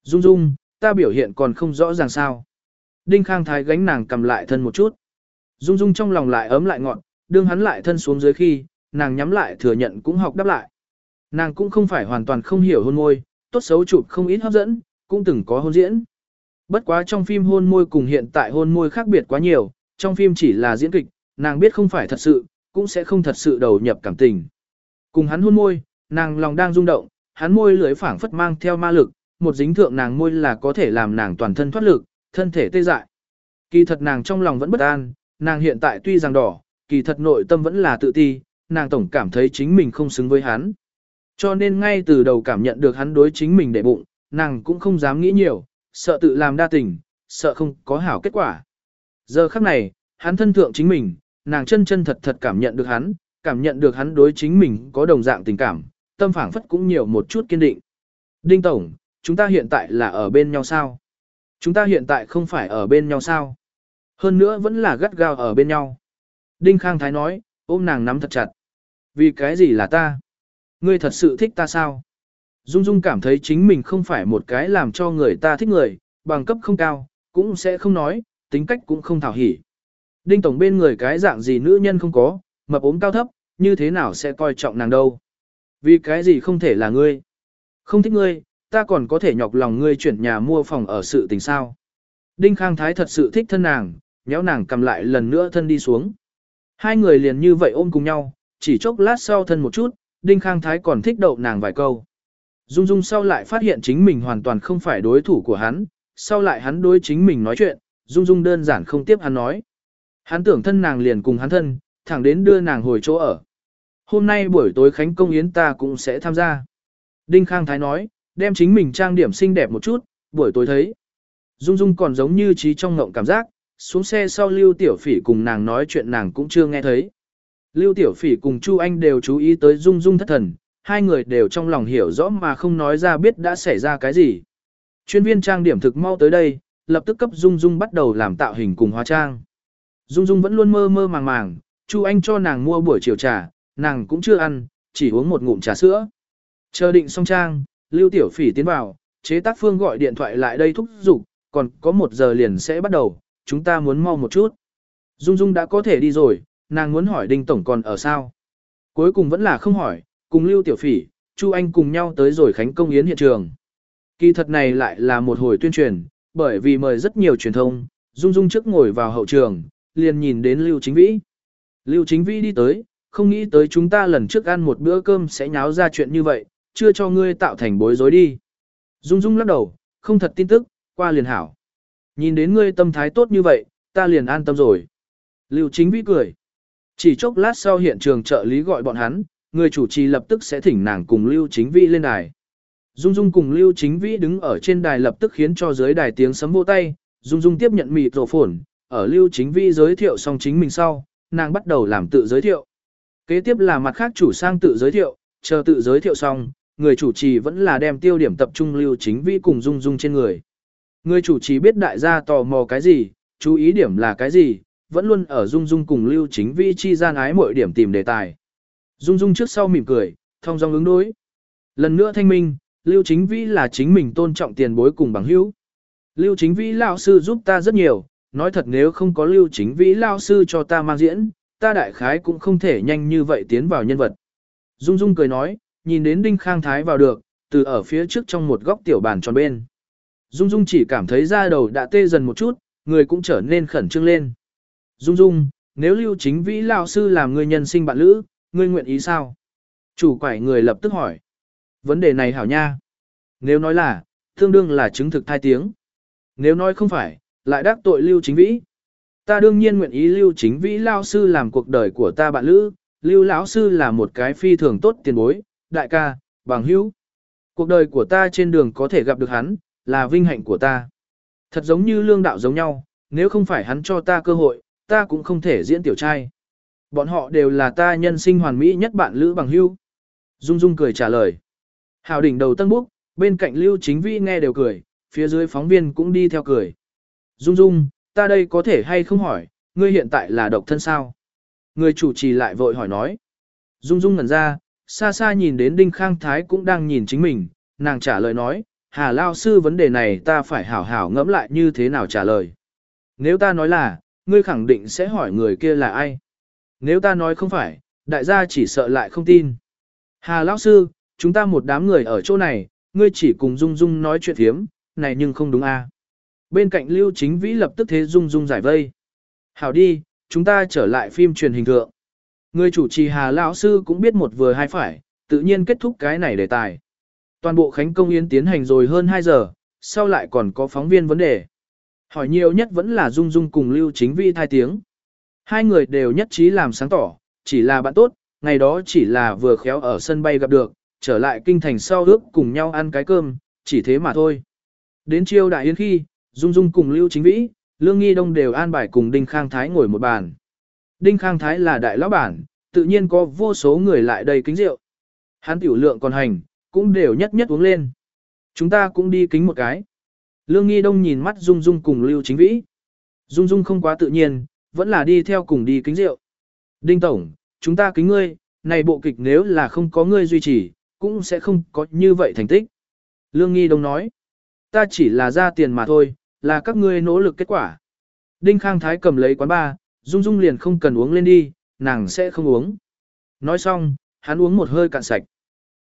Dung Dung, ta biểu hiện còn không rõ ràng sao. Đinh Khang Thái gánh nàng cầm lại thân một chút. Dung Dung trong lòng lại ấm lại ngọn, đương hắn lại thân xuống dưới khi, nàng nhắm lại thừa nhận cũng học đáp lại. Nàng cũng không phải hoàn toàn không hiểu hôn môi, tốt xấu chụp không ít hấp dẫn, cũng từng có hôn diễn. Bất quá trong phim hôn môi cùng hiện tại hôn môi khác biệt quá nhiều, trong phim chỉ là diễn kịch, nàng biết không phải thật sự, cũng sẽ không thật sự đầu nhập cảm tình. Cùng hắn hôn môi, nàng lòng đang rung động, hắn môi lưỡi phảng phất mang theo ma lực, một dính thượng nàng môi là có thể làm nàng toàn thân thoát lực, thân thể tê dại. Kỳ thật nàng trong lòng vẫn bất an, nàng hiện tại tuy rằng đỏ, kỳ thật nội tâm vẫn là tự ti, nàng tổng cảm thấy chính mình không xứng với hắn. Cho nên ngay từ đầu cảm nhận được hắn đối chính mình để bụng, nàng cũng không dám nghĩ nhiều, sợ tự làm đa tình, sợ không có hảo kết quả. Giờ khắc này, hắn thân thượng chính mình, nàng chân chân thật thật cảm nhận được hắn, cảm nhận được hắn đối chính mình có đồng dạng tình cảm, tâm phảng phất cũng nhiều một chút kiên định. Đinh Tổng, chúng ta hiện tại là ở bên nhau sao? Chúng ta hiện tại không phải ở bên nhau sao? Hơn nữa vẫn là gắt gao ở bên nhau. Đinh Khang Thái nói, ôm nàng nắm thật chặt. Vì cái gì là ta? Ngươi thật sự thích ta sao? Dung Dung cảm thấy chính mình không phải một cái làm cho người ta thích người, bằng cấp không cao, cũng sẽ không nói, tính cách cũng không thảo hỉ. Đinh Tổng bên người cái dạng gì nữ nhân không có, mập ốm cao thấp, như thế nào sẽ coi trọng nàng đâu. Vì cái gì không thể là ngươi. Không thích ngươi, ta còn có thể nhọc lòng ngươi chuyển nhà mua phòng ở sự tình sao. Đinh Khang Thái thật sự thích thân nàng, nhéo nàng cầm lại lần nữa thân đi xuống. Hai người liền như vậy ôm cùng nhau, chỉ chốc lát sau thân một chút, Đinh Khang Thái còn thích đậu nàng vài câu. Dung Dung sau lại phát hiện chính mình hoàn toàn không phải đối thủ của hắn, sau lại hắn đối chính mình nói chuyện, Dung Dung đơn giản không tiếp hắn nói. Hắn tưởng thân nàng liền cùng hắn thân, thẳng đến đưa nàng hồi chỗ ở. Hôm nay buổi tối khánh công yến ta cũng sẽ tham gia. Đinh Khang Thái nói, đem chính mình trang điểm xinh đẹp một chút, buổi tối thấy. Dung Dung còn giống như trí trong ngộng cảm giác, xuống xe sau Lưu Tiểu Phỉ cùng nàng nói chuyện nàng cũng chưa nghe thấy. Lưu Tiểu Phỉ cùng Chu Anh đều chú ý tới Dung Dung thất thần, hai người đều trong lòng hiểu rõ mà không nói ra biết đã xảy ra cái gì. Chuyên viên trang điểm thực mau tới đây, lập tức cấp Dung Dung bắt đầu làm tạo hình cùng hóa trang. Dung Dung vẫn luôn mơ mơ màng màng, Chu Anh cho nàng mua buổi chiều trà, nàng cũng chưa ăn, chỉ uống một ngụm trà sữa. Chờ định xong trang, Lưu Tiểu Phỉ tiến vào, chế tác phương gọi điện thoại lại đây thúc giục, còn có một giờ liền sẽ bắt đầu, chúng ta muốn mau một chút. Dung Dung đã có thể đi rồi, nàng muốn hỏi Đinh Tổng còn ở sao. Cuối cùng vẫn là không hỏi, cùng Lưu Tiểu Phỉ, Chu Anh cùng nhau tới rồi Khánh Công Yến hiện trường. Kỳ thật này lại là một hồi tuyên truyền, bởi vì mời rất nhiều truyền thông, Dung Dung trước ngồi vào hậu trường, liền nhìn đến Lưu Chính Vĩ. Lưu Chính Vĩ đi tới, không nghĩ tới chúng ta lần trước ăn một bữa cơm sẽ nháo ra chuyện như vậy, chưa cho ngươi tạo thành bối rối đi. Dung Dung lắc đầu, không thật tin tức, qua liền hảo. Nhìn đến ngươi tâm thái tốt như vậy, ta liền an tâm rồi. Lưu Chính Vĩ cười. Chỉ chốc lát sau hiện trường trợ lý gọi bọn hắn, người chủ trì lập tức sẽ thỉnh nàng cùng Lưu Chính Vĩ lên đài. Dung Dung cùng Lưu Chính Vĩ đứng ở trên đài lập tức khiến cho dưới đài tiếng sấm vỗ tay, Dung Dung tiếp nhận mịt rổ phổn, ở Lưu Chính Vĩ giới thiệu xong chính mình sau, nàng bắt đầu làm tự giới thiệu. Kế tiếp là mặt khác chủ sang tự giới thiệu, chờ tự giới thiệu xong, người chủ trì vẫn là đem tiêu điểm tập trung Lưu Chính Vĩ cùng Dung Dung trên người. Người chủ trì biết đại gia tò mò cái gì, chú ý điểm là cái gì, vẫn luôn ở Dung Dung cùng Lưu Chính vi chi gian ái mọi điểm tìm đề tài. Dung Dung trước sau mỉm cười, thông dong ứng đối. Lần nữa thanh minh, Lưu Chính vi là chính mình tôn trọng tiền bối cùng bằng hữu. Lưu Chính vi lão sư giúp ta rất nhiều, nói thật nếu không có Lưu Chính vi lão sư cho ta mang diễn, ta đại khái cũng không thể nhanh như vậy tiến vào nhân vật. Dung Dung cười nói, nhìn đến Đinh Khang Thái vào được, từ ở phía trước trong một góc tiểu bàn tròn bên. Dung Dung chỉ cảm thấy da đầu đã tê dần một chút, người cũng trở nên khẩn trương lên. Dung Dung, nếu Lưu Chính Vĩ lão sư làm người nhân sinh bạn lữ, ngươi nguyện ý sao? Chủ quải người lập tức hỏi. Vấn đề này hảo nha. Nếu nói là, tương đương là chứng thực thai tiếng. Nếu nói không phải, lại đắc tội Lưu Chính Vĩ. Ta đương nhiên nguyện ý Lưu Chính Vĩ lão sư làm cuộc đời của ta bạn lữ, Lưu lão sư là một cái phi thường tốt tiền bối, đại ca, bằng hữu. Cuộc đời của ta trên đường có thể gặp được hắn, là vinh hạnh của ta. Thật giống như lương đạo giống nhau, nếu không phải hắn cho ta cơ hội, ta cũng không thể diễn tiểu trai. Bọn họ đều là ta nhân sinh hoàn mỹ nhất bạn lữ bằng hữu. Dung Dung cười trả lời. Hào đỉnh đầu tân búc, bên cạnh Lưu Chính Vĩ nghe đều cười, phía dưới phóng viên cũng đi theo cười. Dung Dung, ta đây có thể hay không hỏi, ngươi hiện tại là độc thân sao? Người chủ trì lại vội hỏi nói. Dung Dung ngẩn ra, xa xa nhìn đến Đinh Khang Thái cũng đang nhìn chính mình, nàng trả lời nói, Hà Lao Sư vấn đề này ta phải hảo hảo ngẫm lại như thế nào trả lời. Nếu ta nói là, ngươi khẳng định sẽ hỏi người kia là ai. Nếu ta nói không phải, đại gia chỉ sợ lại không tin. Hà Lão Sư, chúng ta một đám người ở chỗ này, ngươi chỉ cùng Dung Dung nói chuyện thiếm, này nhưng không đúng a. À. Bên cạnh Lưu Chính Vĩ lập tức thế Dung Dung giải vây. Hảo đi, chúng ta trở lại phim truyền hình thượng. Người chủ trì Hà Lão Sư cũng biết một vừa hai phải, tự nhiên kết thúc cái này đề tài. Toàn bộ khánh công yến tiến hành rồi hơn 2 giờ, sau lại còn có phóng viên vấn đề. Hỏi nhiều nhất vẫn là Dung Dung cùng Lưu Chính Vi thai tiếng. Hai người đều nhất trí làm sáng tỏ, chỉ là bạn tốt, ngày đó chỉ là vừa khéo ở sân bay gặp được, trở lại kinh thành sau ước cùng nhau ăn cái cơm, chỉ thế mà thôi. Đến chiêu đại yến khi, Dung Dung cùng Lưu Chính Vĩ, Lương Nghi Đông đều an bài cùng Đinh Khang Thái ngồi một bàn. Đinh Khang Thái là đại lão bản, tự nhiên có vô số người lại đây kính rượu. Hắn tiểu lượng còn hành, cũng đều nhất nhất uống lên. Chúng ta cũng đi kính một cái. Lương Nghi Đông nhìn mắt Dung Dung cùng Lưu Chính Vĩ. Dung Dung không quá tự nhiên, vẫn là đi theo cùng đi kính rượu. Đinh Tổng, chúng ta kính ngươi, này bộ kịch nếu là không có ngươi duy trì, cũng sẽ không có như vậy thành tích. Lương Nghi Đông nói, ta chỉ là ra tiền mà thôi, là các ngươi nỗ lực kết quả. Đinh Khang Thái cầm lấy quán ba, Dung Dung liền không cần uống lên đi, nàng sẽ không uống. Nói xong, hắn uống một hơi cạn sạch.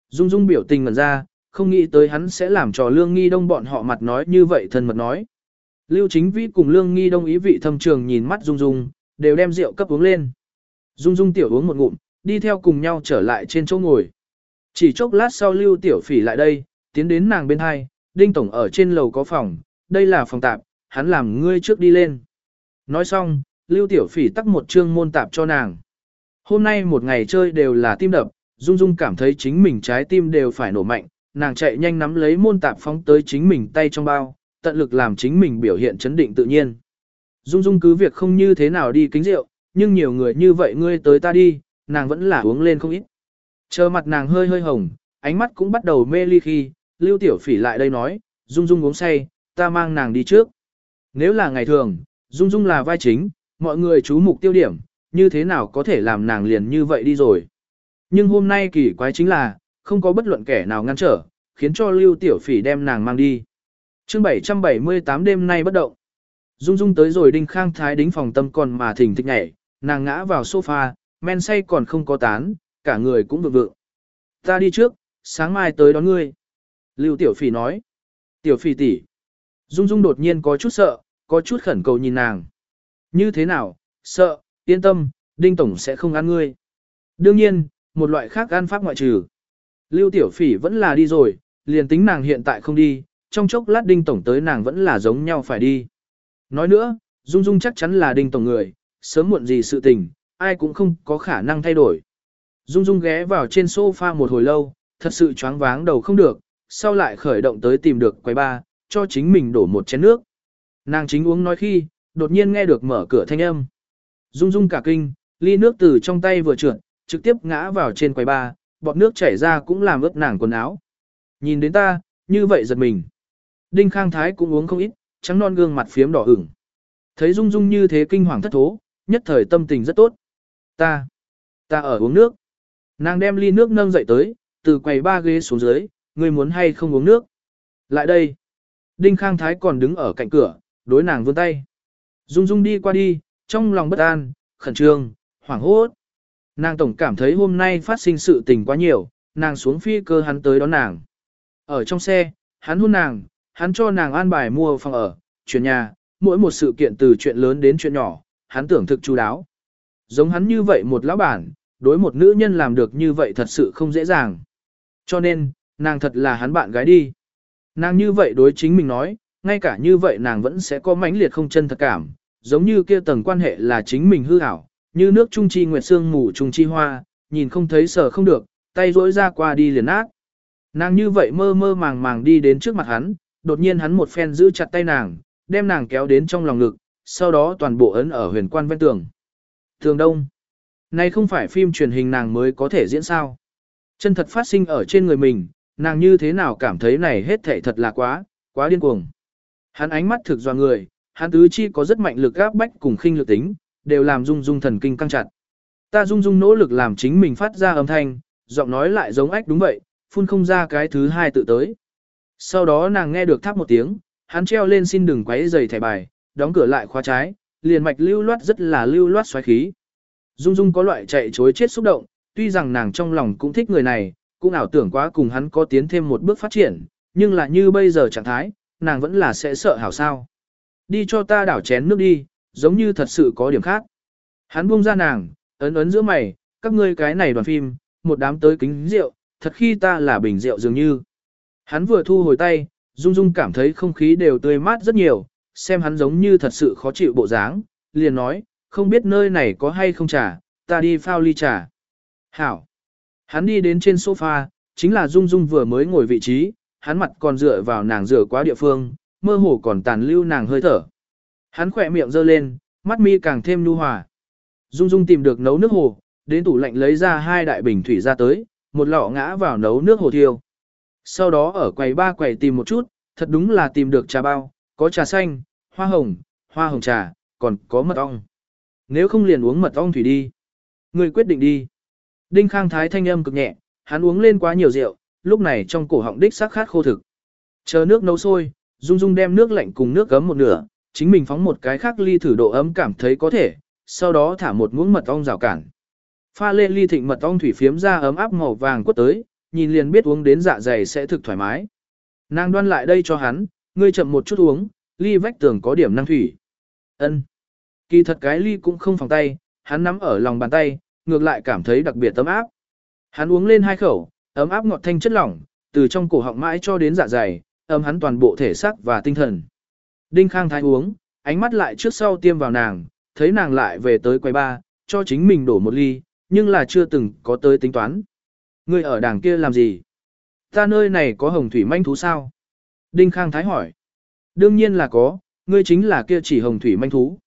Dung Dung biểu tình ngẩn ra, không nghĩ tới hắn sẽ làm trò Lương Nghi Đông bọn họ mặt nói như vậy thân mật nói. Lưu Chính Vĩ cùng Lương Nghi Đông ý vị thâm trường nhìn mắt Dung Dung, đều đem rượu cấp uống lên. Dung Dung tiểu uống một ngụm, đi theo cùng nhau trở lại trên chỗ ngồi. Chỉ chốc lát sau Lưu Tiểu Phỉ lại đây, tiến đến nàng bên hai, Đinh Tổng ở trên lầu có phòng, đây là phòng tạp, hắn làm ngươi trước đi lên. Nói xong, Lưu Tiểu Phỉ tắt một chương môn tạp cho nàng. Hôm nay một ngày chơi đều là tim đập, Dung Dung cảm thấy chính mình trái tim đều phải nổ mạnh, nàng chạy nhanh nắm lấy môn tạp phóng tới chính mình tay trong bao, tận lực làm chính mình biểu hiện chấn định tự nhiên. Dung Dung cứ việc không như thế nào đi kính rượu, nhưng nhiều người như vậy ngươi tới ta đi, nàng vẫn là uống lên không ít. Chờ mặt nàng hơi hơi hồng, ánh mắt cũng bắt đầu mê ly khi, Lưu Tiểu Phỉ lại đây nói, Dung Dung uống say, ta mang nàng đi trước. Nếu là ngày thường, Dung Dung là vai chính, mọi người chú mục tiêu điểm, như thế nào có thể làm nàng liền như vậy đi rồi. Nhưng hôm nay kỳ quái chính là, không có bất luận kẻ nào ngăn trở, khiến cho Lưu Tiểu Phỉ đem nàng mang đi. chương 778 đêm nay bất động. Dung Dung tới rồi Đinh Khang Thái đính phòng tâm còn mà thỉnh thịch nhảy, nàng ngã vào sofa, men say còn không có tán, cả người cũng vượng vượng. Ta đi trước, sáng mai tới đón ngươi. Lưu Tiểu Phỉ nói. Tiểu Phỉ tỷ. Dung Dung đột nhiên có chút sợ, có chút khẩn cầu nhìn nàng. Như thế nào, sợ, yên tâm, Đinh Tổng sẽ không ăn ngươi. Đương nhiên, một loại khác ăn pháp ngoại trừ. Lưu Tiểu Phỉ vẫn là đi rồi, liền tính nàng hiện tại không đi, trong chốc lát Đinh Tổng tới nàng vẫn là giống nhau phải đi. Nói nữa, Dung Dung chắc chắn là Đinh Tổng người, sớm muộn gì sự tình, ai cũng không có khả năng thay đổi. Dung Dung ghé vào trên sofa một hồi lâu, thật sự choáng váng đầu không được, sau lại khởi động tới tìm được quầy ba, cho chính mình đổ một chén nước. Nàng chính uống nói khi, đột nhiên nghe được mở cửa thanh âm. Dung Dung cả kinh, ly nước từ trong tay vừa trượt, trực tiếp ngã vào trên quầy ba, bọt nước chảy ra cũng làm ướt nàng quần áo. Nhìn đến ta, như vậy giật mình. Đinh Khang Thái cũng uống không ít, trắng non gương mặt phiếm đỏ ửng. Thấy Dung Dung như thế kinh hoàng thất thố, nhất thời tâm tình rất tốt. Ta, ta ở uống nước. Nàng đem ly nước nâng dậy tới, từ quầy ba ghế xuống dưới, ngươi muốn hay không uống nước. Lại đây. Đinh Khang Thái còn đứng ở cạnh cửa, đối nàng vươn tay. Dung Dung đi qua đi, trong lòng bất an, khẩn trương, hoảng hốt. Nàng tổng cảm thấy hôm nay phát sinh sự tình quá nhiều, nàng xuống phi cơ hắn tới đón nàng. Ở trong xe, hắn hôn nàng, hắn cho nàng an bài mua phòng ở, chuyển nhà, mỗi một sự kiện từ chuyện lớn đến chuyện nhỏ, hắn tưởng thực chú đáo. Giống hắn như vậy một lão bản, đối một nữ nhân làm được như vậy thật sự không dễ dàng. Cho nên, nàng thật là hắn bạn gái đi. Nàng như vậy đối chính mình nói, ngay cả như vậy nàng vẫn sẽ có mãnh liệt không chân thật cảm, giống như kia tầng quan hệ là chính mình hư ảo, như nước trung chi nguyệt sương mù trung chi hoa, nhìn không thấy sở không được, tay rỗi ra qua đi liền ác. Nàng như vậy mơ mơ màng màng đi đến trước mặt hắn, đột nhiên hắn một phen giữ chặt tay nàng, đem nàng kéo đến trong lòng ngực, sau đó toàn bộ ấn ở huyền quan ven tường. thường đông. Này không phải phim truyền hình nàng mới có thể diễn sao. Chân thật phát sinh ở trên người mình, nàng như thế nào cảm thấy này hết thảy thật là quá, quá điên cuồng. Hắn ánh mắt thực doa người, hắn tứ chi có rất mạnh lực áp bách cùng khinh lực tính, đều làm dung dung thần kinh căng chặt. Ta dung dung nỗ lực làm chính mình phát ra âm thanh, giọng nói lại giống ách đúng vậy, phun không ra cái thứ hai tự tới. Sau đó nàng nghe được thắp một tiếng, hắn treo lên xin đừng quấy giày thẻ bài, đóng cửa lại khóa trái, liền mạch lưu loát rất là lưu loát xoáy khí. Dung Dung có loại chạy chối chết xúc động, tuy rằng nàng trong lòng cũng thích người này, cũng ảo tưởng quá cùng hắn có tiến thêm một bước phát triển, nhưng là như bây giờ trạng thái, nàng vẫn là sẽ sợ hảo sao. Đi cho ta đảo chén nước đi, giống như thật sự có điểm khác. Hắn buông ra nàng, ấn ấn giữa mày, các ngươi cái này đoàn phim, một đám tới kính rượu, thật khi ta là bình rượu dường như. Hắn vừa thu hồi tay, Dung Dung cảm thấy không khí đều tươi mát rất nhiều, xem hắn giống như thật sự khó chịu bộ dáng, liền nói, không biết nơi này có hay không trà, ta đi phao ly trà. Hảo. Hắn đi đến trên sofa, chính là Dung Dung vừa mới ngồi vị trí, hắn mặt còn dựa vào nàng dựa quá địa phương, mơ hồ còn tàn lưu nàng hơi thở. Hắn khỏe miệng giơ lên, mắt mi càng thêm nhu hòa. Dung Dung tìm được nấu nước hồ, đến tủ lạnh lấy ra hai đại bình thủy ra tới, một lọ ngã vào nấu nước hồ thiêu. Sau đó ở quầy ba quầy tìm một chút, thật đúng là tìm được trà bao, có trà xanh, hoa hồng, hoa hồng trà, còn có mật ong. Nếu không liền uống mật ong thủy đi. Người quyết định đi. Đinh Khang Thái thanh âm cực nhẹ, hắn uống lên quá nhiều rượu, lúc này trong cổ họng đích sắc khát khô thực. Chờ nước nấu sôi, Dung Dung đem nước lạnh cùng nước gấm một nửa, chính mình phóng một cái khác ly thử độ ấm cảm thấy có thể, sau đó thả một muỗng mật ong rào cản. Pha lên ly thịnh mật ong thủy phiếm ra ấm áp màu vàng quất tới, nhìn liền biết uống đến dạ dày sẽ thực thoải mái. Nàng đoan lại đây cho hắn, ngươi chậm một chút uống, ly vách tường có điểm năng thủy. Ân. Kỳ thật cái ly cũng không phòng tay, hắn nắm ở lòng bàn tay, ngược lại cảm thấy đặc biệt ấm áp. Hắn uống lên hai khẩu, ấm áp ngọt thanh chất lỏng, từ trong cổ họng mãi cho đến dạ dày, ấm hắn toàn bộ thể xác và tinh thần. Đinh Khang Thái uống, ánh mắt lại trước sau tiêm vào nàng, thấy nàng lại về tới quầy ba, cho chính mình đổ một ly, nhưng là chưa từng có tới tính toán. Ngươi ở đàng kia làm gì? Ta nơi này có hồng thủy manh thú sao? Đinh Khang Thái hỏi. Đương nhiên là có, ngươi chính là kia chỉ hồng thủy manh thú.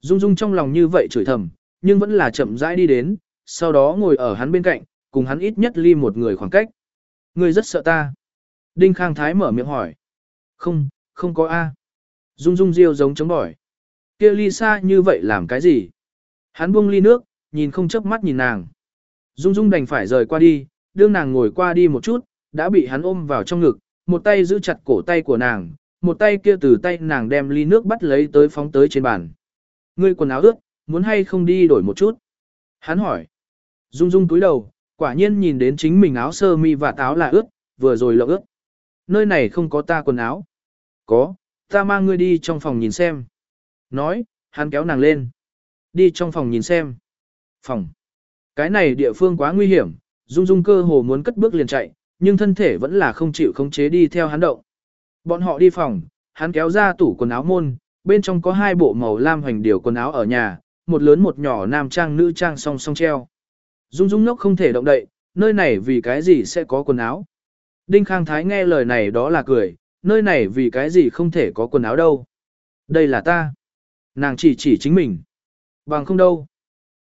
Dung Dung trong lòng như vậy chửi thầm, nhưng vẫn là chậm rãi đi đến, sau đó ngồi ở hắn bên cạnh, cùng hắn ít nhất ly một người khoảng cách. Ngươi rất sợ ta. Đinh Khang Thái mở miệng hỏi. Không, không có A. Dung Dung riêu giống chống bỏi. Kia ly xa như vậy làm cái gì? Hắn buông ly nước, nhìn không chớp mắt nhìn nàng. Dung Dung đành phải rời qua đi, đương nàng ngồi qua đi một chút, đã bị hắn ôm vào trong ngực, một tay giữ chặt cổ tay của nàng, một tay kia từ tay nàng đem ly nước bắt lấy tới phóng tới trên bàn. Ngươi quần áo ướt, muốn hay không đi đổi một chút? Hắn hỏi. Dung Dung túi đầu, quả nhiên nhìn đến chính mình áo sơ mi và táo là ướt, vừa rồi lộng ướt. Nơi này không có ta quần áo. Có, ta mang ngươi đi trong phòng nhìn xem. Nói, hắn kéo nàng lên. Đi trong phòng nhìn xem. Phòng. Cái này địa phương quá nguy hiểm, Dung Dung cơ hồ muốn cất bước liền chạy, nhưng thân thể vẫn là không chịu khống chế đi theo hắn động. Bọn họ đi phòng, hắn kéo ra tủ quần áo môn, bên trong có hai bộ màu lam hoành điều quần áo ở nhà, một lớn một nhỏ nam trang nữ trang song song treo. Dung Dung nốc không thể động đậy, nơi này vì cái gì sẽ có quần áo. Đinh Khang Thái nghe lời này đó là cười, nơi này vì cái gì không thể có quần áo đâu. Đây là ta. Nàng chỉ chỉ chính mình. Bằng không đâu.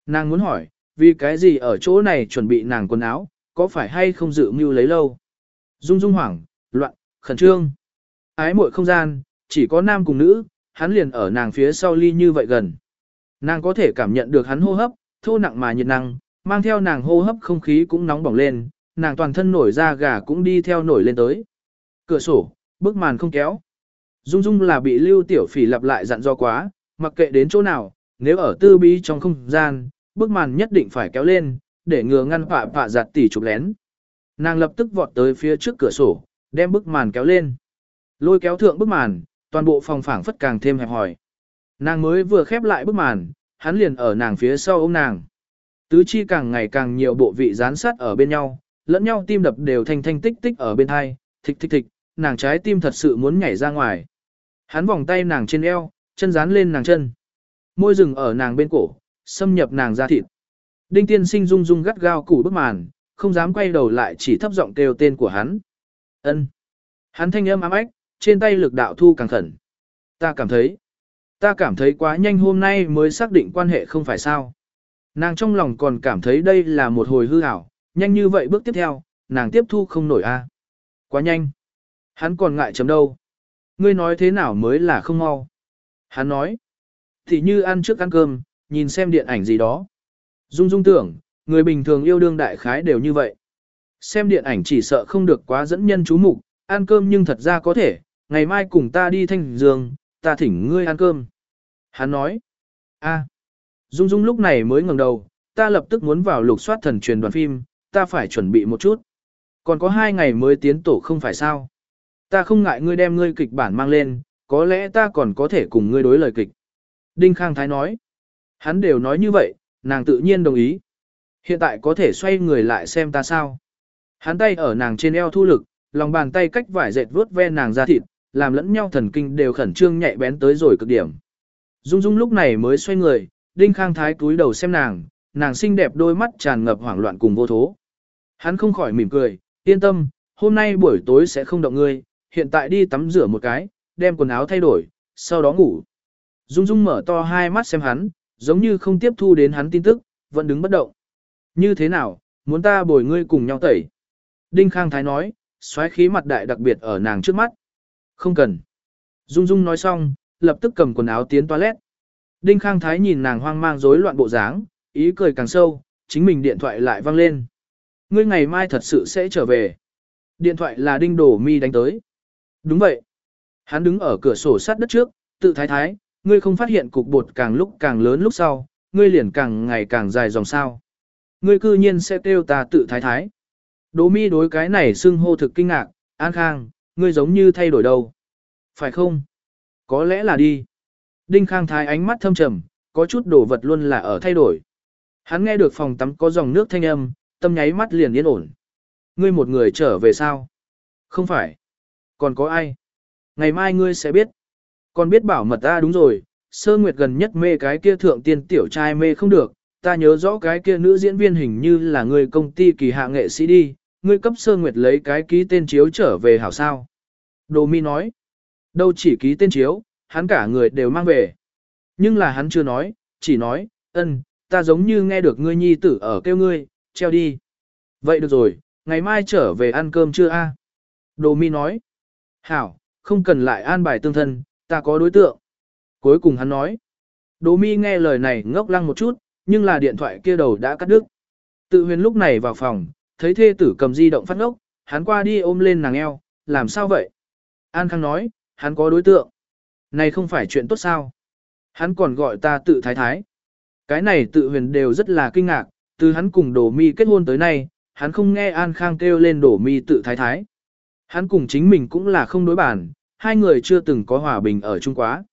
Nàng muốn hỏi, vì cái gì ở chỗ này chuẩn bị nàng quần áo, có phải hay không dự mưu lấy lâu. Dung dung hoảng, loạn, khẩn trương. Ái muội không gian, chỉ có nam cùng nữ, hắn liền ở nàng phía sau ly như vậy gần. Nàng có thể cảm nhận được hắn hô hấp, thô nặng mà nhiệt năng, mang theo nàng hô hấp không khí cũng nóng bỏng lên, nàng toàn thân nổi da gà cũng đi theo nổi lên tới. Cửa sổ, bức màn không kéo. Dung Dung là bị Lưu Tiểu Phỉ lặp lại dặn do quá, mặc kệ đến chỗ nào, nếu ở tư bí trong không gian, bức màn nhất định phải kéo lên, để ngừa ngăn phạ phạ giặt tỉ chụp lén. Nàng lập tức vọt tới phía trước cửa sổ, đem bức màn kéo lên. Lôi kéo thượng bức màn, toàn bộ phòng phảng phất càng thêm hẹp hòi. Nàng mới vừa khép lại bức màn, hắn liền ở nàng phía sau ôm nàng. Tứ chi càng ngày càng nhiều bộ vị dán sát ở bên nhau, lẫn nhau tim đập đều thanh thanh tích tích ở bên hai, thịch thịch thịch, nàng trái tim thật sự muốn nhảy ra ngoài. Hắn vòng tay nàng trên eo, chân dán lên nàng chân. Môi rừng ở nàng bên cổ, xâm nhập nàng ra thịt. Đinh tiên sinh rung rung gắt gao củ bức màn, không dám quay đầu lại chỉ thấp giọng kêu tên của hắn. ân Hắn thanh âm ám ách, trên tay lực đạo thu càng khẩn. Ta cảm thấy, ta cảm thấy quá nhanh hôm nay mới xác định quan hệ không phải sao. Nàng trong lòng còn cảm thấy đây là một hồi hư ảo, nhanh như vậy bước tiếp theo, nàng tiếp thu không nổi a. Quá nhanh. Hắn còn ngại chấm đâu. Ngươi nói thế nào mới là không mau. Hắn nói. Thì như ăn trước ăn cơm, nhìn xem điện ảnh gì đó. Dung dung tưởng, người bình thường yêu đương đại khái đều như vậy. Xem điện ảnh chỉ sợ không được quá dẫn nhân chú mục, ăn cơm nhưng thật ra có thể, ngày mai cùng ta đi thanh dương, ta thỉnh ngươi ăn cơm. Hắn nói. a Dung Dung lúc này mới ngẩng đầu, ta lập tức muốn vào lục soát thần truyền đoàn phim, ta phải chuẩn bị một chút. Còn có hai ngày mới tiến tổ không phải sao. Ta không ngại ngươi đem ngươi kịch bản mang lên, có lẽ ta còn có thể cùng ngươi đối lời kịch. Đinh Khang Thái nói. Hắn đều nói như vậy, nàng tự nhiên đồng ý. Hiện tại có thể xoay người lại xem ta sao. Hắn tay ở nàng trên eo thu lực, lòng bàn tay cách vải dệt vướt ve nàng ra thịt, làm lẫn nhau thần kinh đều khẩn trương nhạy bén tới rồi cực điểm. Dung Dung lúc này mới xoay người, Đinh Khang Thái cúi đầu xem nàng, nàng xinh đẹp đôi mắt tràn ngập hoảng loạn cùng vô thố. Hắn không khỏi mỉm cười, yên tâm, hôm nay buổi tối sẽ không động ngươi, hiện tại đi tắm rửa một cái, đem quần áo thay đổi, sau đó ngủ. Dung Dung mở to hai mắt xem hắn, giống như không tiếp thu đến hắn tin tức, vẫn đứng bất động. Như thế nào, muốn ta bồi ngươi cùng nhau tẩy? Đinh Khang Thái nói, xoáy khí mặt đại đặc biệt ở nàng trước mắt. Không cần. Dung Dung nói xong, lập tức cầm quần áo tiến toilet. Đinh Khang Thái nhìn nàng hoang mang rối loạn bộ dáng, ý cười càng sâu, chính mình điện thoại lại vang lên. Ngươi ngày mai thật sự sẽ trở về. Điện thoại là Đinh Đổ Mi đánh tới. Đúng vậy. Hắn đứng ở cửa sổ sát đất trước, tự thái thái, ngươi không phát hiện cục bột càng lúc càng lớn lúc sau, ngươi liền càng ngày càng dài dòng sao. Ngươi cư nhiên sẽ kêu ta tự thái thái. Đỗ mi đối cái này xưng hô thực kinh ngạc, an khang, ngươi giống như thay đổi đâu. Phải không? Có lẽ là đi. Đinh khang thái ánh mắt thâm trầm, có chút đồ vật luôn là ở thay đổi. Hắn nghe được phòng tắm có dòng nước thanh âm, tâm nháy mắt liền yên ổn. Ngươi một người trở về sao? Không phải. Còn có ai? Ngày mai ngươi sẽ biết. Còn biết bảo mật ta đúng rồi, sơ nguyệt gần nhất mê cái kia thượng tiên tiểu trai mê không được, ta nhớ rõ cái kia nữ diễn viên hình như là người công ty kỳ hạ nghệ sĩ đi, ngươi cấp sơ nguyệt lấy cái ký tên chiếu trở về hảo sao. Đồ mi nói, đâu chỉ ký tên chiếu, hắn cả người đều mang về. Nhưng là hắn chưa nói, chỉ nói, ân, ta giống như nghe được ngươi nhi tử ở kêu ngươi, treo đi. Vậy được rồi, ngày mai trở về ăn cơm chưa a? Đồ mi nói, hảo, không cần lại an bài tương thân, ta có đối tượng. Cuối cùng hắn nói, Đỗ mi nghe lời này ngốc lăng một chút, nhưng là điện thoại kia đầu đã cắt đứt. Tự huyền lúc này vào phòng, thấy thê tử cầm di động phát ngốc, hắn qua đi ôm lên nàng eo, làm sao vậy? An Khang nói, hắn có đối tượng. Này không phải chuyện tốt sao? Hắn còn gọi ta tự thái thái. Cái này tự huyền đều rất là kinh ngạc, từ hắn cùng đổ mi kết hôn tới nay, hắn không nghe An Khang kêu lên đổ mi tự thái thái. Hắn cùng chính mình cũng là không đối bản, hai người chưa từng có hòa bình ở chung quá.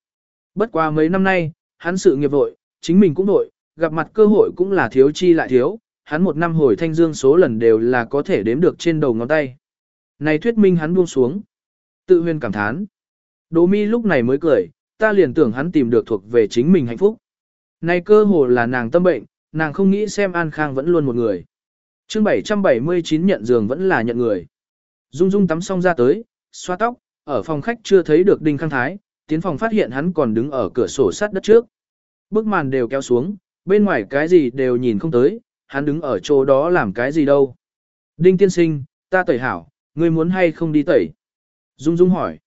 Bất qua mấy năm nay, hắn sự nghiệp vội, chính mình cũng vội, gặp mặt cơ hội cũng là thiếu chi lại thiếu, hắn một năm hồi thanh dương số lần đều là có thể đếm được trên đầu ngón tay. Này thuyết minh hắn buông xuống. Tự huyền cảm thán. Đỗ mi lúc này mới cười, ta liền tưởng hắn tìm được thuộc về chính mình hạnh phúc. Này cơ hồ là nàng tâm bệnh, nàng không nghĩ xem An Khang vẫn luôn một người. chương 779 nhận giường vẫn là nhận người. Dung Dung tắm xong ra tới, xoa tóc, ở phòng khách chưa thấy được Đinh Khang Thái, tiến phòng phát hiện hắn còn đứng ở cửa sổ sát đất trước. Bức màn đều kéo xuống, bên ngoài cái gì đều nhìn không tới, hắn đứng ở chỗ đó làm cái gì đâu. Đinh tiên sinh, ta tẩy hảo, ngươi muốn hay không đi tẩy? Dung Dung hỏi.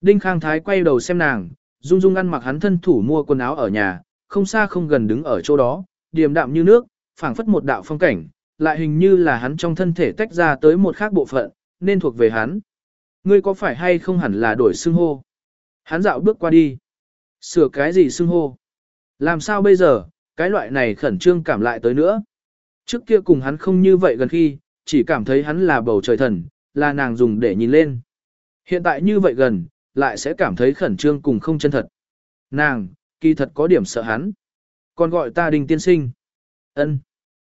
Đinh Khang Thái quay đầu xem nàng, Dung Dung ăn mặc hắn thân thủ mua quần áo ở nhà, không xa không gần đứng ở chỗ đó, điềm đạm như nước, phảng phất một đạo phong cảnh, lại hình như là hắn trong thân thể tách ra tới một khác bộ phận, nên thuộc về hắn. Ngươi có phải hay không hẳn là đổi xưng hô? Hắn dạo bước qua đi. Sửa cái gì xưng hô? Làm sao bây giờ, cái loại này khẩn trương cảm lại tới nữa? Trước kia cùng hắn không như vậy gần khi, chỉ cảm thấy hắn là bầu trời thần, là nàng dùng để nhìn lên. Hiện tại như vậy gần, lại sẽ cảm thấy khẩn trương cùng không chân thật. Nàng, kỳ thật có điểm sợ hắn. Còn gọi ta đình tiên sinh. ân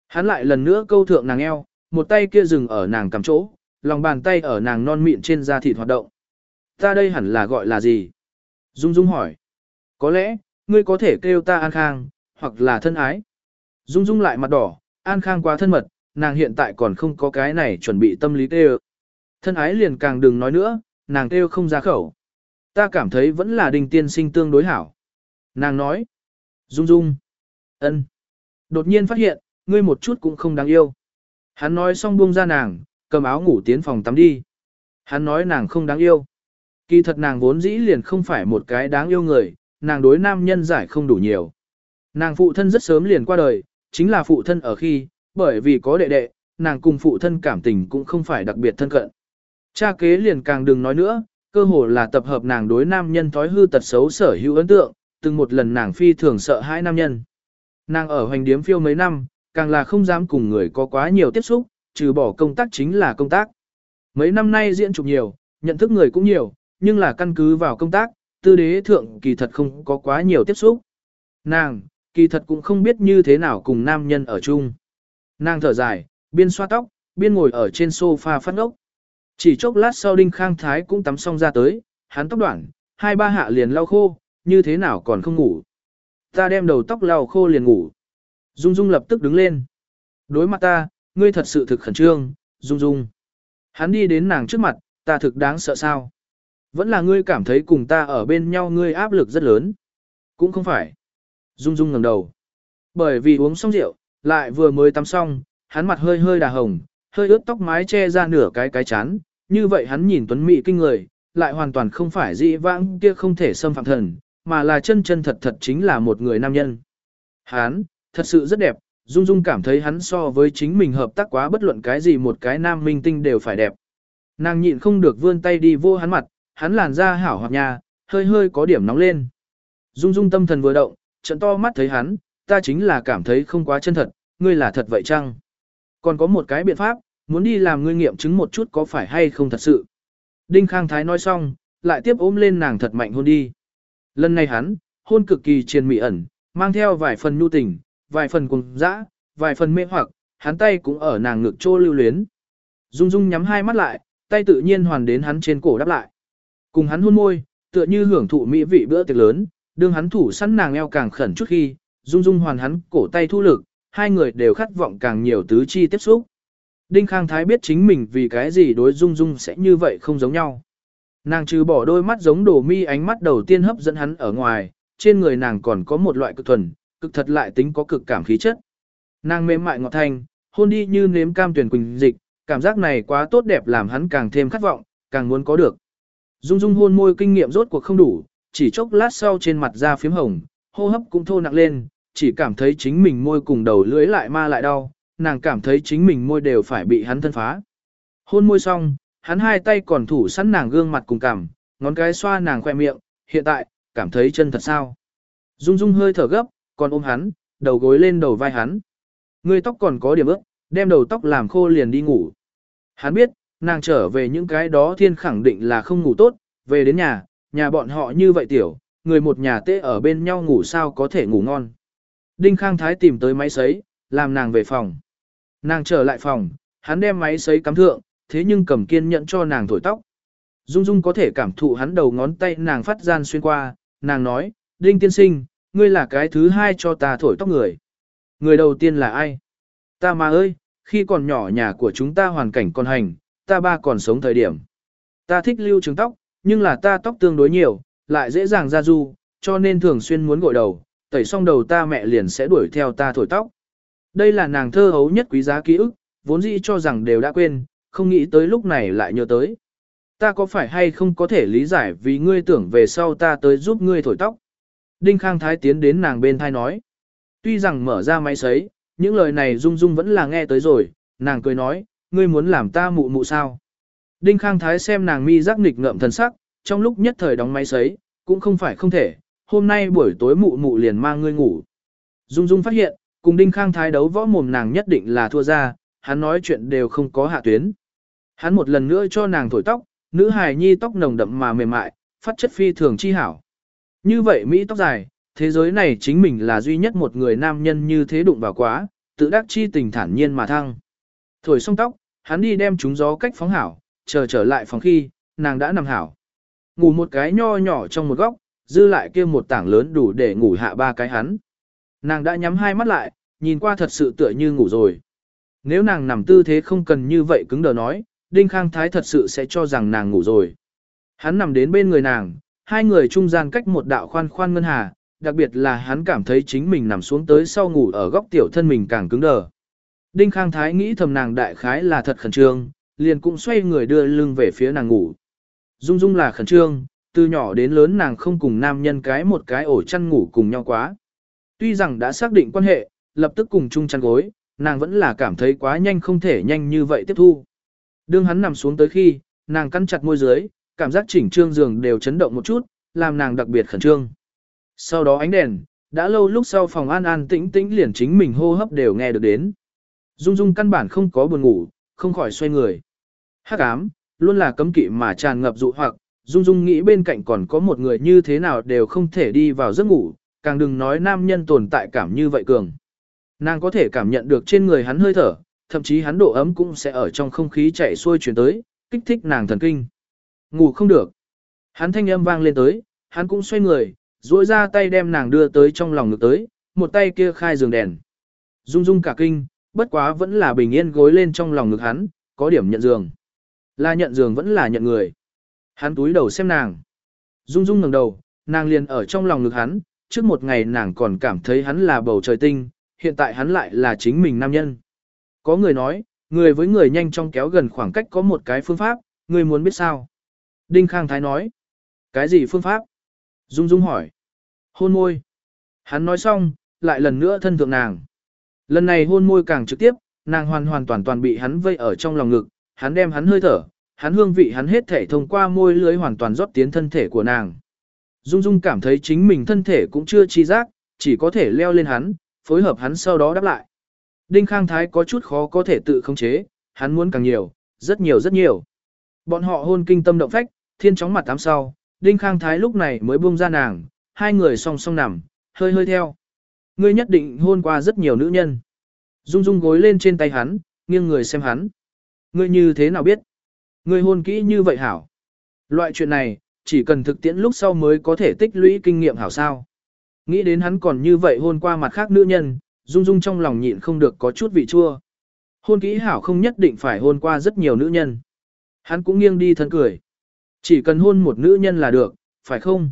Hắn lại lần nữa câu thượng nàng eo, một tay kia dừng ở nàng cầm chỗ, lòng bàn tay ở nàng non mịn trên da thịt hoạt động. Ta đây hẳn là gọi là gì? Dung Dung hỏi. Có lẽ, ngươi có thể kêu ta An Khang, hoặc là thân ái. Dung Dung lại mặt đỏ, An Khang quá thân mật, nàng hiện tại còn không có cái này chuẩn bị tâm lý kêu. Thân ái liền càng đừng nói nữa, nàng kêu không ra khẩu. Ta cảm thấy vẫn là đình tiên sinh tương đối hảo. Nàng nói. Dung Dung. ân. Đột nhiên phát hiện, ngươi một chút cũng không đáng yêu. Hắn nói xong buông ra nàng, cầm áo ngủ tiến phòng tắm đi. Hắn nói nàng không đáng yêu. Kỳ thật nàng vốn dĩ liền không phải một cái đáng yêu người, nàng đối nam nhân giải không đủ nhiều. Nàng phụ thân rất sớm liền qua đời, chính là phụ thân ở khi, bởi vì có đệ đệ, nàng cùng phụ thân cảm tình cũng không phải đặc biệt thân cận. Cha kế liền càng đừng nói nữa, cơ hồ là tập hợp nàng đối nam nhân thói hư tật xấu sở hữu ấn tượng, từng một lần nàng phi thường sợ hãi nam nhân. Nàng ở hoành điếm phiêu mấy năm, càng là không dám cùng người có quá nhiều tiếp xúc, trừ bỏ công tác chính là công tác. Mấy năm nay diễn chụp nhiều, nhận thức người cũng nhiều, nhưng là căn cứ vào công tác, tư đế thượng kỳ thật không có quá nhiều tiếp xúc. Nàng, kỳ thật cũng không biết như thế nào cùng nam nhân ở chung. Nàng thở dài, biên xoa tóc, biên ngồi ở trên sofa phát ngốc. Chỉ chốc lát sau Đinh Khang Thái cũng tắm xong ra tới, hắn tóc đoạn, hai ba hạ liền lau khô, như thế nào còn không ngủ. Ta đem đầu tóc lau khô liền ngủ. Dung Dung lập tức đứng lên. Đối mặt ta, ngươi thật sự thực khẩn trương, Dung Dung. Hắn đi đến nàng trước mặt, ta thực đáng sợ sao. Vẫn là ngươi cảm thấy cùng ta ở bên nhau ngươi áp lực rất lớn. Cũng không phải. Dung Dung ngẩng đầu. Bởi vì uống xong rượu, lại vừa mới tắm xong, hắn mặt hơi hơi đà hồng, hơi ướt tóc mái che ra nửa cái cái chán, như vậy hắn nhìn tuấn mỹ kinh người, lại hoàn toàn không phải dị vãng kia không thể xâm phạm thần, mà là chân chân thật thật chính là một người nam nhân. Hắn, thật sự rất đẹp, Dung Dung cảm thấy hắn so với chính mình hợp tác quá bất luận cái gì một cái nam minh tinh đều phải đẹp. Nàng nhịn không được vươn tay đi vô hắn mặt, hắn làn da hảo hoặc nhà, hơi hơi có điểm nóng lên. Dung Dung tâm thần vừa động, trận to mắt thấy hắn, ta chính là cảm thấy không quá chân thật, ngươi là thật vậy chăng? Còn có một cái biện pháp, muốn đi làm ngươi nghiệm chứng một chút có phải hay không thật sự. Đinh Khang Thái nói xong, lại tiếp ôm lên nàng thật mạnh hôn đi. Lần này hắn, hôn cực kỳ triền mị ẩn, mang theo vài phần nhu tình, vài phần cùng dã, vài phần mê hoặc, hắn tay cũng ở nàng ngực trô lưu luyến. Dung Dung nhắm hai mắt lại, tay tự nhiên hoàn đến hắn trên cổ đáp lại. Cùng hắn hôn môi, tựa như hưởng thụ mỹ vị bữa tiệc lớn, đương hắn thủ sẵn nàng eo càng khẩn chút khi, Dung Dung hoàn hắn cổ tay thu lực, hai người đều khát vọng càng nhiều tứ chi tiếp xúc. Đinh Khang Thái biết chính mình vì cái gì đối Dung Dung sẽ như vậy không giống nhau. Nàng trừ bỏ đôi mắt giống đồ mi ánh mắt đầu tiên hấp dẫn hắn ở ngoài, trên người nàng còn có một loại cực thuần, cực thật lại tính có cực cảm khí chất. Nàng mềm mại ngọt thanh, hôn đi như nếm cam tuyển quỳnh dịch, cảm giác này quá tốt đẹp làm hắn càng thêm khát vọng, càng muốn có được. Dung Dung hôn môi kinh nghiệm rốt cuộc không đủ, chỉ chốc lát sau trên mặt da phím hồng, hô hấp cũng thô nặng lên, chỉ cảm thấy chính mình môi cùng đầu lưỡi lại ma lại đau, nàng cảm thấy chính mình môi đều phải bị hắn thân phá. Hôn môi xong, hắn hai tay còn thủ sẵn nàng gương mặt cùng cảm, ngón cái xoa nàng khoe miệng, hiện tại, cảm thấy chân thật sao. Dung Dung hơi thở gấp, còn ôm hắn, đầu gối lên đầu vai hắn. Người tóc còn có điểm ướt, đem đầu tóc làm khô liền đi ngủ. Hắn biết, nàng trở về những cái đó thiên khẳng định là không ngủ tốt, về đến nhà, nhà bọn họ như vậy tiểu, người một nhà tê ở bên nhau ngủ sao có thể ngủ ngon. Đinh Khang Thái tìm tới máy sấy, làm nàng về phòng. Nàng trở lại phòng, hắn đem máy sấy cắm thượng, thế nhưng cầm kiên nhẫn cho nàng thổi tóc. Dung Dung có thể cảm thụ hắn đầu ngón tay nàng phát gian xuyên qua, nàng nói, Đinh tiên sinh, ngươi là cái thứ hai cho ta thổi tóc người. Người đầu tiên là ai? Ta mà ơi, khi còn nhỏ nhà của chúng ta hoàn cảnh còn hành, ta ba còn sống thời điểm. Ta thích lưu trứng tóc, nhưng là ta tóc tương đối nhiều, lại dễ dàng ra du, cho nên thường xuyên muốn gội đầu, tẩy xong đầu ta mẹ liền sẽ đuổi theo ta thổi tóc. Đây là nàng thơ hấu nhất quý giá ký ức, vốn dĩ cho rằng đều đã quên, không nghĩ tới lúc này lại nhớ tới. Ta có phải hay không có thể lý giải vì ngươi tưởng về sau ta tới giúp ngươi thổi tóc? Đinh Khang Thái tiến đến nàng bên thai nói. Tuy rằng mở ra máy sấy, những lời này Dung Dung vẫn là nghe tới rồi, nàng cười nói, ngươi muốn làm ta mụ mụ sao? Đinh Khang Thái xem nàng mi giác nghịch ngợm thần sắc, trong lúc nhất thời đóng máy sấy, cũng không phải không thể, hôm nay buổi tối mụ mụ liền mang ngươi ngủ. Dung Dung phát hiện, cùng Đinh Khang Thái đấu võ mồm nàng nhất định là thua ra, hắn nói chuyện đều không có hạ tuyến. Hắn một lần nữa cho nàng thổi tóc, nữ hài nhi tóc nồng đậm mà mềm mại, phát chất phi thường chi hảo. Như vậy Mỹ tóc dài, thế giới này chính mình là duy nhất một người nam nhân như thế đụng vào quá, tự đắc chi tình thản nhiên mà thăng. Thổi xong tóc, hắn đi đem chúng gió cách phóng hảo, chờ trở lại phòng khi, nàng đã nằm hảo. Ngủ một cái nho nhỏ trong một góc, dư lại kia một tảng lớn đủ để ngủ hạ ba cái hắn. Nàng đã nhắm hai mắt lại, nhìn qua thật sự tựa như ngủ rồi. Nếu nàng nằm tư thế không cần như vậy cứng đờ nói, Đinh Khang Thái thật sự sẽ cho rằng nàng ngủ rồi. Hắn nằm đến bên người nàng, hai người trung gian cách một đạo khoan khoan ngân hà, đặc biệt là hắn cảm thấy chính mình nằm xuống tới sau ngủ ở góc tiểu thân mình càng cứng đờ. Đinh Khang Thái nghĩ thầm nàng đại khái là thật khẩn trương, liền cũng xoay người đưa lưng về phía nàng ngủ. Dung Dung là khẩn trương, từ nhỏ đến lớn nàng không cùng nam nhân cái một cái ổ chăn ngủ cùng nhau quá. Tuy rằng đã xác định quan hệ, lập tức cùng chung chăn gối, nàng vẫn là cảm thấy quá nhanh không thể nhanh như vậy tiếp thu. Đương hắn nằm xuống tới khi, nàng cắn chặt môi dưới, cảm giác chỉnh trương giường đều chấn động một chút, làm nàng đặc biệt khẩn trương. Sau đó ánh đèn, đã lâu lúc sau phòng an an tĩnh tĩnh liền chính mình hô hấp đều nghe được đến. Dung Dung căn bản không có buồn ngủ, không khỏi xoay người. Hắc ám, luôn là cấm kỵ mà tràn ngập dụ hoặc, Dung Dung nghĩ bên cạnh còn có một người như thế nào đều không thể đi vào giấc ngủ, càng đừng nói nam nhân tồn tại cảm như vậy cường. Nàng có thể cảm nhận được trên người hắn hơi thở, thậm chí hắn độ ấm cũng sẽ ở trong không khí chạy xuôi chuyển tới, kích thích nàng thần kinh. Ngủ không được. Hắn thanh âm vang lên tới, hắn cũng xoay người, duỗi ra tay đem nàng đưa tới trong lòng ngực tới, một tay kia khai giường đèn. Dung dung cả kinh, bất quá vẫn là bình yên gối lên trong lòng ngực hắn, có điểm nhận giường. Là nhận giường vẫn là nhận người. Hắn túi đầu xem nàng. Dung dung ngẩng đầu, nàng liền ở trong lòng ngực hắn, trước một ngày nàng còn cảm thấy hắn là bầu trời tinh, hiện tại hắn lại là chính mình nam nhân. Có người nói, người với người nhanh trong kéo gần khoảng cách có một cái phương pháp, người muốn biết sao? Đinh Khang Thái nói, cái gì phương pháp? Dung Dung hỏi, hôn môi. Hắn nói xong, lại lần nữa thân thượng nàng. Lần này hôn môi càng trực tiếp, nàng hoàn hoàn toàn toàn bị hắn vây ở trong lòng ngực, hắn đem hắn hơi thở, hắn hương vị hắn hết thể thông qua môi lưới hoàn toàn rót tiến thân thể của nàng. Dung Dung cảm thấy chính mình thân thể cũng chưa chi giác, chỉ có thể leo lên hắn, phối hợp hắn sau đó đáp lại. Đinh Khang Thái có chút khó có thể tự khống chế, hắn muốn càng nhiều, rất nhiều rất nhiều. Bọn họ hôn kinh tâm động phách, thiên chóng mặt tám sau, Đinh Khang Thái lúc này mới buông ra nàng, hai người song song nằm, hơi hơi theo. Ngươi nhất định hôn qua rất nhiều nữ nhân. Dung Dung gối lên trên tay hắn, nghiêng người xem hắn. Ngươi như thế nào biết? Ngươi hôn kỹ như vậy hảo. Loại chuyện này, chỉ cần thực tiễn lúc sau mới có thể tích lũy kinh nghiệm hảo sao. Nghĩ đến hắn còn như vậy hôn qua mặt khác nữ nhân, Dung Dung trong lòng nhịn không được có chút vị chua. Hôn kỹ hảo không nhất định phải hôn qua rất nhiều nữ nhân. Hắn cũng nghiêng đi thân cười. Chỉ cần hôn một nữ nhân là được, phải không?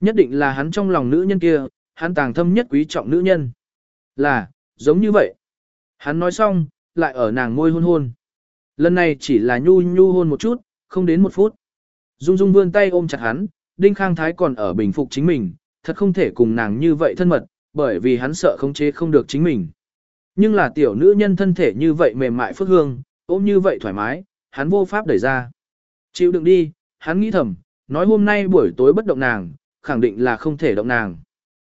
Nhất định là hắn trong lòng nữ nhân kia, hắn tàng thâm nhất quý trọng nữ nhân. Là, giống như vậy. Hắn nói xong, lại ở nàng môi hôn hôn. Lần này chỉ là nhu nhu hôn một chút, không đến một phút. Dung Dung vươn tay ôm chặt hắn, Đinh Khang Thái còn ở bình phục chính mình, thật không thể cùng nàng như vậy thân mật, bởi vì hắn sợ khống chế không được chính mình. Nhưng là tiểu nữ nhân thân thể như vậy mềm mại phước hương, ôm như vậy thoải mái, hắn vô pháp đẩy ra. Chịu đựng đi, hắn nghĩ thầm, nói hôm nay buổi tối bất động nàng, khẳng định là không thể động nàng.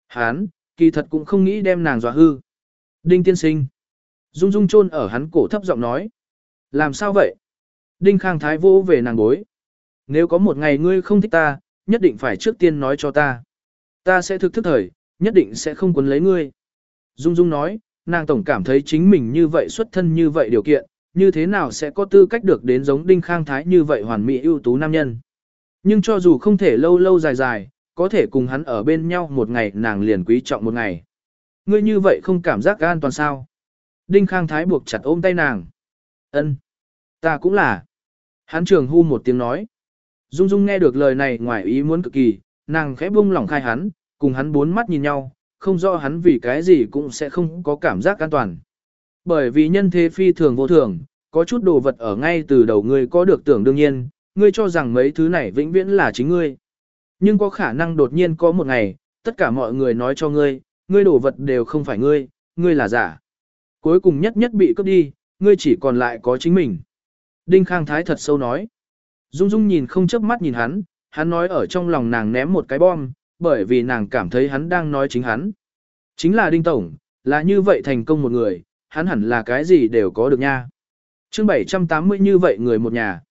Hắn, kỳ thật cũng không nghĩ đem nàng dọa hư. Đinh tiên sinh. Dung dung chôn ở hắn cổ thấp giọng nói. Làm sao vậy? Đinh khang thái vô về nàng bối. Nếu có một ngày ngươi không thích ta, nhất định phải trước tiên nói cho ta. Ta sẽ thực thức thời, nhất định sẽ không quấn lấy ngươi. Dung Dung nói, nàng tổng cảm thấy chính mình như vậy xuất thân như vậy điều kiện, như thế nào sẽ có tư cách được đến giống Đinh Khang Thái như vậy hoàn mỹ ưu tú nam nhân. Nhưng cho dù không thể lâu lâu dài dài, có thể cùng hắn ở bên nhau một ngày nàng liền quý trọng một ngày. Ngươi như vậy không cảm giác an toàn sao? Đinh Khang Thái buộc chặt ôm tay nàng. Ân, Ta cũng là. Hắn trường hu một tiếng nói. Dung Dung nghe được lời này ngoài ý muốn cực kỳ, nàng khẽ buông lỏng khai hắn, cùng hắn bốn mắt nhìn nhau, không rõ hắn vì cái gì cũng sẽ không có cảm giác an toàn. Bởi vì nhân thế phi thường vô thường, có chút đồ vật ở ngay từ đầu ngươi có được tưởng đương nhiên, ngươi cho rằng mấy thứ này vĩnh viễn là chính ngươi. Nhưng có khả năng đột nhiên có một ngày, tất cả mọi người nói cho ngươi, ngươi đồ vật đều không phải ngươi, ngươi là giả. Cuối cùng nhất nhất bị cướp đi, ngươi chỉ còn lại có chính mình. Đinh Khang Thái thật sâu nói. Dung Dung nhìn không chớp mắt nhìn hắn, hắn nói ở trong lòng nàng ném một cái bom, bởi vì nàng cảm thấy hắn đang nói chính hắn. Chính là Đinh Tổng, là như vậy thành công một người, hắn hẳn là cái gì đều có được nha. chương 780 như vậy người một nhà.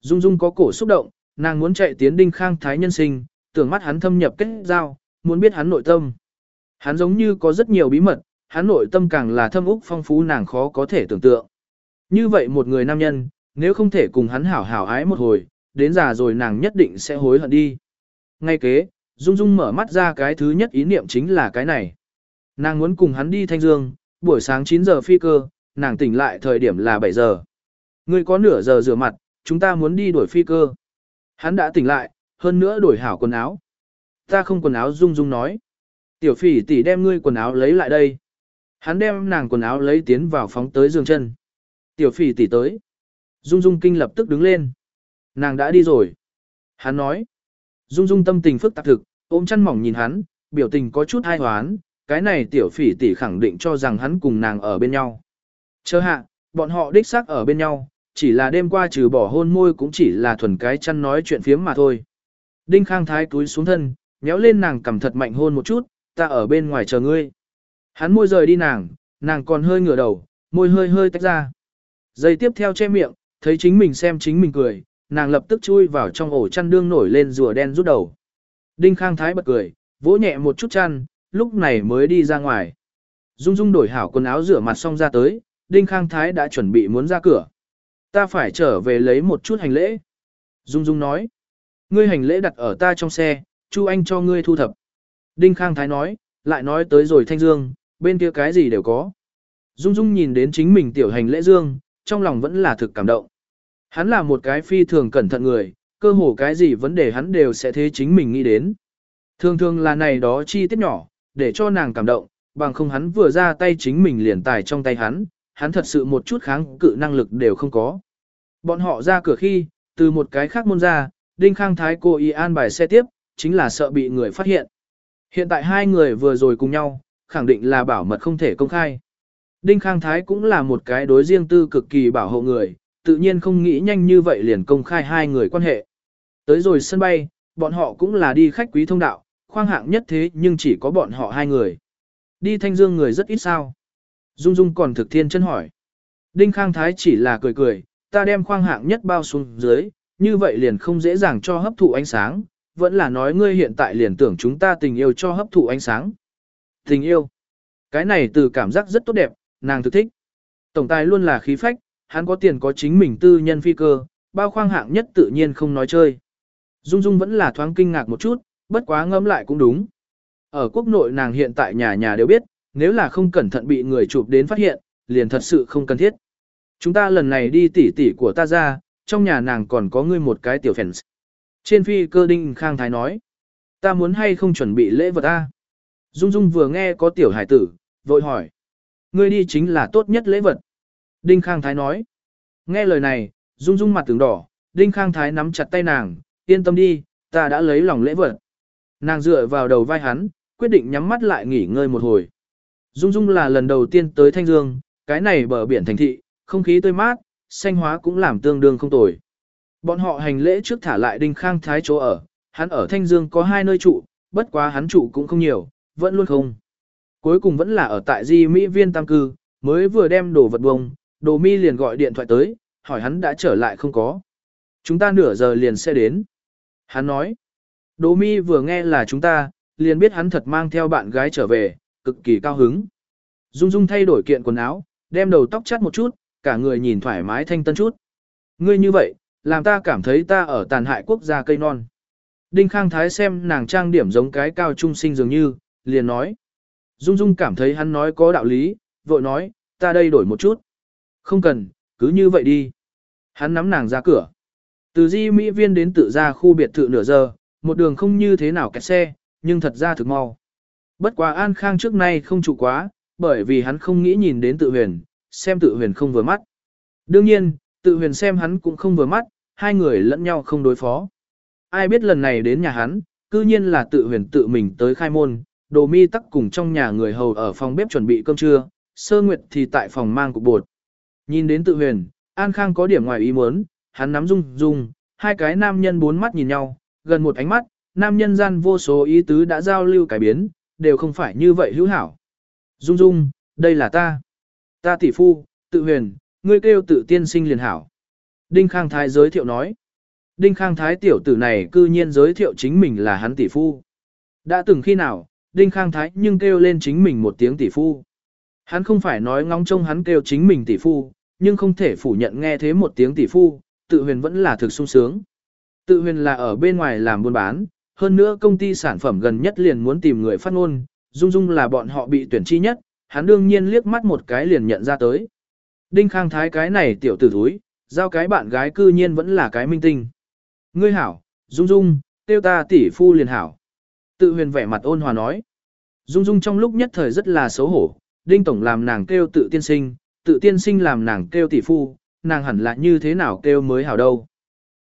Dung Dung có cổ xúc động, nàng muốn chạy tiến Đinh Khang Thái nhân sinh, tưởng mắt hắn thâm nhập kết giao, muốn biết hắn nội tâm. Hắn giống như có rất nhiều bí mật, hắn nội tâm càng là thâm úc phong phú nàng khó có thể tưởng tượng. Như vậy một người nam nhân, nếu không thể cùng hắn hảo hảo ái một hồi, đến già rồi nàng nhất định sẽ hối hận đi. Ngay kế, Dung Dung mở mắt ra cái thứ nhất ý niệm chính là cái này. Nàng muốn cùng hắn đi Thanh Dương, buổi sáng 9 giờ phi cơ, nàng tỉnh lại thời điểm là 7 giờ. Ngươi có nửa giờ rửa mặt, chúng ta muốn đi đổi phi cơ. Hắn đã tỉnh lại, hơn nữa đổi hảo quần áo. Ta không quần áo Dung Dung nói. Tiểu phỉ tỷ đem ngươi quần áo lấy lại đây. Hắn đem nàng quần áo lấy tiến vào phóng tới giường chân. Tiểu phỉ tỷ tới. Dung Dung kinh lập tức đứng lên. Nàng đã đi rồi. Hắn nói. Dung Dung tâm tình phức tạp thực, ôm chăn mỏng nhìn hắn, biểu tình có chút hai hoán, cái này tiểu phỉ tỷ khẳng định cho rằng hắn cùng nàng ở bên nhau. Chờ hạ, bọn họ đích xác ở bên nhau, chỉ là đêm qua trừ bỏ hôn môi cũng chỉ là thuần cái chăn nói chuyện phiếm mà thôi. Đinh Khang Thái túi xuống thân, nhéo lên nàng cầm thật mạnh hôn một chút, ta ở bên ngoài chờ ngươi. Hắn môi rời đi nàng, nàng còn hơi ngửa đầu, môi hơi hơi tách ra. Giây tiếp theo che miệng, thấy chính mình xem chính mình cười, nàng lập tức chui vào trong ổ chăn đương nổi lên rùa đen rút đầu. Đinh Khang Thái bật cười, vỗ nhẹ một chút chăn, lúc này mới đi ra ngoài. Dung Dung đổi hảo quần áo rửa mặt xong ra tới, Đinh Khang Thái đã chuẩn bị muốn ra cửa. Ta phải trở về lấy một chút hành lễ. Dung Dung nói. Ngươi hành lễ đặt ở ta trong xe, Chu Anh cho ngươi thu thập. Đinh Khang Thái nói, lại nói tới rồi Thanh Dương, bên kia cái gì đều có. Dung Dung nhìn đến chính mình tiểu hành lễ dương, trong lòng vẫn là thực cảm động. Hắn là một cái phi thường cẩn thận người, cơ hồ cái gì vấn đề hắn đều sẽ thế chính mình nghĩ đến. Thường thường là này đó chi tiết nhỏ, để cho nàng cảm động, bằng không hắn vừa ra tay chính mình liền tài trong tay hắn, hắn thật sự một chút kháng cự năng lực đều không có. Bọn họ ra cửa khi, từ một cái khác môn ra, Đinh Khang Thái cô y an bài xe tiếp, chính là sợ bị người phát hiện. Hiện tại hai người vừa rồi cùng nhau, khẳng định là bảo mật không thể công khai. Đinh Khang Thái cũng là một cái đối riêng tư cực kỳ bảo hộ người, tự nhiên không nghĩ nhanh như vậy liền công khai hai người quan hệ. Tới rồi sân bay, bọn họ cũng là đi khách quý thông đạo, khoang hạng nhất thế nhưng chỉ có bọn họ hai người. Đi thanh dương người rất ít sao. Dung Dung còn thực thiên chân hỏi. Đinh Khang Thái chỉ là cười cười, ta đem khoang hạng nhất bao xuống dưới, như vậy liền không dễ dàng cho hấp thụ ánh sáng, vẫn là nói ngươi hiện tại liền tưởng chúng ta tình yêu cho hấp thụ ánh sáng. Tình yêu. Cái này từ cảm giác rất tốt đẹp, nàng thực thích. Tổng tài luôn là khí phách, hắn có tiền có chính mình tư nhân phi cơ, bao khoang hạng nhất tự nhiên không nói chơi. Dung Dung vẫn là thoáng kinh ngạc một chút, bất quá ngẫm lại cũng đúng. Ở quốc nội nàng hiện tại nhà nhà đều biết, nếu là không cẩn thận bị người chụp đến phát hiện, liền thật sự không cần thiết. Chúng ta lần này đi tỉ tỉ của ta ra, trong nhà nàng còn có ngươi một cái tiểu fans. Trên phi cơ đinh khang thái nói, ta muốn hay không chuẩn bị lễ vật ta. Dung Dung vừa nghe có tiểu hải tử, vội hỏi. Ngươi đi chính là tốt nhất lễ vật. Đinh Khang Thái nói. Nghe lời này, Dung Dung mặt tưởng đỏ, Đinh Khang Thái nắm chặt tay nàng, yên tâm đi, ta đã lấy lòng lễ vật. Nàng dựa vào đầu vai hắn, quyết định nhắm mắt lại nghỉ ngơi một hồi. Dung Dung là lần đầu tiên tới Thanh Dương, cái này bờ biển thành thị, không khí tươi mát, xanh hóa cũng làm tương đương không tồi. Bọn họ hành lễ trước thả lại Đinh Khang Thái chỗ ở, hắn ở Thanh Dương có hai nơi trụ, bất quá hắn trụ cũng không nhiều, vẫn luôn không. Cuối cùng vẫn là ở tại Di Mỹ Viên Tam Cư, mới vừa đem đồ vật bông, đồ mi liền gọi điện thoại tới, hỏi hắn đã trở lại không có. Chúng ta nửa giờ liền sẽ đến. Hắn nói, Đỗ mi vừa nghe là chúng ta, liền biết hắn thật mang theo bạn gái trở về, cực kỳ cao hứng. Dung Dung thay đổi kiện quần áo, đem đầu tóc chắt một chút, cả người nhìn thoải mái thanh tân chút. Ngươi như vậy, làm ta cảm thấy ta ở tàn hại quốc gia cây non. Đinh Khang Thái xem nàng trang điểm giống cái cao trung sinh dường như, liền nói. Dung Dung cảm thấy hắn nói có đạo lý, vội nói, ta đây đổi một chút. Không cần, cứ như vậy đi. Hắn nắm nàng ra cửa. Từ di Mỹ viên đến tự ra khu biệt thự nửa giờ, một đường không như thế nào kẹt xe, nhưng thật ra thực mau. Bất quá An Khang trước nay không trụ quá, bởi vì hắn không nghĩ nhìn đến tự huyền, xem tự huyền không vừa mắt. Đương nhiên, tự huyền xem hắn cũng không vừa mắt, hai người lẫn nhau không đối phó. Ai biết lần này đến nhà hắn, cư nhiên là tự huyền tự mình tới khai môn, đồ mi tắc cùng trong nhà người hầu ở phòng bếp chuẩn bị cơm trưa, sơ nguyệt thì tại phòng mang cục bột. Nhìn đến tự huyền, An Khang có điểm ngoài ý muốn, hắn nắm rung rung hai cái nam nhân bốn mắt nhìn nhau, gần một ánh mắt, nam nhân gian vô số ý tứ đã giao lưu cải biến, đều không phải như vậy hữu hảo. Dung dung, đây là ta. Ta tỷ phu, tự huyền, ngươi kêu tự tiên sinh liền hảo. Đinh Khang Thái giới thiệu nói. Đinh Khang Thái tiểu tử này cư nhiên giới thiệu chính mình là hắn tỷ phu. Đã từng khi nào, Đinh Khang Thái nhưng kêu lên chính mình một tiếng tỷ phu. Hắn không phải nói ngóng trông hắn kêu chính mình tỷ phu, nhưng không thể phủ nhận nghe thế một tiếng tỷ phu, tự huyền vẫn là thực sung sướng. Tự huyền là ở bên ngoài làm buôn bán, hơn nữa công ty sản phẩm gần nhất liền muốn tìm người phát ngôn, Dung Dung là bọn họ bị tuyển chi nhất, hắn đương nhiên liếc mắt một cái liền nhận ra tới. Đinh Khang Thái cái này tiểu tử thúi, giao cái bạn gái cư nhiên vẫn là cái minh tinh. Ngươi hảo, Dung Dung, tiêu ta tỷ phu liền hảo. Tự huyền vẻ mặt ôn hòa nói. Dung Dung trong lúc nhất thời rất là xấu hổ, Đinh Tổng làm nàng kêu tự tiên sinh, tự tiên sinh làm nàng kêu tỷ phu, nàng hẳn là như thế nào kêu mới hảo đâu.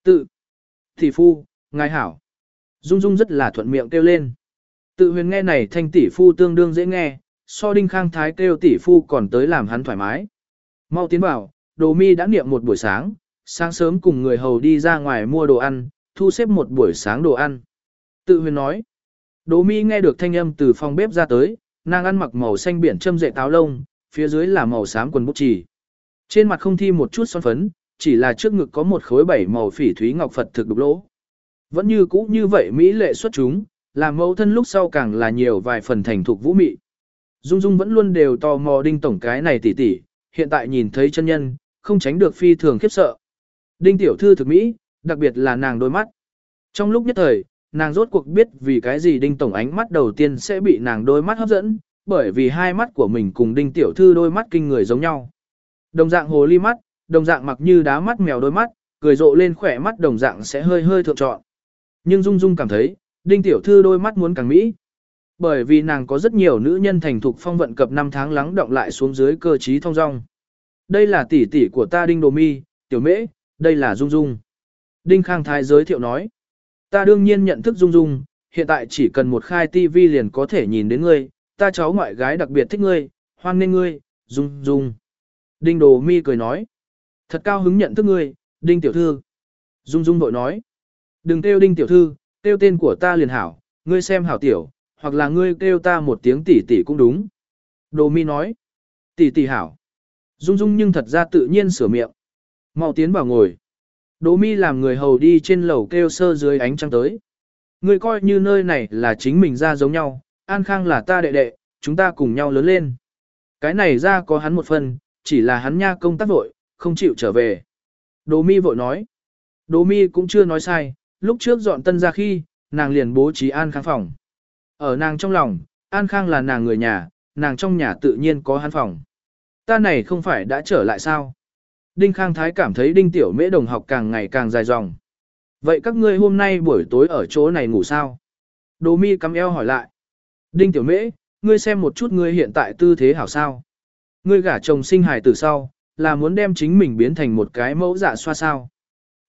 Tự, tỷ phu, ngài hảo. Dung Dung rất là thuận miệng kêu lên. Tự huyền nghe này thanh tỷ phu tương đương dễ nghe, so Đinh Khang Thái kêu tỷ phu còn tới làm hắn thoải mái. Mau tiến vào, đồ mi đã niệm một buổi sáng, sáng sớm cùng người hầu đi ra ngoài mua đồ ăn, thu xếp một buổi sáng đồ ăn. Tự huyền nói. Đồ mi nghe được thanh âm từ phòng bếp ra tới, nàng ăn mặc màu xanh biển châm dệ táo lông, phía dưới là màu xám quần bút chỉ. Trên mặt không thi một chút son phấn, chỉ là trước ngực có một khối bảy màu phỉ thúy ngọc Phật thực đục lỗ. Vẫn như cũ như vậy Mỹ lệ xuất chúng, làm mẫu thân lúc sau càng là nhiều vài phần thành thục vũ mị. Dung Dung vẫn luôn đều tò mò đinh tổng cái này tỉ tỉ, hiện tại nhìn thấy chân nhân, không tránh được phi thường khiếp sợ. Đinh tiểu thư thực mỹ, đặc biệt là nàng đôi mắt. Trong lúc nhất thời, nàng rốt cuộc biết vì cái gì đinh tổng ánh mắt đầu tiên sẽ bị nàng đôi mắt hấp dẫn, bởi vì hai mắt của mình cùng đinh tiểu thư đôi mắt kinh người giống nhau. Đồng dạng hồ ly mắt, đồng dạng mặc như đá mắt mèo đôi mắt, cười rộ lên khỏe mắt đồng dạng sẽ hơi hơi thượng trọn. Nhưng Dung Dung cảm thấy, đinh tiểu thư đôi mắt muốn càng mỹ. Bởi vì nàng có rất nhiều nữ nhân thành thục phong vận cập năm tháng lắng động lại xuống dưới cơ trí thông dong. Đây là tỷ tỷ của ta Đinh Đồ Mi, Tiểu Mễ, đây là Dung Dung. Đinh Khang Thái giới thiệu nói. Ta đương nhiên nhận thức Dung Dung, hiện tại chỉ cần một khai TV liền có thể nhìn đến ngươi, ta cháu ngoại gái đặc biệt thích ngươi, hoan nghênh ngươi, Dung Dung. Đinh Đồ Mi cười nói. Thật cao hứng nhận thức ngươi, Đinh Tiểu Thư. Dung Dung vội nói. Đừng kêu Đinh Tiểu Thư, kêu tên của ta liền hảo, ngươi xem hảo tiểu, hoặc là ngươi kêu ta một tiếng tỷ tỷ cũng đúng. Đồ Mi nói. Tỷ tỷ hảo. Dung Dung nhưng thật ra tự nhiên sửa miệng. Mau tiến vào ngồi. Đỗ mi làm người hầu đi trên lầu kêu sơ dưới ánh trăng tới. Người coi như nơi này là chính mình ra giống nhau, An Khang là ta đệ đệ, chúng ta cùng nhau lớn lên. Cái này ra có hắn một phần, chỉ là hắn nha công tác vội, không chịu trở về. Đỗ mi vội nói. Đỗ mi cũng chưa nói sai, lúc trước dọn tân ra khi, nàng liền bố trí An Khang phòng. Ở nàng trong lòng, An Khang là nàng người nhà, nàng trong nhà tự nhiên có hắn phòng. Ta này không phải đã trở lại sao? Đinh Khang Thái cảm thấy Đinh Tiểu Mễ đồng học càng ngày càng dài dòng. Vậy các ngươi hôm nay buổi tối ở chỗ này ngủ sao? Đỗ mi cắm eo hỏi lại. Đinh Tiểu Mễ, ngươi xem một chút ngươi hiện tại tư thế hảo sao? Ngươi gả chồng sinh hài từ sau, là muốn đem chính mình biến thành một cái mẫu dạ xoa sao?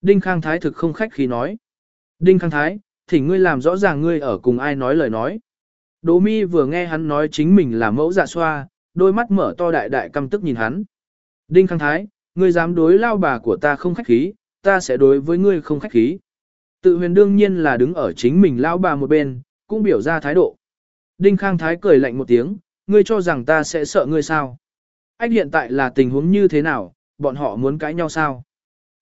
Đinh Khang Thái thực không khách khí nói. Đinh Khang Thái, thỉnh ngươi làm rõ ràng ngươi ở cùng ai nói lời nói. Đỗ mi vừa nghe hắn nói chính mình là mẫu dạ xoa, đôi mắt mở to đại đại căm tức nhìn hắn. Đinh Khang Thái, ngươi dám đối lao bà của ta không khách khí, ta sẽ đối với ngươi không khách khí. Tự huyền đương nhiên là đứng ở chính mình lao bà một bên, cũng biểu ra thái độ. Đinh Khang Thái cười lạnh một tiếng, ngươi cho rằng ta sẽ sợ ngươi sao? Ách hiện tại là tình huống như thế nào, bọn họ muốn cãi nhau sao?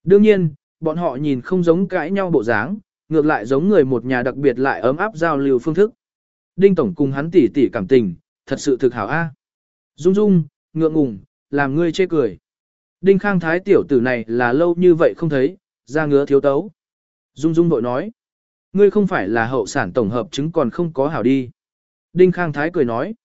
Đương nhiên, bọn họ nhìn không giống cãi nhau bộ dáng, ngược lại giống người một nhà đặc biệt lại ấm áp giao lưu phương thức. Đinh Tổng cùng hắn tỉ tỉ cảm tình, thật sự thực hảo a. Dung dung, ngượng ngùng, làm ngươi chê cười. Đinh Khang Thái tiểu tử này là lâu như vậy không thấy, ra ngứa thiếu tấu. Dung dung bội nói. Ngươi không phải là hậu sản tổng hợp chứng còn không có hảo đi. Đinh Khang Thái cười nói.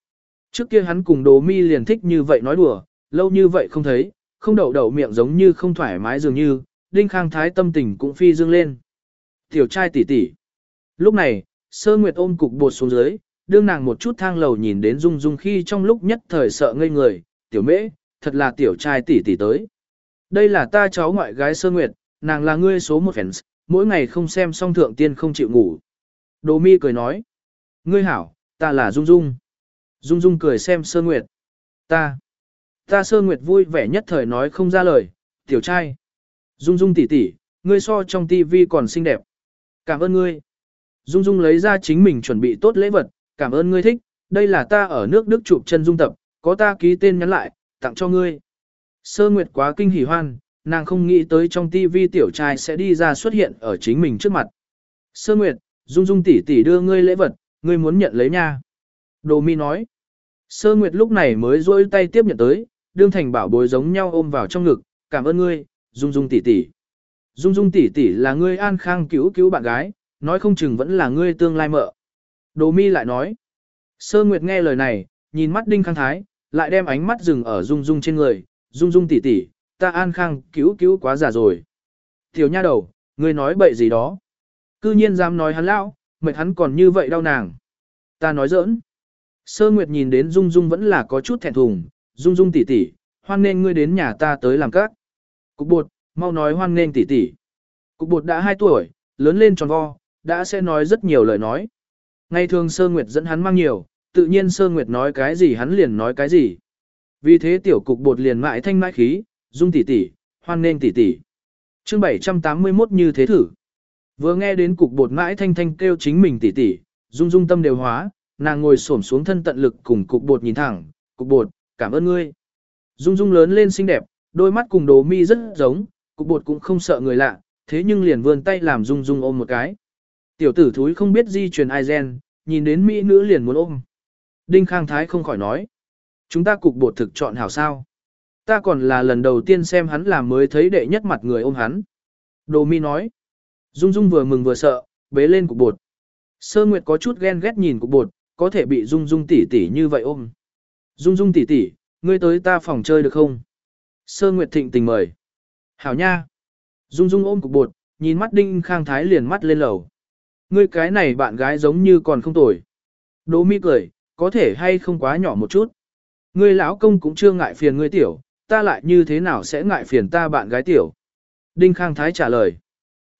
Trước kia hắn cùng đồ mi liền thích như vậy nói đùa, lâu như vậy không thấy, không đậu đậu miệng giống như không thoải mái dường như, Đinh Khang Thái tâm tình cũng phi dương lên. Tiểu trai tỷ tỷ. Lúc này, Sơ Nguyệt ôm cục bột xuống dưới, đương nàng một chút thang lầu nhìn đến Dung Dung khi trong lúc nhất thời sợ ngây người, tiểu mễ, thật là tiểu trai tỷ tỷ tới. Đây là ta cháu ngoại gái Sơ Nguyệt, nàng là ngươi số một fans, mỗi ngày không xem xong thượng tiên không chịu ngủ. Đồ mi cười nói. Ngươi hảo, ta là Dung Dung. Dung Dung cười xem Sơ Nguyệt. Ta. Ta Sơ Nguyệt vui vẻ nhất thời nói không ra lời, tiểu trai. Dung Dung tỷ tỷ, ngươi so trong tivi còn xinh đẹp. Cảm ơn ngươi. Dung Dung lấy ra chính mình chuẩn bị tốt lễ vật, cảm ơn ngươi thích, đây là ta ở nước Đức chụp chân dung tập, có ta ký tên nhắn lại, tặng cho ngươi. Sơ Nguyệt quá kinh hỉ hoan, nàng không nghĩ tới trong tivi tiểu trai sẽ đi ra xuất hiện ở chính mình trước mặt. Sơ Nguyệt, Dung Dung tỷ tỷ đưa ngươi lễ vật, ngươi muốn nhận lấy nha. Đồ mi nói. Sơ Nguyệt lúc này mới rôi tay tiếp nhận tới, đương thành bảo bối giống nhau ôm vào trong ngực, cảm ơn ngươi, Dung Dung tỷ tỷ. Dung Dung tỷ tỷ là ngươi an khang cứu cứu bạn gái, nói không chừng vẫn là ngươi tương lai mợ. Đồ mi lại nói. Sơ Nguyệt nghe lời này, nhìn mắt Đinh Khang Thái, lại đem ánh mắt dừng ở Dung Dung trên người, Dung Dung tỷ tỷ, ta an khang cứu cứu quá già rồi. Tiểu nha đầu, ngươi nói bậy gì đó. Cư nhiên dám nói hắn lão, mệt hắn còn như vậy đau nàng. Ta nói giỡn. Sơ Nguyệt nhìn đến Dung Dung vẫn là có chút thẹn thùng, Dung Dung tỷ tỷ, hoan nên ngươi đến nhà ta tới làm các. Cục bột, mau nói hoan nên tỷ tỷ. Cục bột đã 2 tuổi, lớn lên tròn vo, đã sẽ nói rất nhiều lời nói. Ngày thường Sơ Nguyệt dẫn hắn mang nhiều, tự nhiên Sơ Nguyệt nói cái gì hắn liền nói cái gì. Vì thế tiểu cục bột liền mãi thanh mãi khí, Dung tỷ tỷ, hoan nên tỷ tỷ. Chương 781 như thế thử. Vừa nghe đến cục bột mãi thanh thanh kêu chính mình tỷ tỷ, Dung Dung tâm đều hóa, nàng ngồi xổm xuống thân tận lực cùng cục bột nhìn thẳng, cục bột, cảm ơn ngươi. Dung Dung lớn lên xinh đẹp, đôi mắt cùng đồ mi rất giống, cục bột cũng không sợ người lạ, thế nhưng liền vươn tay làm Dung Dung ôm một cái. Tiểu tử thúi không biết di truyền ai gen, nhìn đến mỹ nữ liền muốn ôm. Đinh Khang Thái không khỏi nói. Chúng ta cục bột thực chọn hảo sao. Ta còn là lần đầu tiên xem hắn làm mới thấy đệ nhất mặt người ôm hắn. Đồ mi nói. Dung Dung vừa mừng vừa sợ, bế lên cục bột. Sơ Nguyệt có chút ghen ghét nhìn cục bột, có thể bị Dung Dung tỷ tỷ như vậy ôm. Dung Dung tỷ tỷ, ngươi tới ta phòng chơi được không? Sơ Nguyệt thịnh tình mời. Hảo nha. Dung Dung ôm cục bột, nhìn mắt Đinh Khang Thái liền mắt lên lầu. Ngươi cái này bạn gái giống như còn không tồi. Đỗ mi cười, có thể hay không quá nhỏ một chút. Ngươi lão công cũng chưa ngại phiền ngươi tiểu, ta lại như thế nào sẽ ngại phiền ta bạn gái tiểu. Đinh Khang Thái trả lời.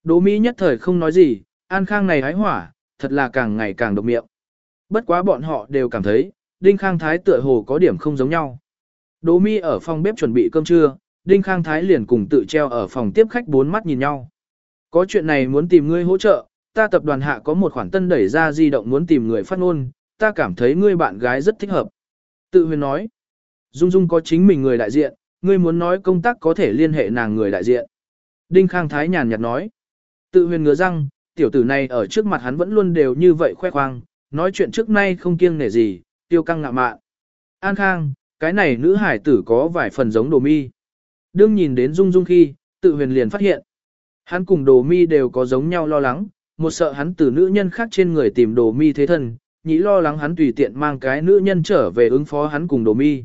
Đỗ Mỹ nhất thời không nói gì, An Khang này hái hỏa, thật là càng ngày càng độc miệng. Bất quá bọn họ đều cảm thấy, Đinh Khang Thái tựa hồ có điểm không giống nhau. Đỗ mi ở phòng bếp chuẩn bị cơm trưa, Đinh Khang Thái liền cùng tự treo ở phòng tiếp khách bốn mắt nhìn nhau. Có chuyện này muốn tìm ngươi hỗ trợ, ta tập đoàn hạ có một khoản tân đẩy ra di động muốn tìm người phát ngôn, ta cảm thấy ngươi bạn gái rất thích hợp. Tự huyền nói, Dung Dung có chính mình người đại diện, ngươi muốn nói công tác có thể liên hệ nàng người đại diện. Đinh Khang Thái nhàn nhạt nói, tự huyền ngứa răng, tiểu tử này ở trước mặt hắn vẫn luôn đều như vậy khoe khoang, nói chuyện trước nay không kiêng nể gì, tiêu căng ngạ mạn. An Khang, cái này nữ hải tử có vài phần giống đồ mi. Đương nhìn đến Dung Dung khi, tự huyền liền phát hiện. Hắn cùng đồ mi đều có giống nhau lo lắng, một sợ hắn từ nữ nhân khác trên người tìm đồ mi thế thân, nhĩ lo lắng hắn tùy tiện mang cái nữ nhân trở về ứng phó hắn cùng đồ mi.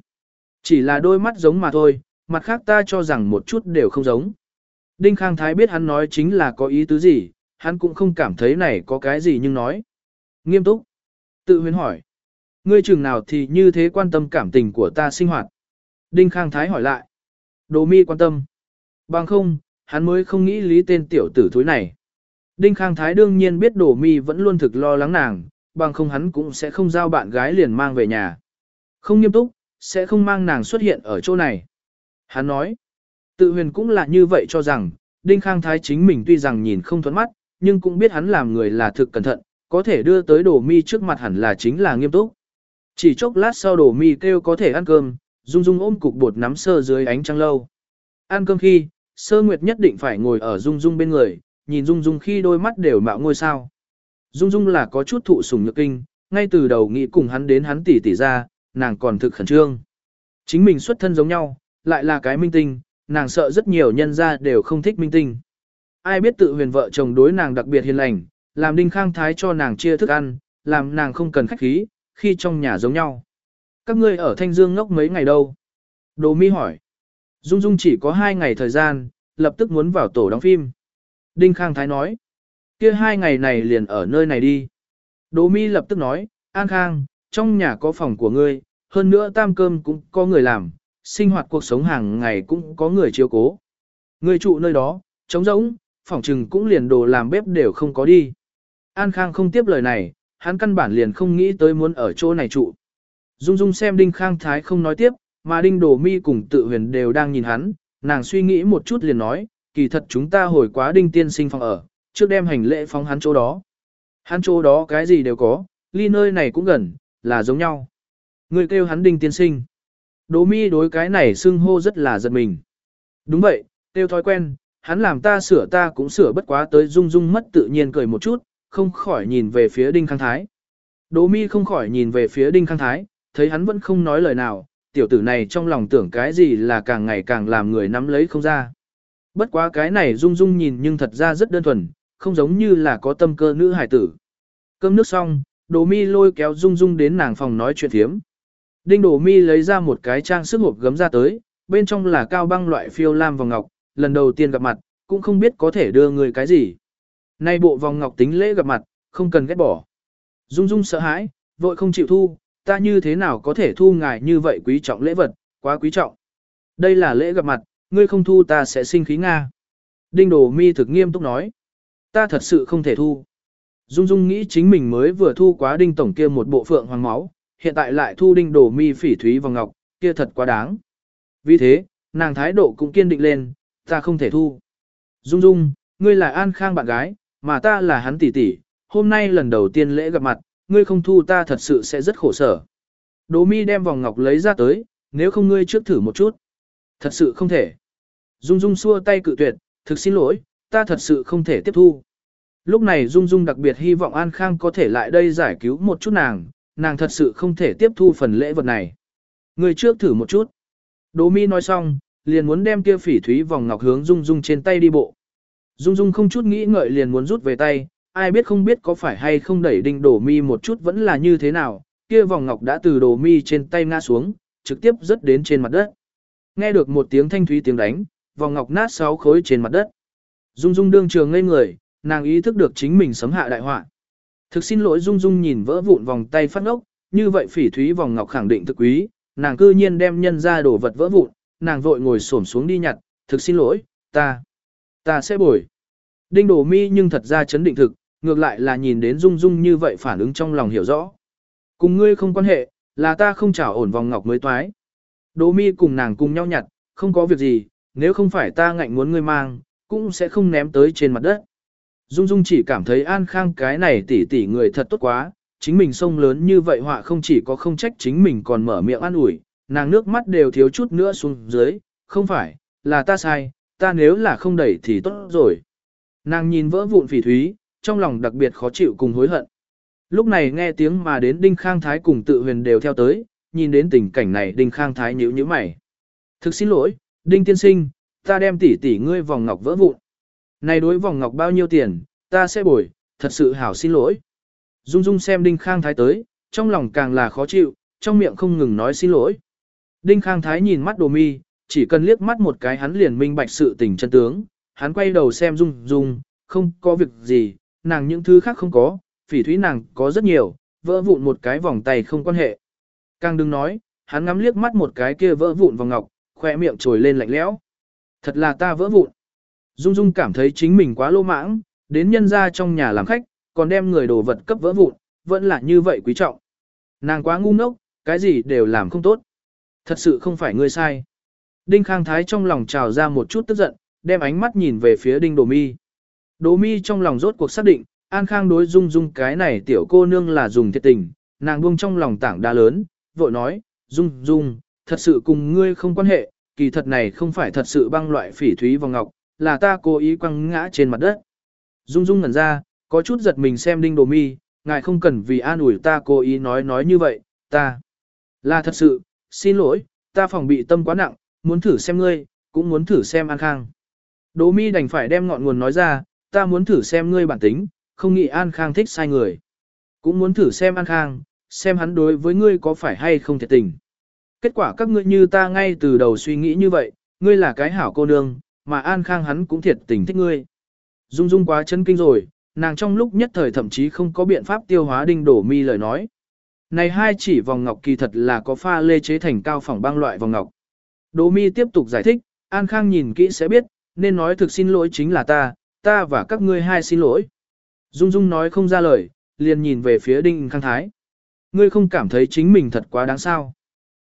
Chỉ là đôi mắt giống mà thôi, mặt khác ta cho rằng một chút đều không giống. Đinh Khang Thái biết hắn nói chính là có ý tứ gì, hắn cũng không cảm thấy này có cái gì nhưng nói. Nghiêm túc. Tự huyền hỏi. Ngươi chừng nào thì như thế quan tâm cảm tình của ta sinh hoạt. Đinh Khang Thái hỏi lại. Đồ mi quan tâm. Bằng không, hắn mới không nghĩ lý tên tiểu tử thúi này. Đinh Khang Thái đương nhiên biết Đồ Mi vẫn luôn thực lo lắng nàng, bằng không hắn cũng sẽ không giao bạn gái liền mang về nhà. Không nghiêm túc, sẽ không mang nàng xuất hiện ở chỗ này. Hắn nói, tự huyền cũng là như vậy cho rằng, Đinh Khang Thái chính mình tuy rằng nhìn không thuẫn mắt, nhưng cũng biết hắn làm người là thực cẩn thận, có thể đưa tới Đồ Mi trước mặt hẳn là chính là nghiêm túc. Chỉ chốc lát sau Đồ Mi kêu có thể ăn cơm, Dung Dung ôm cục bột nắm sơ dưới ánh trăng lâu. Ăn cơm khi, Sơ Nguyệt nhất định phải ngồi ở Dung Dung bên người, nhìn Dung Dung khi đôi mắt đều mạo ngôi sao. Dung Dung là có chút thụ sủng nhược kinh, ngay từ đầu nghĩ cùng hắn đến hắn tỉ tỉ ra, nàng còn thực khẩn trương. Chính mình xuất thân giống nhau, lại là cái minh tinh, nàng sợ rất nhiều nhân gia đều không thích minh tinh. Ai biết tự huyền vợ chồng đối nàng đặc biệt hiền lành, làm đinh khang thái cho nàng chia thức ăn, làm nàng không cần khách khí, khi trong nhà giống nhau. Các ngươi ở Thanh Dương ngốc mấy ngày đâu? Đồ mi hỏi. Dung Dung chỉ có hai ngày thời gian, lập tức muốn vào tổ đóng phim. Đinh Khang Thái nói, kia hai ngày này liền ở nơi này đi. Đỗ Mi lập tức nói, An Khang, trong nhà có phòng của ngươi, hơn nữa tam cơm cũng có người làm, sinh hoạt cuộc sống hàng ngày cũng có người chiếu cố. Ngươi trụ nơi đó, trống rỗng, phòng trừng cũng liền đồ làm bếp đều không có đi. An Khang không tiếp lời này, hắn căn bản liền không nghĩ tới muốn ở chỗ này trụ. Dung Dung xem Đinh Khang Thái không nói tiếp, mà Đinh Đồ Mi cùng tự huyền đều đang nhìn hắn, nàng suy nghĩ một chút liền nói, kỳ thật chúng ta hồi quá Đinh Tiên sinh phòng ở, trước đem hành lễ phóng hắn chỗ đó. Hắn chỗ đó cái gì đều có, ly nơi này cũng gần, là giống nhau. Người kêu hắn Đinh Tiên sinh. Đỗ Mi đối cái này xưng hô rất là giật mình. Đúng vậy, kêu thói quen, hắn làm ta sửa ta cũng sửa bất quá tới Dung Dung mất tự nhiên cười một chút, không khỏi nhìn về phía Đinh Khang Thái. Đỗ Mi không khỏi nhìn về phía Đinh Khang Thái, thấy hắn vẫn không nói lời nào, tiểu tử này trong lòng tưởng cái gì là càng ngày càng làm người nắm lấy không ra. Bất quá cái này Dung Dung nhìn nhưng thật ra rất đơn thuần, không giống như là có tâm cơ nữ hải tử. Cơm nước xong, Đỗ Mi lôi kéo Dung Dung đến nàng phòng nói chuyện thiếm. Đinh Đỗ Mi lấy ra một cái trang sức hộp gấm ra tới, bên trong là cao băng loại phiêu lam vòng ngọc, lần đầu tiên gặp mặt, cũng không biết có thể đưa người cái gì. Nay bộ vòng ngọc tính lễ gặp mặt, không cần ghét bỏ. Dung Dung sợ hãi, vội không chịu thu, ta như thế nào có thể thu ngài như vậy quý trọng lễ vật, quá quý trọng. Đây là lễ gặp mặt, ngươi không thu ta sẽ sinh khí Nga. Đinh Đồ Mi thực nghiêm túc nói, ta thật sự không thể thu. Dung Dung nghĩ chính mình mới vừa thu quá Đinh Tổng kia một bộ phượng hoàng máu, hiện tại lại thu Đinh Đồ Mi phỉ thúy vòng ngọc, kia thật quá đáng. Vì thế, nàng thái độ cũng kiên định lên, ta không thể thu. Dung Dung, ngươi là An Khang bạn gái, mà ta là hắn tỷ tỷ, hôm nay lần đầu tiên lễ gặp mặt, ngươi không thu ta thật sự sẽ rất khổ sở. Đỗ mi đem vòng ngọc lấy ra tới, nếu không ngươi trước thử một chút. Thật sự không thể. Dung Dung xua tay cự tuyệt, thực xin lỗi, ta thật sự không thể tiếp thu. Lúc này Dung Dung đặc biệt hy vọng An Khang có thể lại đây giải cứu một chút nàng, nàng thật sự không thể tiếp thu phần lễ vật này. Ngươi trước thử một chút. Đỗ mi nói xong, liền muốn đem kia phỉ thúy vòng ngọc hướng Dung Dung trên tay đi bộ. Dung Dung không chút nghĩ ngợi liền muốn rút về tay, ai biết không biết có phải hay không đẩy đinh đổ mi một chút vẫn là như thế nào, kia vòng ngọc đã từ đổ mi trên tay ngã xuống, trực tiếp rớt đến trên mặt đất. Nghe được một tiếng thanh thúy tiếng đánh, vòng ngọc nát sáu khối trên mặt đất. Dung Dung đương trường ngây người, nàng ý thức được chính mình sấm hạ đại họa. Thực xin lỗi Dung Dung nhìn vỡ vụn vòng tay phát ngốc, như vậy phỉ thúy vòng ngọc khẳng định thực quý, nàng cư nhiên đem nhân ra đổ vật vỡ vụn, nàng vội ngồi xổm xuống đi nhặt, thực xin lỗi, ta, ta sẽ bồi. Đinh đổ mi nhưng thật ra chấn định thực, ngược lại là nhìn đến Dung Dung như vậy phản ứng trong lòng hiểu rõ. Cùng ngươi không quan hệ, là ta không trả ổn vòng ngọc mới toái. Đỗ mi cùng nàng cùng nhau nhặt, không có việc gì, nếu không phải ta ngạnh muốn ngươi mang, cũng sẽ không ném tới trên mặt đất. Dung Dung chỉ cảm thấy an khang cái này tỉ tỉ người thật tốt quá, chính mình sông lớn như vậy họa không chỉ có không trách chính mình còn mở miệng an ủi, nàng nước mắt đều thiếu chút nữa xuống dưới, không phải, là ta sai, ta nếu là không đẩy thì tốt rồi. Nàng nhìn vỡ vụn phỉ thúy, trong lòng đặc biệt khó chịu cùng hối hận. Lúc này nghe tiếng mà đến Đinh Khang Thái cùng tự huyền đều theo tới, nhìn đến tình cảnh này Đinh Khang Thái nhíu nhíu mày. Thực xin lỗi, Đinh Tiên Sinh, ta đem tỷ tỷ ngươi vòng ngọc vỡ vụn. Này đối vòng ngọc bao nhiêu tiền, ta sẽ bồi, thật sự hảo xin lỗi. Dung Dung xem Đinh Khang Thái tới, trong lòng càng là khó chịu, trong miệng không ngừng nói xin lỗi. Đinh Khang Thái nhìn mắt đồ mi, chỉ cần liếc mắt một cái hắn liền minh bạch sự tình chân tướng, hắn quay đầu xem Dung Dung, không có việc gì, nàng những thứ khác không có, phỉ thúy nàng có rất nhiều, vỡ vụn một cái vòng tay không quan hệ. Càng đừng nói, hắn ngắm liếc mắt một cái kia vỡ vụn vòng ngọc, khoe miệng trồi lên lạnh lẽo. Thật là ta vỡ vụn. Dung Dung cảm thấy chính mình quá lô mãng, đến nhân ra trong nhà làm khách, còn đem người đồ vật cấp vỡ vụn, vẫn là như vậy quý trọng. Nàng quá ngu ngốc, cái gì đều làm không tốt. Thật sự không phải ngươi sai. Đinh Khang Thái trong lòng trào ra một chút tức giận, đem ánh mắt nhìn về phía Đinh Đồ Mi. Đồ Mi trong lòng rốt cuộc xác định, An Khang đối dung dung cái này tiểu cô nương là dùng thiệt tình, nàng buông trong lòng tảng đa lớn, vội nói, dung dung, thật sự cùng ngươi không quan hệ, kỳ thật này không phải thật sự băng loại phỉ thúy vòng ngọc, là ta cố ý quăng ngã trên mặt đất. Dung dung ngẩn ra, có chút giật mình xem đinh đồ mi, ngài không cần vì an ủi ta cố ý nói nói như vậy, ta là thật sự, xin lỗi, ta phòng bị tâm quá nặng, muốn thử xem ngươi, cũng muốn thử xem An Khang. Đỗ mi đành phải đem ngọn nguồn nói ra, ta muốn thử xem ngươi bản tính, không nghĩ An Khang thích sai người. Cũng muốn thử xem An Khang, xem hắn đối với ngươi có phải hay không thiệt tình. Kết quả các ngươi như ta ngay từ đầu suy nghĩ như vậy, ngươi là cái hảo cô nương, mà An Khang hắn cũng thiệt tình thích ngươi. Dung Dung quá chân kinh rồi, nàng trong lúc nhất thời thậm chí không có biện pháp tiêu hóa đinh đổ mi lời nói. Này hai chỉ vòng ngọc kỳ thật là có pha lê chế thành cao phẳng băng loại vòng ngọc. Đỗ mi tiếp tục giải thích, An Khang nhìn kỹ sẽ biết, nên nói thực xin lỗi chính là ta, ta và các ngươi hai xin lỗi. Dung Dung nói không ra lời, liền nhìn về phía Đinh Khang Thái. Ngươi không cảm thấy chính mình thật quá đáng sao.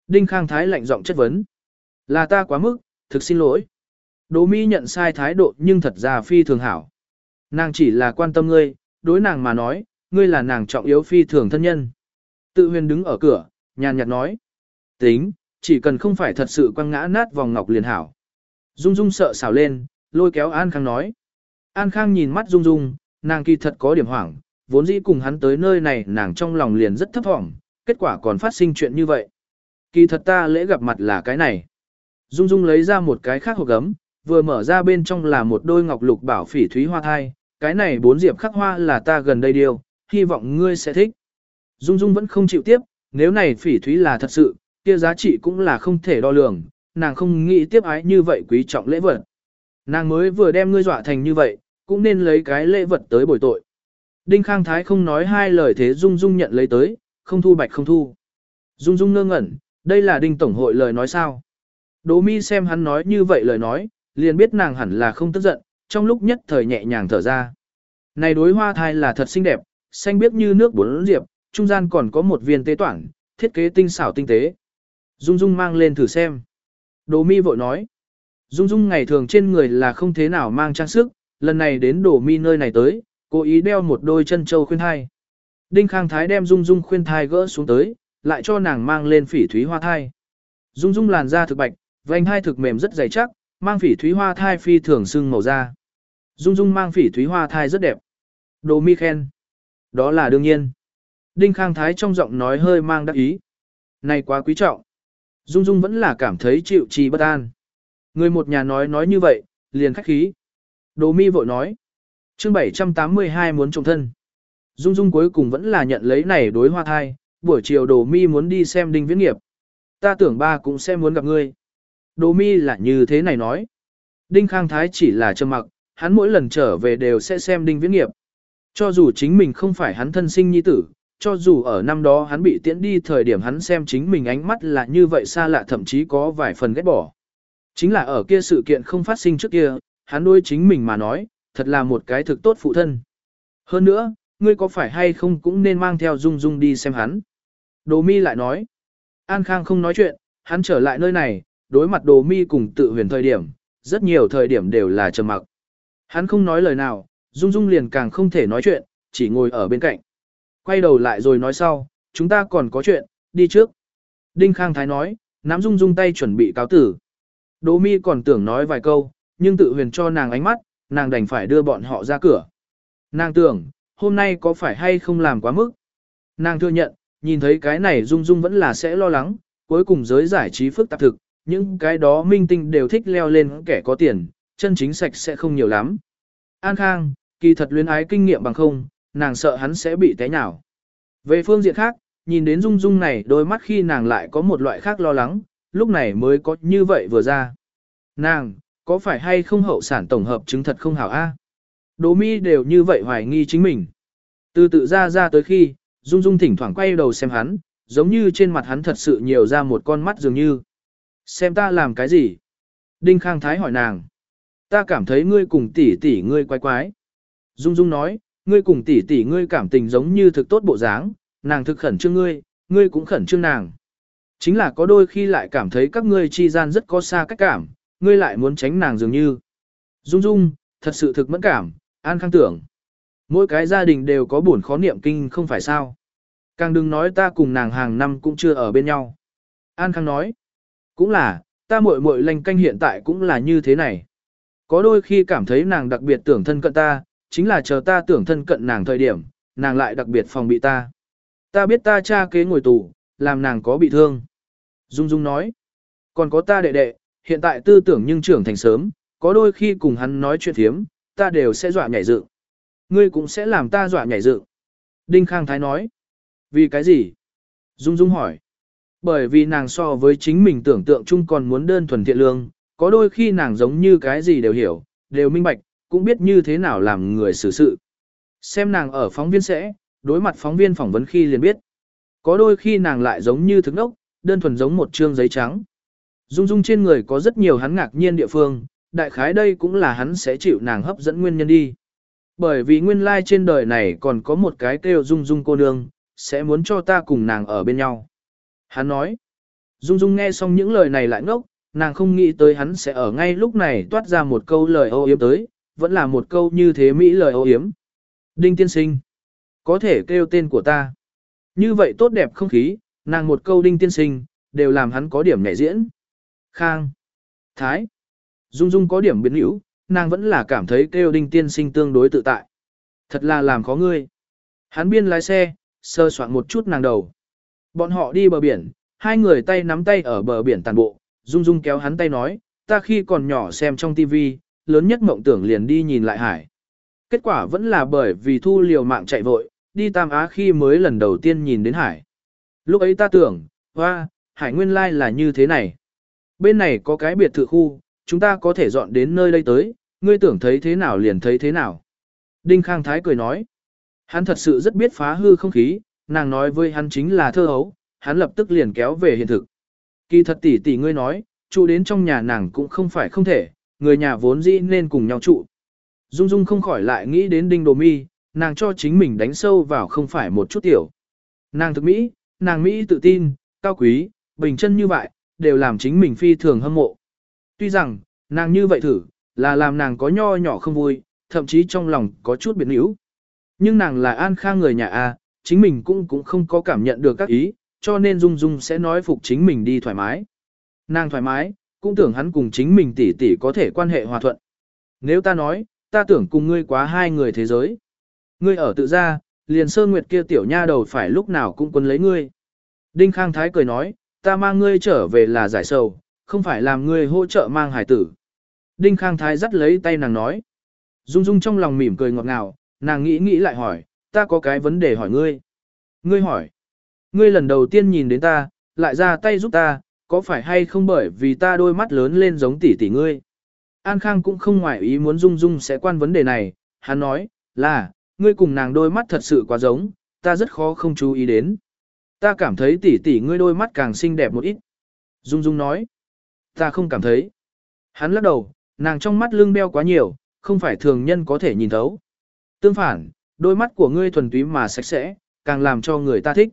Đinh Khang Thái lạnh giọng chất vấn. Là ta quá mức, thực xin lỗi. Đỗ Mi nhận sai thái độ nhưng thật ra phi thường hảo. Nàng chỉ là quan tâm ngươi, đối nàng mà nói, ngươi là nàng trọng yếu phi thường thân nhân. Tự huyền đứng ở cửa, nhàn nhạt nói. Tính, chỉ cần không phải thật sự quăng ngã nát vòng ngọc liền hảo. Dung Dung sợ xảo lên, lôi kéo An Khang nói. An Khang nhìn mắt Dung Dung, nàng kỳ thật có điểm hoảng, vốn dĩ cùng hắn tới nơi này nàng trong lòng liền rất thấp thỏm, kết quả còn phát sinh chuyện như vậy. Kỳ thật ta lễ gặp mặt là cái này. Dung Dung lấy ra một cái khác hộp gấm, vừa mở ra bên trong là một đôi ngọc lục bảo phỉ thúy hoa thai, cái này bốn diệp khắc hoa là ta gần đây điều, hy vọng ngươi sẽ thích. Dung Dung vẫn không chịu tiếp, nếu này phỉ thúy là thật sự, kia giá trị cũng là không thể đo lường, nàng không nghĩ tiếp ái như vậy quý trọng lễ vật. Nàng mới vừa đem ngươi dọa thành như vậy, cũng nên lấy cái lễ vật tới bồi tội. Đinh Khang Thái không nói hai lời thế Dung Dung nhận lấy tới, không thu bạch không thu. Dung Dung ngơ ngẩn, đây là Đinh Tổng hội lời nói sao? Đỗ mi xem hắn nói như vậy lời nói, liền biết nàng hẳn là không tức giận, trong lúc nhất thời nhẹ nhàng thở ra. Này đối hoa thai là thật xinh đẹp, xanh biếc như nước bốn diệp, trung gian còn có một viên tế toản, thiết kế tinh xảo tinh tế. Dung Dung mang lên thử xem. Đồ mi vội nói. Dung Dung ngày thường trên người là không thế nào mang trang sức, lần này đến đồ mi nơi này tới, cố ý đeo một đôi chân châu khuyên thai. Đinh Khang Thái đem Dung Dung khuyên thai gỡ xuống tới, lại cho nàng mang lên phỉ thúy hoa thai. Dung Dung làn da thực bạch, vành hai thực mềm rất dày chắc, mang phỉ thúy hoa thai phi thường sưng màu da. Dung Dung mang phỉ thúy hoa thai rất đẹp. Đồ mi khen. Đó là đương nhiên. Đinh Khang Thái trong giọng nói hơi mang đắc ý. Này quá quý trọng. Dung Dung vẫn là cảm thấy chịu trì bất an. Người một nhà nói nói như vậy, liền khách khí. Đồ mi vội nói. chương 782 muốn trồng thân. Dung Dung cuối cùng vẫn là nhận lấy này đối hoa thai, buổi chiều đồ mi muốn đi xem đinh viễn nghiệp. Ta tưởng ba cũng sẽ muốn gặp ngươi. Đồ mi là như thế này nói. Đinh Khang Thái chỉ là trầm mặc, hắn mỗi lần trở về đều sẽ xem đinh viễn nghiệp. Cho dù chính mình không phải hắn thân sinh nhi tử, cho dù ở năm đó hắn bị tiễn đi thời điểm hắn xem chính mình ánh mắt là như vậy xa lạ thậm chí có vài phần ghét bỏ. Chính là ở kia sự kiện không phát sinh trước kia, hắn đối chính mình mà nói, thật là một cái thực tốt phụ thân. Hơn nữa, ngươi có phải hay không cũng nên mang theo Dung Dung đi xem hắn. Đồ mi lại nói, An Khang không nói chuyện, hắn trở lại nơi này, đối mặt đồ mi cùng tự huyền thời điểm, rất nhiều thời điểm đều là trầm mặc. Hắn không nói lời nào, Dung Dung liền càng không thể nói chuyện, chỉ ngồi ở bên cạnh. Quay đầu lại rồi nói sau, chúng ta còn có chuyện, đi trước. Đinh Khang Thái nói, nắm Dung Dung tay chuẩn bị cáo tử. Đỗ mi còn tưởng nói vài câu, nhưng tự huyền cho nàng ánh mắt, nàng đành phải đưa bọn họ ra cửa. Nàng tưởng, hôm nay có phải hay không làm quá mức? Nàng thừa nhận, nhìn thấy cái này Dung Dung vẫn là sẽ lo lắng, cuối cùng giới giải trí phức tạp thực, những cái đó minh tinh đều thích leo lên kẻ có tiền, chân chính sạch sẽ không nhiều lắm. An Khang, kỳ thật luyến ái kinh nghiệm bằng không, nàng sợ hắn sẽ bị té nhào. Về phương diện khác, nhìn đến Dung Dung này đôi mắt khi nàng lại có một loại khác lo lắng, lúc này mới có như vậy vừa ra. Nàng, có phải hay không hậu sản tổng hợp chứng thật không hảo a? À? Đỗ mi đều như vậy hoài nghi chính mình. Từ tự ra ra tới khi, Dung Dung thỉnh thoảng quay đầu xem hắn, giống như trên mặt hắn thật sự nhiều ra một con mắt dường như. Xem ta làm cái gì? Đinh Khang Thái hỏi nàng. Ta cảm thấy ngươi cùng tỷ tỷ ngươi quái quái. Dung Dung nói, ngươi cùng tỷ tỷ ngươi cảm tình giống như thực tốt bộ dáng, nàng thực khẩn trương ngươi, ngươi cũng khẩn trương nàng. Chính là có đôi khi lại cảm thấy các ngươi chi gian rất có xa cách cảm, ngươi lại muốn tránh nàng dường như. Dung Dung, thật sự thực mẫn cảm, an khang tưởng. Mỗi cái gia đình đều có buồn khó niệm kinh không phải sao. Càng đừng nói ta cùng nàng hàng năm cũng chưa ở bên nhau. An Khang nói, cũng là, ta muội muội lanh canh hiện tại cũng là như thế này. Có đôi khi cảm thấy nàng đặc biệt tưởng thân cận ta, chính là chờ ta tưởng thân cận nàng thời điểm, nàng lại đặc biệt phòng bị ta. Ta biết ta cha kế ngồi tù, làm nàng có bị thương. Dung Dung nói, còn có ta đệ đệ, hiện tại tư tưởng nhưng trưởng thành sớm, có đôi khi cùng hắn nói chuyện thiếm, ta đều sẽ dọa nhảy dựng. Ngươi cũng sẽ làm ta dọa nhảy dựng. Đinh Khang Thái nói, vì cái gì? Dung Dung hỏi, bởi vì nàng so với chính mình tưởng tượng chung còn muốn đơn thuần thiện lương, có đôi khi nàng giống như cái gì đều hiểu, đều minh bạch, cũng biết như thế nào làm người xử sự. Xem nàng ở phóng viên sẽ, đối mặt phóng viên phỏng vấn khi liền biết. Có đôi khi nàng lại giống như thức nốc, đơn thuần giống một trương giấy trắng. Dung dung trên người có rất nhiều hắn ngạc nhiên địa phương, đại khái đây cũng là hắn sẽ chịu nàng hấp dẫn nguyên nhân đi. Bởi vì nguyên lai trên đời này còn có một cái kêu Dung Dung cô nương, sẽ muốn cho ta cùng nàng ở bên nhau. Hắn nói, Dung Dung nghe xong những lời này lại ngốc, nàng không nghĩ tới hắn sẽ ở ngay lúc này toát ra một câu lời ô yếm tới, vẫn là một câu như thế Mỹ lời ô yếm. Đinh tiên sinh, có thể kêu tên của ta. Như vậy tốt đẹp không khí, nàng một câu đinh tiên sinh, đều làm hắn có điểm nhảy diễn. Khang, Thái, Dung Dung có điểm biến hữu, nàng vẫn là cảm thấy kêu đinh tiên sinh tương đối tự tại. Thật là làm khó ngươi. Hắn biên lái xe, sơ soạn một chút nàng đầu. Bọn họ đi bờ biển, hai người tay nắm tay ở bờ biển tàn bộ, Dung Dung kéo hắn tay nói, ta khi còn nhỏ xem trong tivi lớn nhất mộng tưởng liền đi nhìn lại hải. Kết quả vẫn là bởi vì thu liều mạng chạy vội, đi Tam Á khi mới lần đầu tiên nhìn đến hải. Lúc ấy ta tưởng, hoa, hải nguyên lai là như thế này. Bên này có cái biệt thự khu, chúng ta có thể dọn đến nơi đây tới, ngươi tưởng thấy thế nào liền thấy thế nào. Đinh Khang Thái cười nói, hắn thật sự rất biết phá hư không khí, nàng nói với hắn chính là thơ hấu, hắn lập tức liền kéo về hiện thực. Kỳ thật tỷ tỷ ngươi nói, trụ đến trong nhà nàng cũng không phải không thể, người nhà vốn dĩ nên cùng nhau trụ. Dung Dung không khỏi lại nghĩ đến Đinh Đồ Mi, nàng cho chính mình đánh sâu vào không phải một chút tiểu. Nàng thực Mỹ, nàng Mỹ tự tin, cao quý, bình chân như vậy, đều làm chính mình phi thường hâm mộ. Tuy rằng, nàng như vậy thử, là làm nàng có nho nhỏ không vui, thậm chí trong lòng có chút biến yếu. Nhưng nàng là an khang người nhà A, chính mình cũng cũng không có cảm nhận được các ý, cho nên Dung Dung sẽ nói phục chính mình đi thoải mái. Nàng thoải mái, cũng tưởng hắn cùng chính mình tỷ tỷ có thể quan hệ hòa thuận. Nếu ta nói, ta tưởng cùng ngươi quá hai người thế giới. Ngươi ở tự gia, liền sơ nguyệt kia tiểu nha đầu phải lúc nào cũng quân lấy ngươi. Đinh Khang Thái cười nói, ta mang ngươi trở về là giải sầu, không phải làm ngươi hỗ trợ mang hải tử. Đinh Khang Thái dắt lấy tay nàng nói. Dung Dung trong lòng mỉm cười ngọt ngào, nàng nghĩ nghĩ lại hỏi, ta có cái vấn đề hỏi ngươi. Ngươi hỏi, ngươi lần đầu tiên nhìn đến ta, lại ra tay giúp ta, có phải hay không bởi vì ta đôi mắt lớn lên giống tỷ tỷ ngươi? An Khang cũng không ngoại ý muốn Dung Dung sẽ quan vấn đề này, hắn nói, là, ngươi cùng nàng đôi mắt thật sự quá giống, ta rất khó không chú ý đến. Ta cảm thấy tỷ tỷ ngươi đôi mắt càng xinh đẹp một ít. Dung Dung nói, ta không cảm thấy. Hắn lắc đầu, nàng trong mắt lưng beo quá nhiều, không phải thường nhân có thể nhìn thấu. Tương phản, đôi mắt của ngươi thuần túy mà sạch sẽ, càng làm cho người ta thích.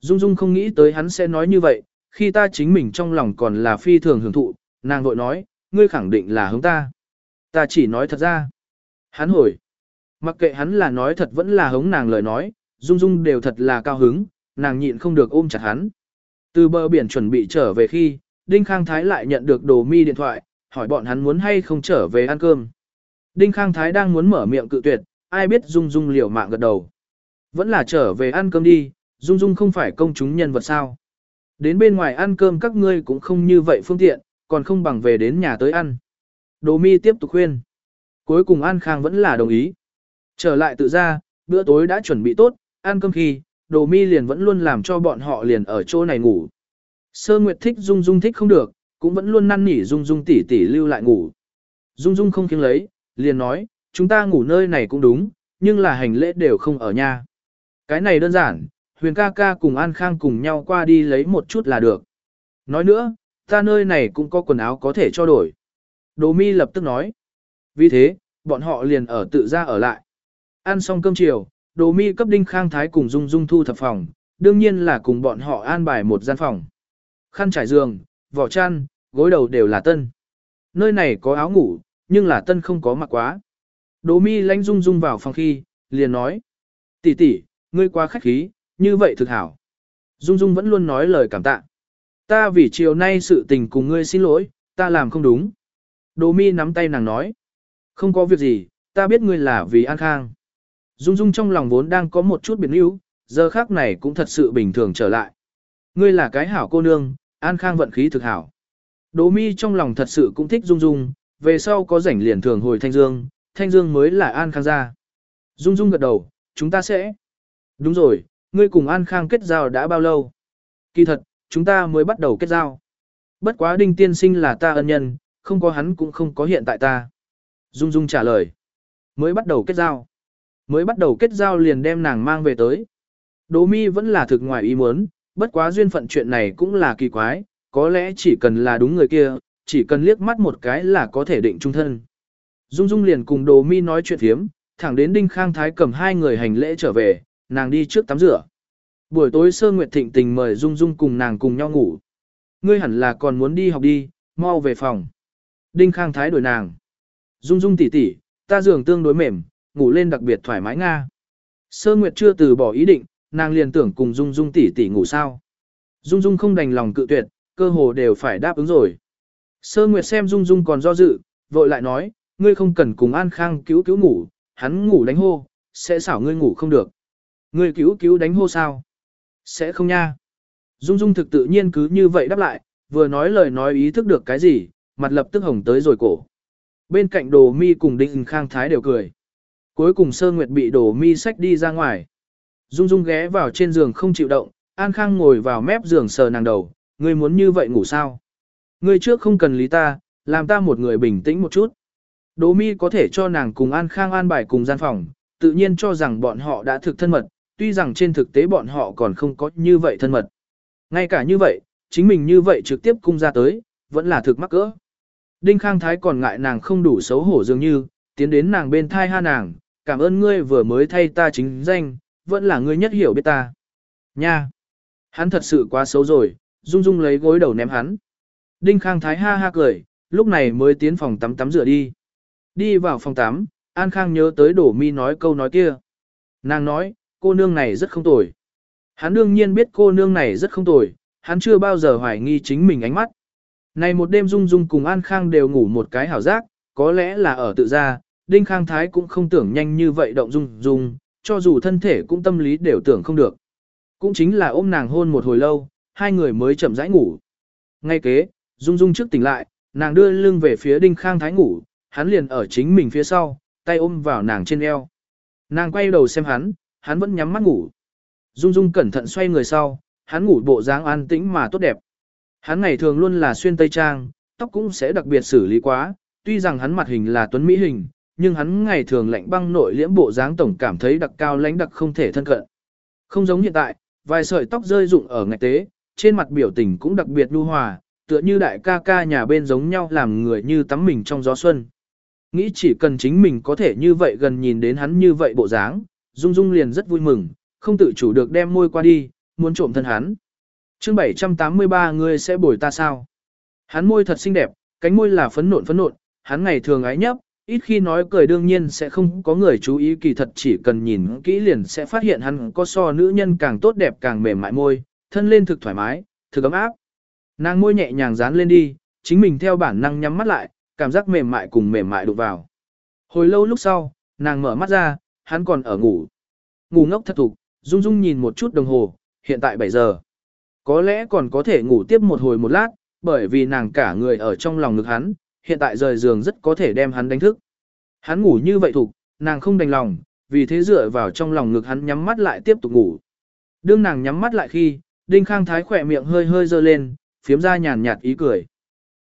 Dung Dung không nghĩ tới hắn sẽ nói như vậy, khi ta chính mình trong lòng còn là phi thường hưởng thụ, nàng vội nói, ngươi khẳng định là hướng ta. Ta chỉ nói thật ra. Hắn hồi. Mặc kệ hắn là nói thật vẫn là hống nàng lời nói, Dung Dung đều thật là cao hứng, nàng nhịn không được ôm chặt hắn. Từ bờ biển chuẩn bị trở về khi, Đinh Khang Thái lại nhận được đồ mi điện thoại, hỏi bọn hắn muốn hay không trở về ăn cơm. Đinh Khang Thái đang muốn mở miệng cự tuyệt, ai biết Dung Dung liều mạng gật đầu. Vẫn là trở về ăn cơm đi, Dung Dung không phải công chúng nhân vật sao. Đến bên ngoài ăn cơm các ngươi cũng không như vậy phương tiện, còn không bằng về đến nhà tới ăn. Đồ mi tiếp tục khuyên. Cuối cùng An Khang vẫn là đồng ý. Trở lại tự ra, bữa tối đã chuẩn bị tốt, ăn cơm khi, đồ mi liền vẫn luôn làm cho bọn họ liền ở chỗ này ngủ. Sơ Nguyệt thích Dung Dung thích không được, cũng vẫn luôn năn nỉ Dung Dung tỉ tỉ lưu lại ngủ. Dung Dung không kiêng lấy, liền nói, chúng ta ngủ nơi này cũng đúng, nhưng là hành lễ đều không ở nhà. Cái này đơn giản, Huyền ca ca cùng An Khang cùng nhau qua đi lấy một chút là được. Nói nữa, ta nơi này cũng có quần áo có thể cho đổi. Đồ mi lập tức nói. Vì thế, bọn họ liền ở tự ra ở lại. Ăn xong cơm chiều, đồ mi cấp đinh khang thái cùng dung dung thu thập phòng, đương nhiên là cùng bọn họ an bài một gian phòng. Khăn trải giường, vỏ chăn, gối đầu đều là tân. Nơi này có áo ngủ, nhưng là tân không có mặc quá. Đồ mi lánh dung dung vào phòng khi, liền nói. tỷ tỷ, ngươi quá khách khí, như vậy thực hảo. Dung Dung vẫn luôn nói lời cảm tạ. Ta vì chiều nay sự tình cùng ngươi xin lỗi, ta làm không đúng. Đồ mi nắm tay nàng nói. Không có việc gì, ta biết ngươi là vì an khang. Dung Dung trong lòng vốn đang có một chút biến yếu, giờ khác này cũng thật sự bình thường trở lại. Ngươi là cái hảo cô nương, an khang vận khí thực hảo. Đồ mi trong lòng thật sự cũng thích Dung Dung, về sau có rảnh liền thường hồi Thanh Dương, Thanh Dương mới là an khang gia. Dung Dung gật đầu, chúng ta sẽ. Đúng rồi, Ngươi cùng An Khang kết giao đã bao lâu? Kỳ thật, chúng ta mới bắt đầu kết giao. Bất quá đinh tiên sinh là ta ân nhân, không có hắn cũng không có hiện tại ta. Dung Dung trả lời. Mới bắt đầu kết giao. Mới bắt đầu kết giao liền đem nàng mang về tới. Đỗ mi vẫn là thực ngoài ý muốn, bất quá duyên phận chuyện này cũng là kỳ quái, có lẽ chỉ cần là đúng người kia, chỉ cần liếc mắt một cái là có thể định trung thân. Dung Dung liền cùng Đỗ Mi nói chuyện thiếm, thẳng đến Đinh Khang Thái cầm hai người hành lễ trở về, nàng đi trước tắm rửa. Buổi tối Sơ Nguyệt Thịnh tình mời Dung Dung cùng nàng cùng nhau ngủ. Ngươi hẳn là còn muốn đi học đi, mau về phòng. Đinh Khang Thái đổi nàng. Dung Dung tỷ tỷ, ta giường tương đối mềm, ngủ lên đặc biệt thoải mái nga. Sơ Nguyệt chưa từ bỏ ý định, nàng liền tưởng cùng Dung Dung tỷ tỷ ngủ sao. Dung Dung không đành lòng cự tuyệt, cơ hồ đều phải đáp ứng rồi. Sơ Nguyệt xem Dung Dung còn do dự, vội lại nói, ngươi không cần cùng An Khang cứu cứu ngủ, hắn ngủ đánh hô, sẽ xảo ngươi ngủ không được. Ngươi cứu cứu đánh hô sao? Sẽ không nha. Dung Dung thực tự nhiên cứ như vậy đáp lại, vừa nói lời nói ý thức được cái gì, mặt lập tức hồng tới rồi cổ. Bên cạnh đồ mi cùng Đinh Khang Thái đều cười. Cuối cùng Sơ Nguyệt bị đồ mi sách đi ra ngoài. Dung Dung ghé vào trên giường không chịu động, An Khang ngồi vào mép giường sờ nàng đầu, ngươi muốn như vậy ngủ sao? Ngươi trước không cần lý ta, làm ta một người bình tĩnh một chút. Đỗ mi có thể cho nàng cùng An Khang an bài cùng gian phòng, tự nhiên cho rằng bọn họ đã thực thân mật, tuy rằng trên thực tế bọn họ còn không có như vậy thân mật. Ngay cả như vậy, chính mình như vậy trực tiếp cung ra tới, vẫn là thực mắc cỡ. Đinh Khang Thái còn ngại nàng không đủ xấu hổ dường như, tiến đến nàng bên thai ha nàng, cảm ơn ngươi vừa mới thay ta chính danh, vẫn là ngươi nhất hiểu biết ta. Nha! Hắn thật sự quá xấu rồi, Dung Dung lấy gối đầu ném hắn. Đinh Khang Thái ha ha cười, lúc này mới tiến phòng tắm tắm rửa đi. Đi vào phòng tắm, An Khang nhớ tới đổ mi nói câu nói kia. Nàng nói, cô nương này rất không tồi. Hắn đương nhiên biết cô nương này rất không tồi, hắn chưa bao giờ hoài nghi chính mình ánh mắt. Này một đêm Dung Dung cùng An Khang đều ngủ một cái hảo giác, có lẽ là ở tự gia, Đinh Khang Thái cũng không tưởng nhanh như vậy động Dung Dung, cho dù thân thể cũng tâm lý đều tưởng không được. Cũng chính là ôm nàng hôn một hồi lâu, hai người mới chậm rãi ngủ. Ngay kế, Dung Dung trước tỉnh lại, nàng đưa lưng về phía Đinh Khang Thái ngủ, hắn liền ở chính mình phía sau, tay ôm vào nàng trên eo. Nàng quay đầu xem hắn, hắn vẫn nhắm mắt ngủ. Dung Dung cẩn thận xoay người sau, hắn ngủ bộ dáng an tĩnh mà tốt đẹp. Hắn ngày thường luôn là xuyên tây trang, tóc cũng sẽ đặc biệt xử lý quá, tuy rằng hắn mặt hình là tuấn mỹ hình, nhưng hắn ngày thường lạnh băng nội liễm bộ dáng tổng cảm thấy đặc cao lãnh đặc không thể thân cận. Không giống hiện tại, vài sợi tóc rơi rụng ở ngạch tế, trên mặt biểu tình cũng đặc biệt nhu hòa, tựa như đại ca ca nhà bên giống nhau làm người như tắm mình trong gió xuân. Nghĩ chỉ cần chính mình có thể như vậy gần nhìn đến hắn như vậy bộ dáng, Dung Dung liền rất vui mừng, không tự chủ được đem môi qua đi, muốn trộm thân hắn. chương 783 ngươi sẽ bồi ta sao? Hắn môi thật xinh đẹp, cánh môi là phấn nộn phấn nộn, hắn ngày thường ái nhấp, ít khi nói cười đương nhiên sẽ không có người chú ý kỳ thật chỉ cần nhìn kỹ liền sẽ phát hiện hắn có so nữ nhân càng tốt đẹp càng mềm mại môi, thân lên thực thoải mái, thực ấm áp. Nàng môi nhẹ nhàng dán lên đi, chính mình theo bản năng nhắm mắt lại, cảm giác mềm mại cùng mềm mại đụng vào. Hồi lâu lúc sau, nàng mở mắt ra, hắn còn ở ngủ. Ngủ ngốc thật thục, Dung Dung nhìn một chút đồng hồ, hiện tại 7 giờ. Có lẽ còn có thể ngủ tiếp một hồi một lát, bởi vì nàng cả người ở trong lòng ngực hắn, hiện tại rời giường rất có thể đem hắn đánh thức. Hắn ngủ như vậy thục, nàng không đành lòng, vì thế dựa vào trong lòng ngực hắn nhắm mắt lại tiếp tục ngủ. Đương nàng nhắm mắt lại khi, Đinh Khang Thái khỏe miệng hơi hơi dơ lên, phiếm ra nhàn nhạt ý cười.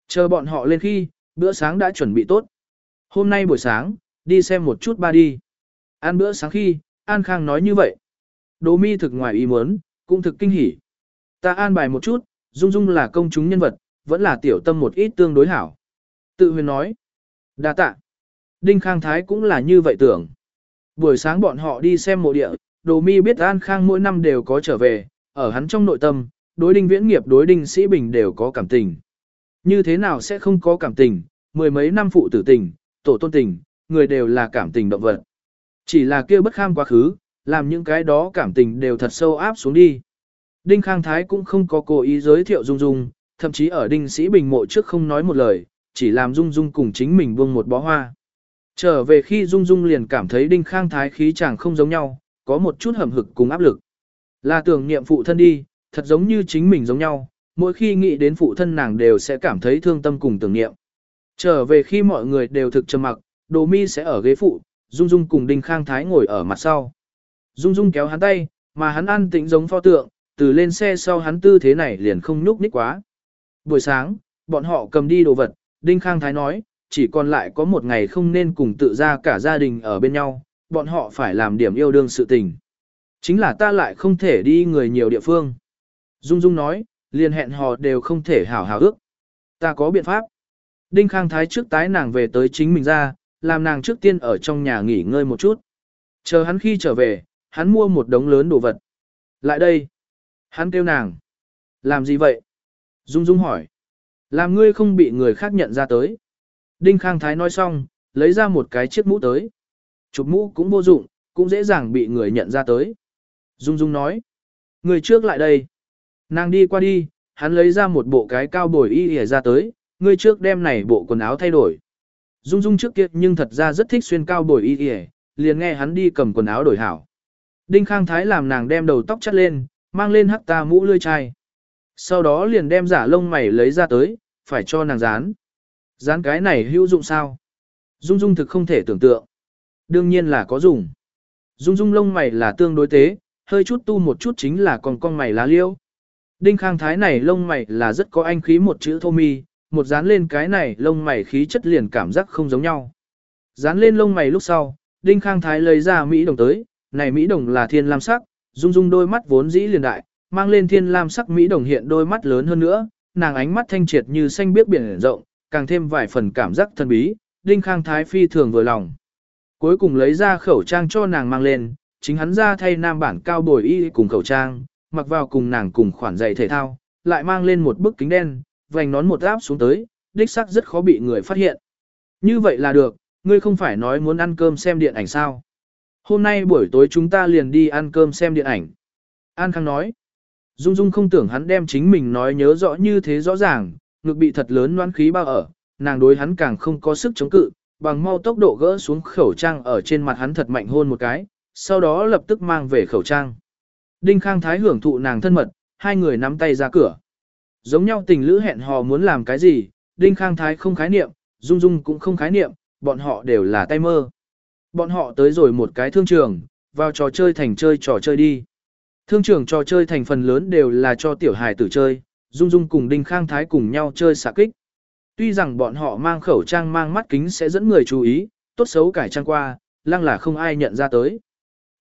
Chờ bọn họ lên khi, bữa sáng đã chuẩn bị tốt. Hôm nay buổi sáng, đi xem một chút ba đi. Ăn bữa sáng khi, An Khang nói như vậy. Đỗ mi thực ngoài ý muốn, cũng thực kinh hỉ. Ta an bài một chút, Dung Dung là công chúng nhân vật, vẫn là tiểu tâm một ít tương đối hảo. Tự huyền nói. đa tạ. Đinh Khang Thái cũng là như vậy tưởng. Buổi sáng bọn họ đi xem mộ địa, Đồ Mi biết An Khang mỗi năm đều có trở về, ở hắn trong nội tâm, đối đinh viễn nghiệp đối đinh sĩ bình đều có cảm tình. Như thế nào sẽ không có cảm tình, mười mấy năm phụ tử tình, tổ tôn tình, người đều là cảm tình động vật. Chỉ là kia bất kham quá khứ, làm những cái đó cảm tình đều thật sâu áp xuống đi. Đinh Khang Thái cũng không có cố ý giới thiệu Dung Dung, thậm chí ở Đinh Sĩ Bình mộ trước không nói một lời, chỉ làm Dung Dung cùng chính mình buông một bó hoa. Trở về khi Dung Dung liền cảm thấy Đinh Khang Thái khí chẳng không giống nhau, có một chút hầm hực cùng áp lực. Là tưởng niệm phụ thân đi, thật giống như chính mình giống nhau, mỗi khi nghĩ đến phụ thân nàng đều sẽ cảm thấy thương tâm cùng tưởng niệm. Trở về khi mọi người đều thực trầm mặc, Đồ Mi sẽ ở ghế phụ, Dung Dung cùng Đinh Khang Thái ngồi ở mặt sau. Dung Dung kéo hắn tay, mà hắn ăn tĩnh giống pho tượng, từ lên xe sau hắn tư thế này liền không nhúc nhích quá. Buổi sáng, bọn họ cầm đi đồ vật, Đinh Khang Thái nói, chỉ còn lại có một ngày không nên cùng tự ra cả gia đình ở bên nhau, bọn họ phải làm điểm yêu đương sự tình. Chính là ta lại không thể đi người nhiều địa phương. Dung Dung nói, liền hẹn hò đều không thể hảo hảo ước. Ta có biện pháp. Đinh Khang Thái trước tái nàng về tới chính mình ra, làm nàng trước tiên ở trong nhà nghỉ ngơi một chút. Chờ hắn khi trở về, hắn mua một đống lớn đồ vật. Lại đây. Hắn kêu nàng. Làm gì vậy? Dung Dung hỏi. Làm ngươi không bị người khác nhận ra tới. Đinh Khang Thái nói xong, lấy ra một cái chiếc mũ tới. Chụp mũ cũng vô dụng, cũng dễ dàng bị người nhận ra tới. Dung Dung nói. Người trước lại đây. Nàng đi qua đi, hắn lấy ra một bộ cái cao bồi y ỉa ra tới, ngươi trước đem này bộ quần áo thay đổi. Dung Dung trước kia nhưng thật ra rất thích xuyên cao bồi y y, liền nghe hắn đi cầm quần áo đổi hảo. Đinh Khang Thái làm nàng đem đầu tóc chắt lên, mang lên hắc ta mũ lươi chai. Sau đó liền đem giả lông mày lấy ra tới, phải cho nàng dán. Dán cái này hữu dụng sao? Dung Dung thực không thể tưởng tượng. Đương nhiên là có dùng. Dung Dung lông mày là tương đối tế, hơi chút tu một chút chính là còn con mày lá liêu. Đinh Khang Thái này lông mày là rất có anh khí một chữ thô mi, một dán lên cái này lông mày khí chất liền cảm giác không giống nhau. Dán lên lông mày lúc sau, Đinh Khang Thái lấy ra Mỹ đồng tới, này Mỹ đồng là thiên lam sắc, dung dung đôi mắt vốn dĩ liền đại, mang lên thiên lam sắc Mỹ đồng hiện đôi mắt lớn hơn nữa, nàng ánh mắt thanh triệt như xanh biếc biển rộng, càng thêm vài phần cảm giác thần bí, Đinh Khang Thái phi thường vừa lòng. Cuối cùng lấy ra khẩu trang cho nàng mang lên, chính hắn ra thay nam bản cao bồi y cùng khẩu trang, mặc vào cùng nàng cùng khoản giày thể thao, lại mang lên một bức kính đen, vành nón một áp xuống tới, đích xác rất khó bị người phát hiện. Như vậy là được, ngươi không phải nói muốn ăn cơm xem điện ảnh sao? Hôm nay buổi tối chúng ta liền đi ăn cơm xem điện ảnh. An Khang nói. Dung Dung không tưởng hắn đem chính mình nói nhớ rõ như thế rõ ràng, ngực bị thật lớn noan khí bao ở, nàng đối hắn càng không có sức chống cự, bằng mau tốc độ gỡ xuống khẩu trang ở trên mặt hắn thật mạnh hôn một cái, sau đó lập tức mang về khẩu trang. Đinh Khang Thái hưởng thụ nàng thân mật, hai người nắm tay ra cửa. Giống nhau tình lữ hẹn hò muốn làm cái gì, Đinh Khang Thái không khái niệm, Dung Dung cũng không khái niệm, bọn họ đều là tay mơ. Bọn họ tới rồi một cái thương trường, vào trò chơi thành chơi trò chơi đi. Thương trường trò chơi thành phần lớn đều là cho tiểu hài tử chơi, Dung Dung cùng Đinh Khang Thái cùng nhau chơi xạ kích. Tuy rằng bọn họ mang khẩu trang mang mắt kính sẽ dẫn người chú ý, tốt xấu cải trang qua, lăng là không ai nhận ra tới.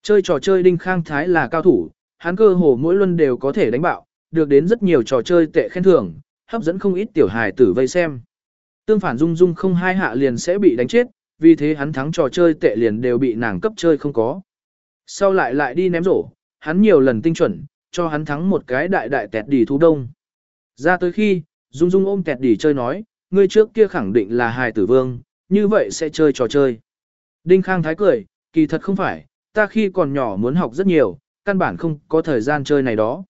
Chơi trò chơi Đinh Khang Thái là cao thủ, hắn cơ hồ mỗi luân đều có thể đánh bạo, được đến rất nhiều trò chơi tệ khen thưởng, hấp dẫn không ít tiểu hài tử vây xem. Tương phản Dung Dung không hai hạ liền sẽ bị đánh chết, vì thế hắn thắng trò chơi tệ liền đều bị nàng cấp chơi không có. Sau lại lại đi ném rổ, hắn nhiều lần tinh chuẩn, cho hắn thắng một cái đại đại tẹt đỉ thú đông. Ra tới khi, Dung Dung ôm tẹt đỉ chơi nói, ngươi trước kia khẳng định là hài tử vương, như vậy sẽ chơi trò chơi. Đinh Khang Thái cười, kỳ thật không phải, ta khi còn nhỏ muốn học rất nhiều, căn bản không có thời gian chơi này đó.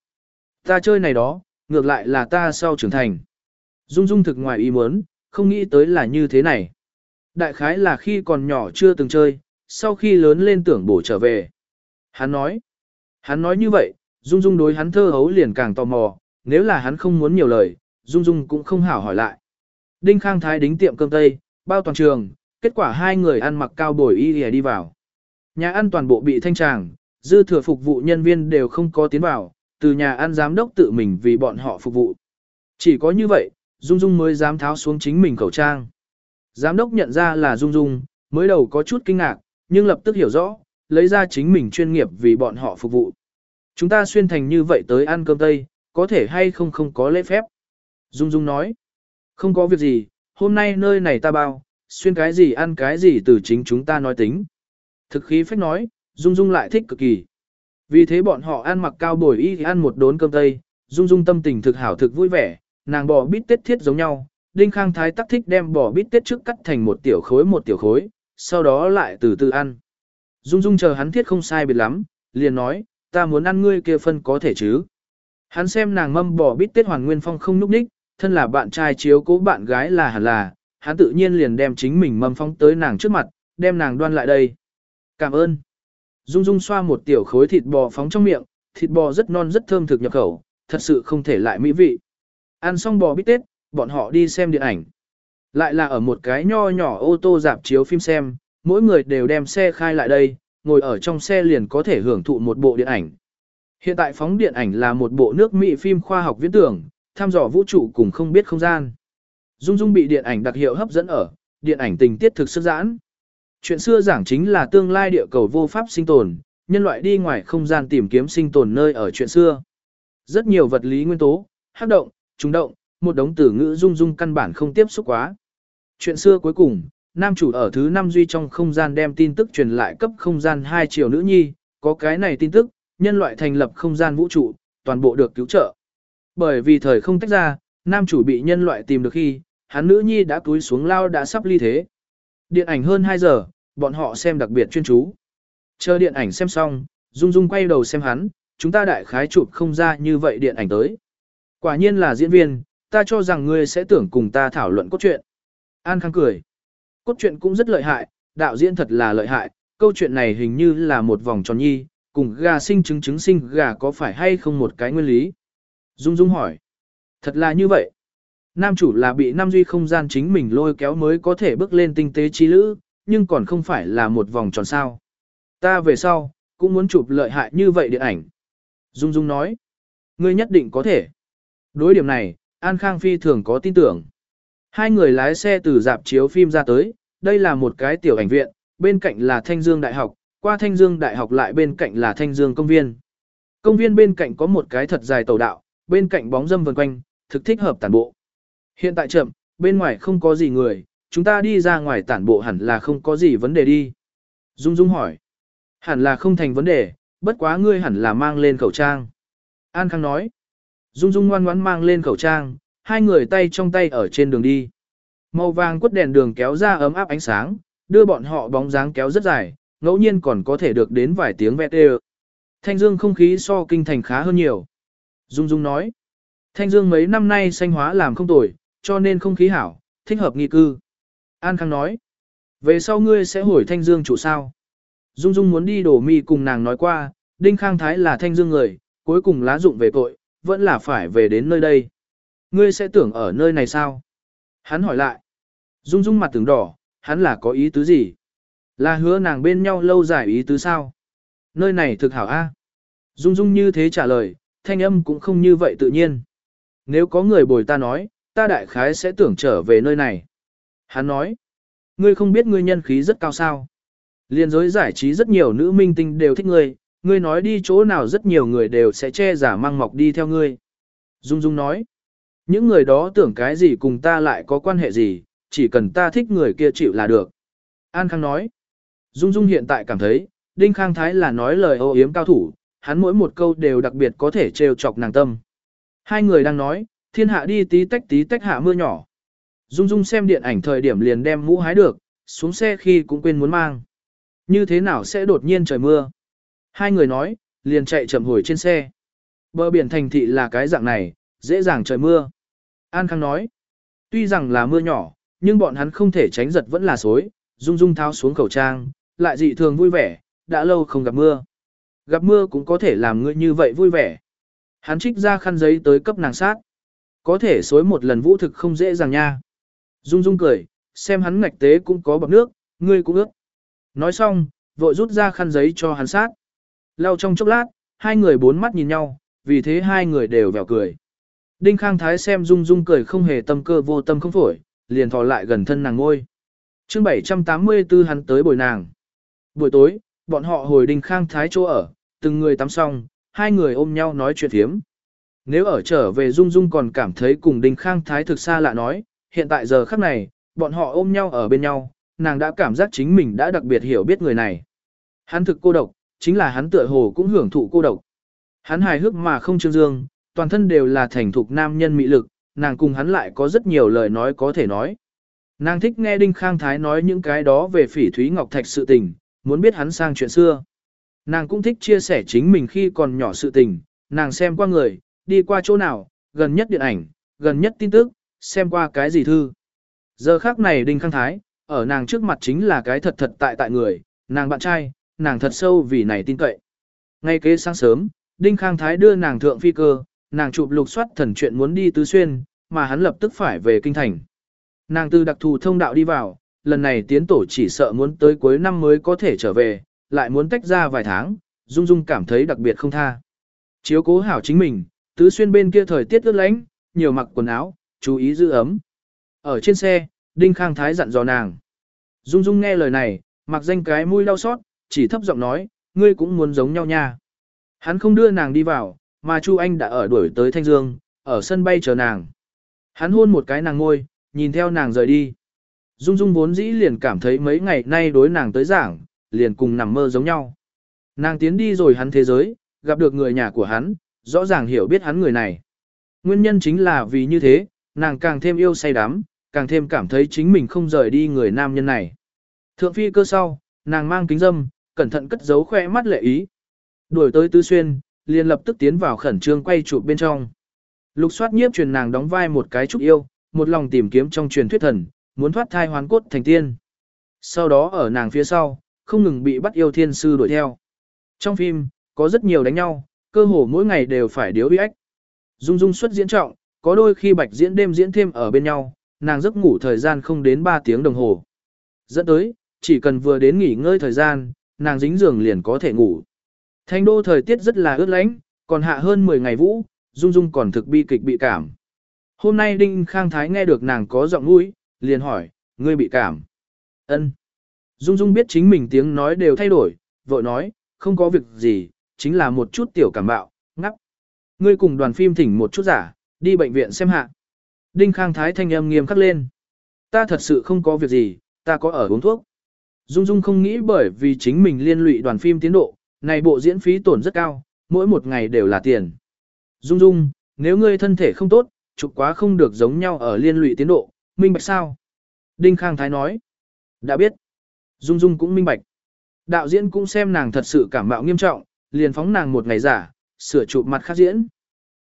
Ta chơi này đó, ngược lại là ta sau trưởng thành. Dung Dung thực ngoài ý muốn, không nghĩ tới là như thế này. Đại khái là khi còn nhỏ chưa từng chơi, sau khi lớn lên tưởng bổ trở về. Hắn nói, hắn nói như vậy, Dung Dung đối hắn thơ hấu liền càng tò mò, nếu là hắn không muốn nhiều lời, Dung Dung cũng không hảo hỏi lại. Đinh Khang Thái đính tiệm cơm tây, bao toàn trường, kết quả hai người ăn mặc cao bồi y đi vào. Nhà ăn toàn bộ bị thanh tràng, dư thừa phục vụ nhân viên đều không có tiến vào, từ nhà ăn giám đốc tự mình vì bọn họ phục vụ. Chỉ có như vậy, Dung Dung mới dám tháo xuống chính mình khẩu trang. Giám đốc nhận ra là Dung Dung, mới đầu có chút kinh ngạc, nhưng lập tức hiểu rõ, lấy ra chính mình chuyên nghiệp vì bọn họ phục vụ. Chúng ta xuyên thành như vậy tới ăn cơm tây, có thể hay không không có lễ phép. Dung Dung nói, không có việc gì, hôm nay nơi này ta bao, xuyên cái gì ăn cái gì từ chính chúng ta nói tính. Thực khí phách nói, Dung Dung lại thích cực kỳ. Vì thế bọn họ ăn mặc cao bồi y thì ăn một đốn cơm tây, Dung Dung tâm tình thực hảo thực vui vẻ, nàng bò bít tết thiết giống nhau. Đinh Khang Thái tắc thích đem bò bít tết trước cắt thành một tiểu khối một tiểu khối, sau đó lại từ từ ăn. Dung Dung chờ hắn thiết không sai biệt lắm, liền nói, ta muốn ăn ngươi kia phân có thể chứ. Hắn xem nàng mâm bò bít tết hoàn nguyên phong không núp ních, thân là bạn trai chiếu cố bạn gái là hẳn là, hắn tự nhiên liền đem chính mình mâm phong tới nàng trước mặt, đem nàng đoan lại đây. Cảm ơn. Dung Dung xoa một tiểu khối thịt bò phóng trong miệng, thịt bò rất non rất thơm thực nhập khẩu, thật sự không thể lại mỹ vị. Ăn xong bò bít tết, bọn họ đi xem điện ảnh. Lại là ở một cái nho nhỏ ô tô dạp chiếu phim xem, mỗi người đều đem xe khai lại đây, ngồi ở trong xe liền có thể hưởng thụ một bộ điện ảnh. Hiện tại phóng điện ảnh là một bộ nước Mỹ phim khoa học viễn tưởng, tham dò vũ trụ cùng không biết không gian. Dung Dung bị điện ảnh đặc hiệu hấp dẫn ở, điện ảnh tình tiết thực sức giãn. Chuyện xưa giảng chính là tương lai địa cầu vô pháp sinh tồn, nhân loại đi ngoài không gian tìm kiếm sinh tồn nơi ở chuyện xưa. Rất nhiều vật lý nguyên tố, hắc động, trùng động, một đống từ ngữ dung dung căn bản không tiếp xúc quá. Chuyện xưa cuối cùng, nam chủ ở thứ năm duy trong không gian đem tin tức truyền lại cấp không gian hai triệu nữ nhi, có cái này tin tức, nhân loại thành lập không gian vũ trụ, toàn bộ được cứu trợ. Bởi vì thời không tách ra, nam chủ bị nhân loại tìm được khi, hắn nữ nhi đã túi xuống lao đã sắp ly thế. Điện ảnh hơn 2 giờ, bọn họ xem đặc biệt chuyên chú. Chờ điện ảnh xem xong, Dung Dung quay đầu xem hắn, chúng ta đại khái chụp không ra như vậy điện ảnh tới. Quả nhiên là diễn viên, ta cho rằng ngươi sẽ tưởng cùng ta thảo luận cốt truyện. An Khang cười. Cốt truyện cũng rất lợi hại, đạo diễn thật là lợi hại, câu chuyện này hình như là một vòng tròn nhi, cùng gà sinh trứng trứng sinh gà có phải hay không một cái nguyên lý. Dung Dung hỏi. Thật là như vậy. Nam chủ là bị Nam Duy không gian chính mình lôi kéo mới có thể bước lên tinh tế trí lữ, nhưng còn không phải là một vòng tròn sao. Ta về sau, cũng muốn chụp lợi hại như vậy điện ảnh. Dung Dung nói. Ngươi nhất định có thể. Đối điểm này, An Khang Phi thường có tin tưởng. Hai người lái xe từ dạp chiếu phim ra tới, đây là một cái tiểu ảnh viện, bên cạnh là Thanh Dương Đại học, qua Thanh Dương Đại học lại bên cạnh là Thanh Dương Công viên. Công viên bên cạnh có một cái thật dài tàu đạo, bên cạnh bóng dâm vần quanh, thực thích hợp tản bộ. Hiện tại chậm, bên ngoài không có gì người, chúng ta đi ra ngoài tản bộ hẳn là không có gì vấn đề đi. Dung Dung hỏi. Hẳn là không thành vấn đề, bất quá ngươi hẳn là mang lên khẩu trang. An Khang nói. Dung Dung ngoan ngoãn mang lên khẩu trang, hai người tay trong tay ở trên đường đi. Màu vàng quất đèn đường kéo ra ấm áp ánh sáng, đưa bọn họ bóng dáng kéo rất dài, ngẫu nhiên còn có thể được đến vài tiếng vẹt đều Thanh dương không khí so kinh thành khá hơn nhiều. Dung Dung nói. Thanh dương mấy năm nay xanh hóa làm không tồi, cho nên không khí hảo, thích hợp nghi cư. An Khang nói. Về sau ngươi sẽ hồi Thanh dương chủ sao? Dung Dung muốn đi đổ mi cùng nàng nói qua, Đinh Khang Thái là Thanh dương người, cuối cùng lá dụng về tội, vẫn là phải về đến nơi đây. Ngươi sẽ tưởng ở nơi này sao? Hắn hỏi lại. Dung Dung mặt tưởng đỏ, hắn là có ý tứ gì? Là hứa nàng bên nhau lâu dài ý tứ sao? Nơi này thực hảo a. À? Dung Dung như thế trả lời, thanh âm cũng không như vậy tự nhiên. Nếu có người bồi ta nói, ta đại khái sẽ tưởng trở về nơi này. Hắn nói, ngươi không biết ngươi nhân khí rất cao sao. Liên giới giải trí rất nhiều nữ minh tinh đều thích ngươi, ngươi nói đi chỗ nào rất nhiều người đều sẽ che giả mang mọc đi theo ngươi. Dung Dung nói, những người đó tưởng cái gì cùng ta lại có quan hệ gì, chỉ cần ta thích người kia chịu là được. An Khang nói, Dung Dung hiện tại cảm thấy, Đinh Khang Thái là nói lời ô yếm cao thủ, hắn mỗi một câu đều đặc biệt có thể trêu chọc nàng tâm. Hai người đang nói, thiên hạ đi tí tách tí tách hạ mưa nhỏ. Dung Dung xem điện ảnh thời điểm liền đem mũ hái được, xuống xe khi cũng quên muốn mang. Như thế nào sẽ đột nhiên trời mưa? Hai người nói, liền chạy chậm hồi trên xe. Bờ biển thành thị là cái dạng này, dễ dàng trời mưa. An Khang nói, tuy rằng là mưa nhỏ, nhưng bọn hắn không thể tránh giật vẫn là xối, Dung Dung tháo xuống khẩu trang, lại dị thường vui vẻ, đã lâu không gặp mưa. Gặp mưa cũng có thể làm ngươi như vậy vui vẻ. Hắn trích ra khăn giấy tới cấp nàng sát. Có thể xối một lần vũ thực không dễ dàng nha. Dung Dung cười, xem hắn ngạch tế cũng có bọc nước, ngươi cũng ước. Nói xong, vội rút ra khăn giấy cho hắn sát. Lau trong chốc lát, hai người bốn mắt nhìn nhau, vì thế hai người đều vèo cười. Đinh Khang Thái xem Dung Dung cười không hề tâm cơ vô tâm không phổi, liền thò lại gần thân nàng ngôi. chương 784 hắn tới bồi nàng. Buổi tối, bọn họ hồi Đinh Khang Thái chỗ ở, từng người tắm xong, hai người ôm nhau nói chuyện thiếm. Nếu ở trở về Dung Dung còn cảm thấy cùng Đinh Khang Thái thực xa lạ nói, hiện tại giờ khắc này, bọn họ ôm nhau ở bên nhau, nàng đã cảm giác chính mình đã đặc biệt hiểu biết người này. Hắn thực cô độc, chính là hắn tựa hồ cũng hưởng thụ cô độc. Hắn hài hước mà không trương dương, toàn thân đều là thành thục nam nhân mị lực, nàng cùng hắn lại có rất nhiều lời nói có thể nói. Nàng thích nghe Đinh Khang Thái nói những cái đó về phỉ Thúy Ngọc Thạch sự tình, muốn biết hắn sang chuyện xưa. Nàng cũng thích chia sẻ chính mình khi còn nhỏ sự tình, nàng xem qua người, đi qua chỗ nào, gần nhất điện ảnh, gần nhất tin tức, xem qua cái gì thư. Giờ khác này Đinh Khang Thái, ở nàng trước mặt chính là cái thật thật tại tại người, nàng bạn trai, nàng thật sâu vì này tin cậy. Ngay kế sáng sớm, Đinh Khang Thái đưa nàng thượng phi cơ, nàng chụp lục soát thần chuyện muốn đi tứ xuyên, mà hắn lập tức phải về kinh thành. Nàng từ đặc thù thông đạo đi vào, lần này tiến tổ chỉ sợ muốn tới cuối năm mới có thể trở về, lại muốn tách ra vài tháng, Dung Dung cảm thấy đặc biệt không tha. Chiếu cố hảo chính mình, tứ xuyên bên kia thời tiết ướt lạnh, nhiều mặc quần áo, chú ý giữ ấm. Ở trên xe, Đinh Khang Thái dặn dò nàng. Dung Dung nghe lời này, mặc danh cái mũi đau xót, chỉ thấp giọng nói, ngươi cũng muốn giống nhau nha. Hắn không đưa nàng đi vào, mà Chu Anh đã ở đuổi tới Thanh Dương, ở sân bay chờ nàng. Hắn hôn một cái nàng ngôi, nhìn theo nàng rời đi. Dung Dung vốn dĩ liền cảm thấy mấy ngày nay đối nàng tới giảng, liền cùng nằm mơ giống nhau. Nàng tiến đi rồi hắn thế giới, gặp được người nhà của hắn, rõ ràng hiểu biết hắn người này. Nguyên nhân chính là vì như thế, nàng càng thêm yêu say đắm, càng thêm cảm thấy chính mình không rời đi người nam nhân này. Thượng phi cơ sau, nàng mang kính dâm, cẩn thận cất giấu khoe mắt lệ ý. Đuổi tới Tư Xuyên, liền lập tức tiến vào khẩn trương quay chụp bên trong. Lục soát nhiếp truyền nàng đóng vai một cái trúc yêu, một lòng tìm kiếm trong truyền thuyết thần, muốn thoát thai hoán cốt thành tiên. Sau đó ở nàng phía sau, không ngừng bị bắt yêu thiên sư đuổi theo. Trong phim, có rất nhiều đánh nhau, cơ hồ mỗi ngày đều phải điếu uy ách. Dung dung xuất diễn trọng, có đôi khi bạch diễn đêm diễn thêm ở bên nhau, nàng giấc ngủ thời gian không đến 3 tiếng đồng hồ. Dẫn tới, chỉ cần vừa đến nghỉ ngơi thời gian, nàng dính giường liền có thể ngủ. thanh đô thời tiết rất là ướt lánh, còn hạ hơn 10 ngày vũ, Dung Dung còn thực bi kịch bị cảm. Hôm nay Đinh Khang Thái nghe được nàng có giọng mũi, liền hỏi, ngươi bị cảm. Ân. Dung Dung biết chính mình tiếng nói đều thay đổi, vội nói, không có việc gì, chính là một chút tiểu cảm bạo, ngắp. Ngươi cùng đoàn phim thỉnh một chút giả, đi bệnh viện xem hạ. Đinh Khang Thái thanh âm nghiêm khắc lên. Ta thật sự không có việc gì, ta có ở uống thuốc. Dung Dung không nghĩ bởi vì chính mình liên lụy đoàn phim tiến độ, này bộ diễn phí tổn rất cao, mỗi một ngày đều là tiền. Dung Dung, nếu ngươi thân thể không tốt, chụp quá không được giống nhau ở liên lụy tiến độ, minh bạch sao? Đinh Khang Thái nói. Đã biết. Dung Dung cũng minh bạch. Đạo diễn cũng xem nàng thật sự cảm mạo nghiêm trọng, liền phóng nàng một ngày giả, sửa chụp mặt khác diễn.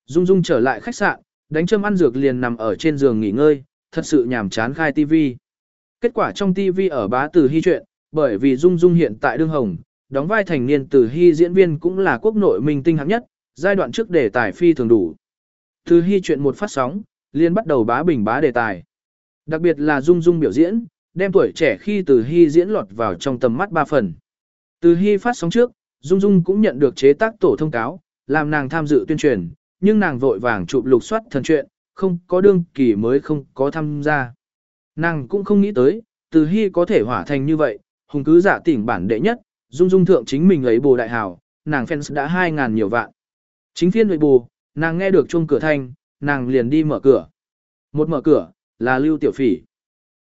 Dung Dung trở lại khách sạn, đánh châm ăn dược liền nằm ở trên giường nghỉ ngơi, thật sự nhàm chán khai tivi. Kết quả trong tivi ở bá từ hy chuyện, bởi vì Dung Dung hiện tại đương hồng, đóng vai thành niên từ hy diễn viên cũng là quốc nội minh tinh hạng nhất, giai đoạn trước đề tài phi thường đủ. Từ hy chuyện một phát sóng, liền bắt đầu bá bình bá đề tài. Đặc biệt là Dung Dung biểu diễn, đem tuổi trẻ khi từ hy diễn lọt vào trong tầm mắt ba phần. Từ hy phát sóng trước, Dung Dung cũng nhận được chế tác tổ thông cáo, làm nàng tham dự tuyên truyền, nhưng nàng vội vàng chụp lục soát thần chuyện, không có đương kỳ mới không có tham gia. Nàng cũng không nghĩ tới, từ hy có thể hỏa thành như vậy, hùng cứ giả tỉnh bản đệ nhất, Dung Dung thượng chính mình lấy bồ đại hào, nàng fans đã 2.000 nhiều vạn. Chính phiên nội bù, nàng nghe được chuông cửa thanh, nàng liền đi mở cửa. Một mở cửa, là Lưu Tiểu Phỉ.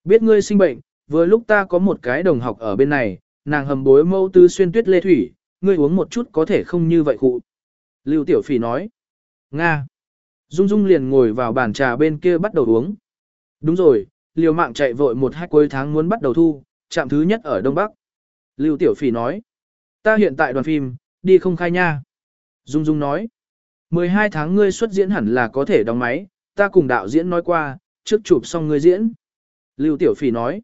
Biết ngươi sinh bệnh, vừa lúc ta có một cái đồng học ở bên này, nàng hầm bối mâu tư xuyên tuyết lê thủy, ngươi uống một chút có thể không như vậy khụ. Lưu Tiểu Phỉ nói. Nga. Dung Dung liền ngồi vào bàn trà bên kia bắt đầu uống. Đúng rồi, liều mạng chạy vội một hai cuối tháng muốn bắt đầu thu, trạm thứ nhất ở Đông Bắc. Lưu Tiểu Phỉ nói. Ta hiện tại đoàn phim, đi không khai nha. Dung Dung nói. 12 tháng ngươi xuất diễn hẳn là có thể đóng máy, ta cùng đạo diễn nói qua, trước chụp xong ngươi diễn. Lưu Tiểu Phỉ nói.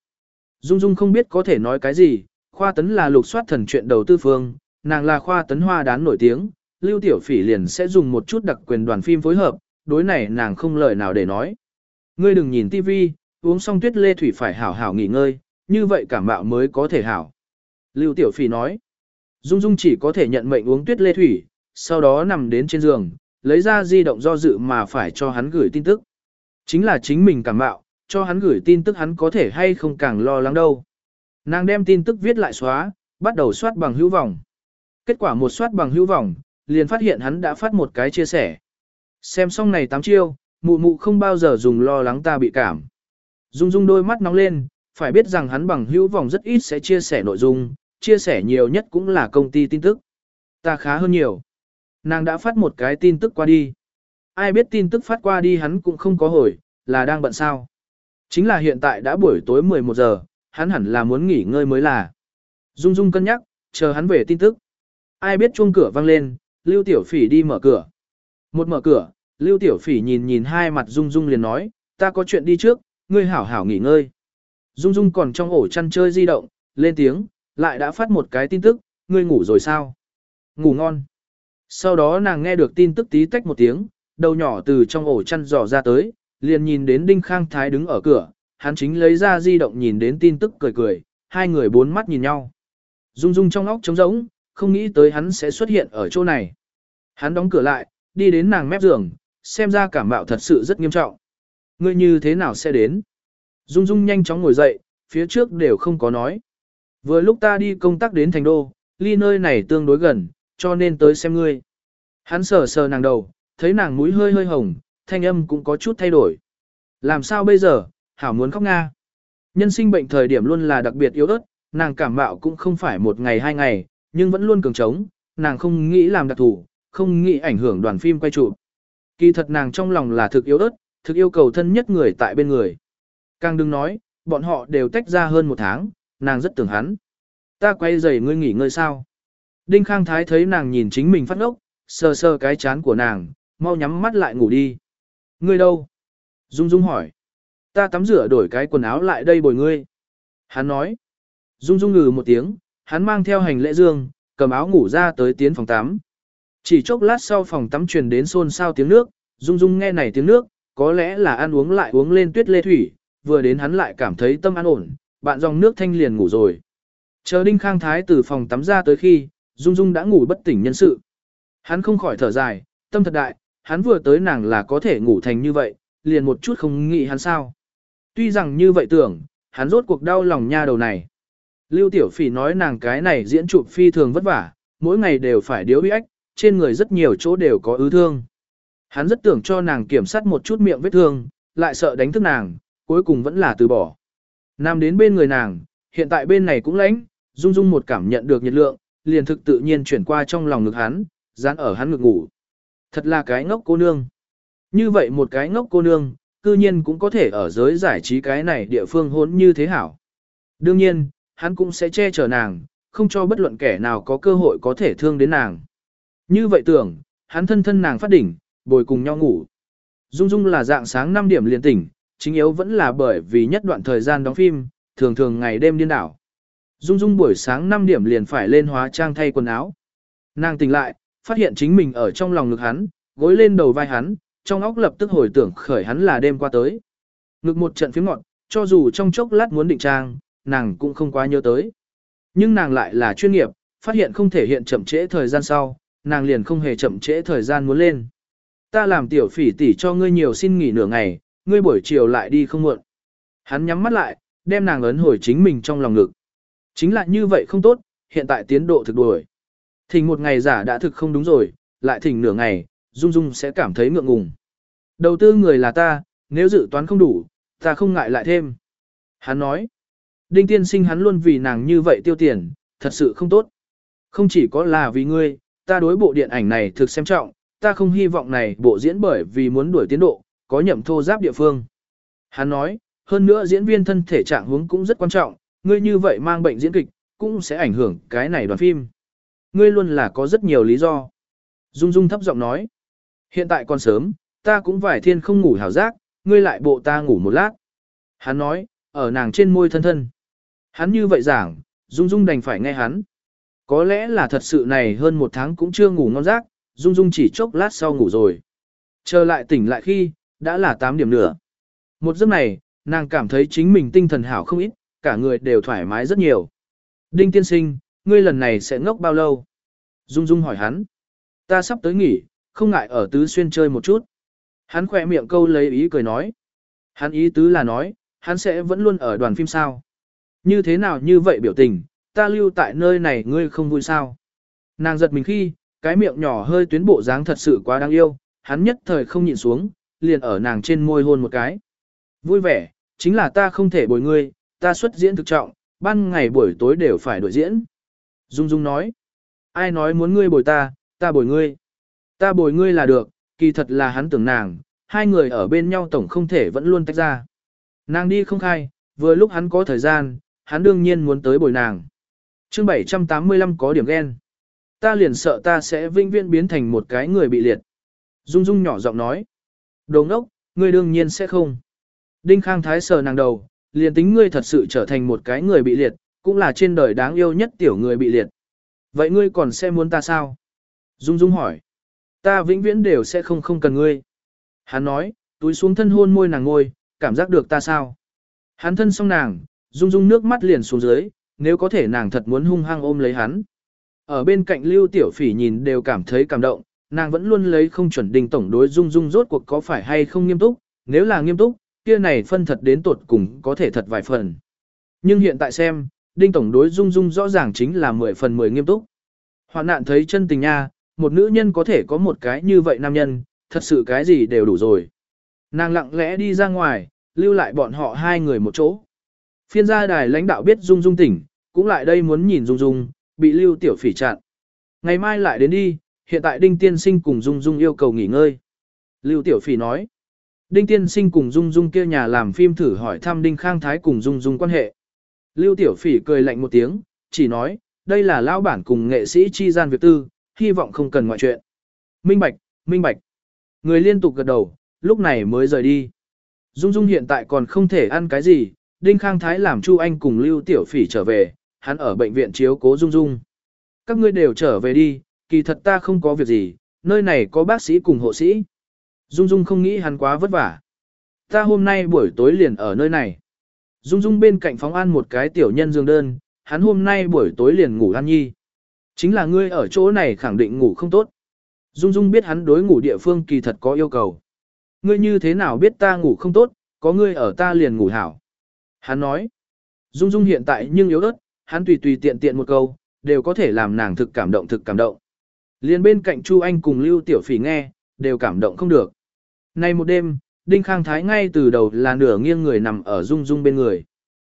Dung Dung không biết có thể nói cái gì, khoa tấn là lục soát thần chuyện đầu tư phương, nàng là khoa tấn hoa đán nổi tiếng, Lưu Tiểu Phỉ liền sẽ dùng một chút đặc quyền đoàn phim phối hợp, đối này nàng không lời nào để nói. Ngươi đừng nhìn tivi, uống xong tuyết lê thủy phải hảo hảo nghỉ ngơi, như vậy cảm mạo mới có thể hảo. Lưu Tiểu Phỉ nói, Dung Dung chỉ có thể nhận mệnh uống tuyết lê thủy, sau đó nằm đến trên giường, lấy ra di động do dự mà phải cho hắn gửi tin tức. Chính là chính mình cảm mạo, cho hắn gửi tin tức hắn có thể hay không càng lo lắng đâu. Nàng đem tin tức viết lại xóa, bắt đầu soát bằng hữu vọng. Kết quả một soát bằng hữu vọng, liền phát hiện hắn đã phát một cái chia sẻ. Xem xong này tám chiêu, mụ mụ không bao giờ dùng lo lắng ta bị cảm. Dung dung đôi mắt nóng lên, phải biết rằng hắn bằng hữu vọng rất ít sẽ chia sẻ nội dung, chia sẻ nhiều nhất cũng là công ty tin tức. Ta khá hơn nhiều. Nàng đã phát một cái tin tức qua đi. Ai biết tin tức phát qua đi hắn cũng không có hồi, là đang bận sao. Chính là hiện tại đã buổi tối 11 giờ, hắn hẳn là muốn nghỉ ngơi mới là. Dung Dung cân nhắc, chờ hắn về tin tức. Ai biết chuông cửa vang lên, Lưu Tiểu Phỉ đi mở cửa. Một mở cửa, Lưu Tiểu Phỉ nhìn nhìn hai mặt Dung Dung liền nói, ta có chuyện đi trước, ngươi hảo hảo nghỉ ngơi. Dung Dung còn trong ổ chăn chơi di động, lên tiếng, lại đã phát một cái tin tức, ngươi ngủ rồi sao? Ngủ ngon. Sau đó nàng nghe được tin tức tí tách một tiếng, đầu nhỏ từ trong ổ chăn dò ra tới, liền nhìn đến Đinh Khang Thái đứng ở cửa, hắn chính lấy ra di động nhìn đến tin tức cười cười, hai người bốn mắt nhìn nhau. Dung Dung trong óc trống rỗng, không nghĩ tới hắn sẽ xuất hiện ở chỗ này. Hắn đóng cửa lại, đi đến nàng mép giường, xem ra cảm bạo thật sự rất nghiêm trọng. Ngươi như thế nào sẽ đến? Dung Dung nhanh chóng ngồi dậy, phía trước đều không có nói. Vừa lúc ta đi công tác đến thành đô, ly nơi này tương đối gần, cho nên tới xem ngươi. Hắn sờ sờ nàng đầu, thấy nàng mũi hơi hơi hồng, thanh âm cũng có chút thay đổi. Làm sao bây giờ, hảo muốn khóc nga. Nhân sinh bệnh thời điểm luôn là đặc biệt yếu ớt, nàng cảm mạo cũng không phải một ngày hai ngày, nhưng vẫn luôn cường trống, nàng không nghĩ làm đặc thủ, không nghĩ ảnh hưởng đoàn phim quay chụp. Kỳ thật nàng trong lòng là thực yếu ớt, thực yêu cầu thân nhất người tại bên người. Càng đừng nói, bọn họ đều tách ra hơn một tháng, nàng rất tưởng hắn. Ta quay giày ngươi nghỉ ngơi sao? Đinh Khang Thái thấy nàng nhìn chính mình phát ngốc, sờ sờ cái chán của nàng, mau nhắm mắt lại ngủ đi. Ngươi đâu? Dung Dung hỏi. Ta tắm rửa đổi cái quần áo lại đây bồi ngươi. Hắn nói. Dung Dung ngừ một tiếng, hắn mang theo hành lễ dương, cầm áo ngủ ra tới tiến phòng tắm. Chỉ chốc lát sau phòng tắm truyền đến xôn xao tiếng nước, Dung Dung nghe này tiếng nước, có lẽ là ăn uống lại uống lên tuyết lê thủy, vừa đến hắn lại cảm thấy tâm an ổn, bạn dòng nước thanh liền ngủ rồi. Chờ Đinh Khang Thái từ phòng tắm ra tới khi, Dung Dung đã ngủ bất tỉnh nhân sự. Hắn không khỏi thở dài, tâm thật đại, hắn vừa tới nàng là có thể ngủ thành như vậy, liền một chút không nghĩ hắn sao. Tuy rằng như vậy tưởng, hắn rốt cuộc đau lòng nha đầu này. Lưu Tiểu Phỉ nói nàng cái này diễn chụp phi thường vất vả, mỗi ngày đều phải điếu bị ách, trên người rất nhiều chỗ đều có ứ thương. Hắn rất tưởng cho nàng kiểm soát một chút miệng vết thương, lại sợ đánh thức nàng, cuối cùng vẫn là từ bỏ. Nam đến bên người nàng, hiện tại bên này cũng lãnh, Dung Dung một cảm nhận được nhiệt lượng, liền thực tự nhiên chuyển qua trong lòng ngực hắn, dán ở hắn ngực ngủ. Thật là cái ngốc cô nương. Như vậy một cái ngốc cô nương, cư nhiên cũng có thể ở giới giải trí cái này địa phương hốn như thế hảo. Đương nhiên, hắn cũng sẽ che chở nàng, không cho bất luận kẻ nào có cơ hội có thể thương đến nàng. Như vậy tưởng, hắn thân thân nàng phát đỉnh, bồi cùng nhau ngủ. Dung Dung là dạng sáng 5 điểm liền tỉnh, chính yếu vẫn là bởi vì nhất đoạn thời gian đóng phim, thường thường ngày đêm điên đảo. Dung Dung buổi sáng 5 điểm liền phải lên hóa trang thay quần áo. Nàng tỉnh lại, phát hiện chính mình ở trong lòng ngực hắn, gối lên đầu vai hắn, trong óc lập tức hồi tưởng khởi hắn là đêm qua tới. Ngực một trận phía ngọn, cho dù trong chốc lát muốn định trang, nàng cũng không quá nhớ tới. Nhưng nàng lại là chuyên nghiệp, phát hiện không thể hiện chậm trễ thời gian sau, nàng liền không hề chậm trễ thời gian muốn lên. Ta làm tiểu phỉ tỷ cho ngươi nhiều xin nghỉ nửa ngày, ngươi buổi chiều lại đi không muộn. Hắn nhắm mắt lại, đem nàng ấn hồi chính mình trong lòng ngực. Chính là như vậy không tốt, hiện tại tiến độ thực đuổi. Thỉnh một ngày giả đã thực không đúng rồi, lại thỉnh nửa ngày, Dung Dung sẽ cảm thấy ngượng ngùng. Đầu tư người là ta, nếu dự toán không đủ, ta không ngại lại thêm. Hắn nói, Đinh tiên sinh hắn luôn vì nàng như vậy tiêu tiền, thật sự không tốt. Không chỉ có là vì ngươi, ta đối bộ điện ảnh này thực xem trọng, ta không hy vọng này bộ diễn bởi vì muốn đuổi tiến độ, có nhậm thô giáp địa phương. Hắn nói, hơn nữa diễn viên thân thể trạng huống cũng rất quan trọng, ngươi như vậy mang bệnh diễn kịch, cũng sẽ ảnh hưởng cái này đoàn phim. Ngươi luôn là có rất nhiều lý do. Dung Dung thấp giọng nói, hiện tại còn sớm, ta cũng vài thiên không ngủ hảo giác, ngươi lại bộ ta ngủ một lát. Hắn nói, ở nàng trên môi thân thân. Hắn như vậy giảng, Dung Dung đành phải nghe hắn. Có lẽ là thật sự này hơn một tháng cũng chưa ngủ ngon giấc, Dung Dung chỉ chốc lát sau ngủ rồi. Trở lại tỉnh lại khi, đã là 8 điểm nữa. Một giấc này, nàng cảm thấy chính mình tinh thần hảo không ít, cả người đều thoải mái rất nhiều. Đinh tiên sinh, ngươi lần này sẽ ngốc bao lâu? Dung Dung hỏi hắn. Ta sắp tới nghỉ, không ngại ở tứ xuyên chơi một chút. Hắn khỏe miệng câu lấy ý cười nói. Hắn ý tứ là nói, hắn sẽ vẫn luôn ở đoàn phim sao. Như thế nào như vậy biểu tình, ta lưu tại nơi này ngươi không vui sao. Nàng giật mình khi, cái miệng nhỏ hơi tuyến bộ dáng thật sự quá đáng yêu, hắn nhất thời không nhịn xuống, liền ở nàng trên môi hôn một cái. Vui vẻ, chính là ta không thể bồi ngươi, ta xuất diễn thực trọng, ban ngày buổi tối đều phải đội diễn. Dung Dung nói, ai nói muốn ngươi bồi ta, ta bồi ngươi. Ta bồi ngươi là được, kỳ thật là hắn tưởng nàng, hai người ở bên nhau tổng không thể vẫn luôn tách ra. Nàng đi không khai, vừa lúc hắn có thời gian, hắn đương nhiên muốn tới bồi nàng. chương 785 có điểm ghen. Ta liền sợ ta sẽ vinh viễn biến thành một cái người bị liệt. Dung Dung nhỏ giọng nói. Đồ ngốc, ngươi đương nhiên sẽ không. Đinh Khang Thái sờ nàng đầu, liền tính ngươi thật sự trở thành một cái người bị liệt, cũng là trên đời đáng yêu nhất tiểu người bị liệt. Vậy ngươi còn sẽ muốn ta sao? Dung Dung hỏi. Ta vĩnh viễn đều sẽ không không cần ngươi. Hắn nói, túi xuống thân hôn môi nàng ngôi, cảm giác được ta sao? Hắn thân xong nàng, Dung Dung nước mắt liền xuống dưới, nếu có thể nàng thật muốn hung hăng ôm lấy hắn. Ở bên cạnh Lưu Tiểu Phỉ nhìn đều cảm thấy cảm động, nàng vẫn luôn lấy không chuẩn định tổng đối Dung Dung rốt cuộc có phải hay không nghiêm túc, nếu là nghiêm túc, kia này phân thật đến tột cùng có thể thật vài phần. Nhưng hiện tại xem, Đinh Tổng đối Dung Dung rõ ràng chính là 10 phần 10 nghiêm túc. Hoạn nạn thấy chân tình nha, một nữ nhân có thể có một cái như vậy nam nhân, thật sự cái gì đều đủ rồi. Nàng lặng lẽ đi ra ngoài, lưu lại bọn họ hai người một chỗ. Phiên gia đài lãnh đạo biết Dung Dung tỉnh, cũng lại đây muốn nhìn Dung Dung, bị Lưu Tiểu Phỉ chặn. Ngày mai lại đến đi, hiện tại Đinh Tiên Sinh cùng Dung Dung yêu cầu nghỉ ngơi. Lưu Tiểu Phỉ nói. Đinh Tiên Sinh cùng Dung Dung kia nhà làm phim thử hỏi thăm Đinh Khang Thái cùng Dung Dung quan hệ. Lưu Tiểu Phỉ cười lạnh một tiếng, chỉ nói, đây là lão bản cùng nghệ sĩ chi gian việc tư, hy vọng không cần ngoại chuyện. Minh Bạch, Minh Bạch. Người liên tục gật đầu, lúc này mới rời đi. Dung Dung hiện tại còn không thể ăn cái gì, Đinh Khang Thái làm Chu Anh cùng Lưu Tiểu Phỉ trở về, hắn ở bệnh viện chiếu cố Dung Dung. Các ngươi đều trở về đi, kỳ thật ta không có việc gì, nơi này có bác sĩ cùng hộ sĩ. Dung Dung không nghĩ hắn quá vất vả. Ta hôm nay buổi tối liền ở nơi này. Dung Dung bên cạnh phóng an một cái tiểu nhân giường đơn, hắn hôm nay buổi tối liền ngủ an nhi. Chính là ngươi ở chỗ này khẳng định ngủ không tốt. Dung Dung biết hắn đối ngủ địa phương kỳ thật có yêu cầu. Ngươi như thế nào biết ta ngủ không tốt, có ngươi ở ta liền ngủ hảo. Hắn nói, Dung Dung hiện tại nhưng yếu ớt, hắn tùy tùy tiện tiện một câu, đều có thể làm nàng thực cảm động thực cảm động. Liên bên cạnh Chu Anh cùng Lưu Tiểu Phỉ nghe, đều cảm động không được. Nay một đêm, Đinh Khang Thái ngay từ đầu là nửa nghiêng người nằm ở Dung Dung bên người.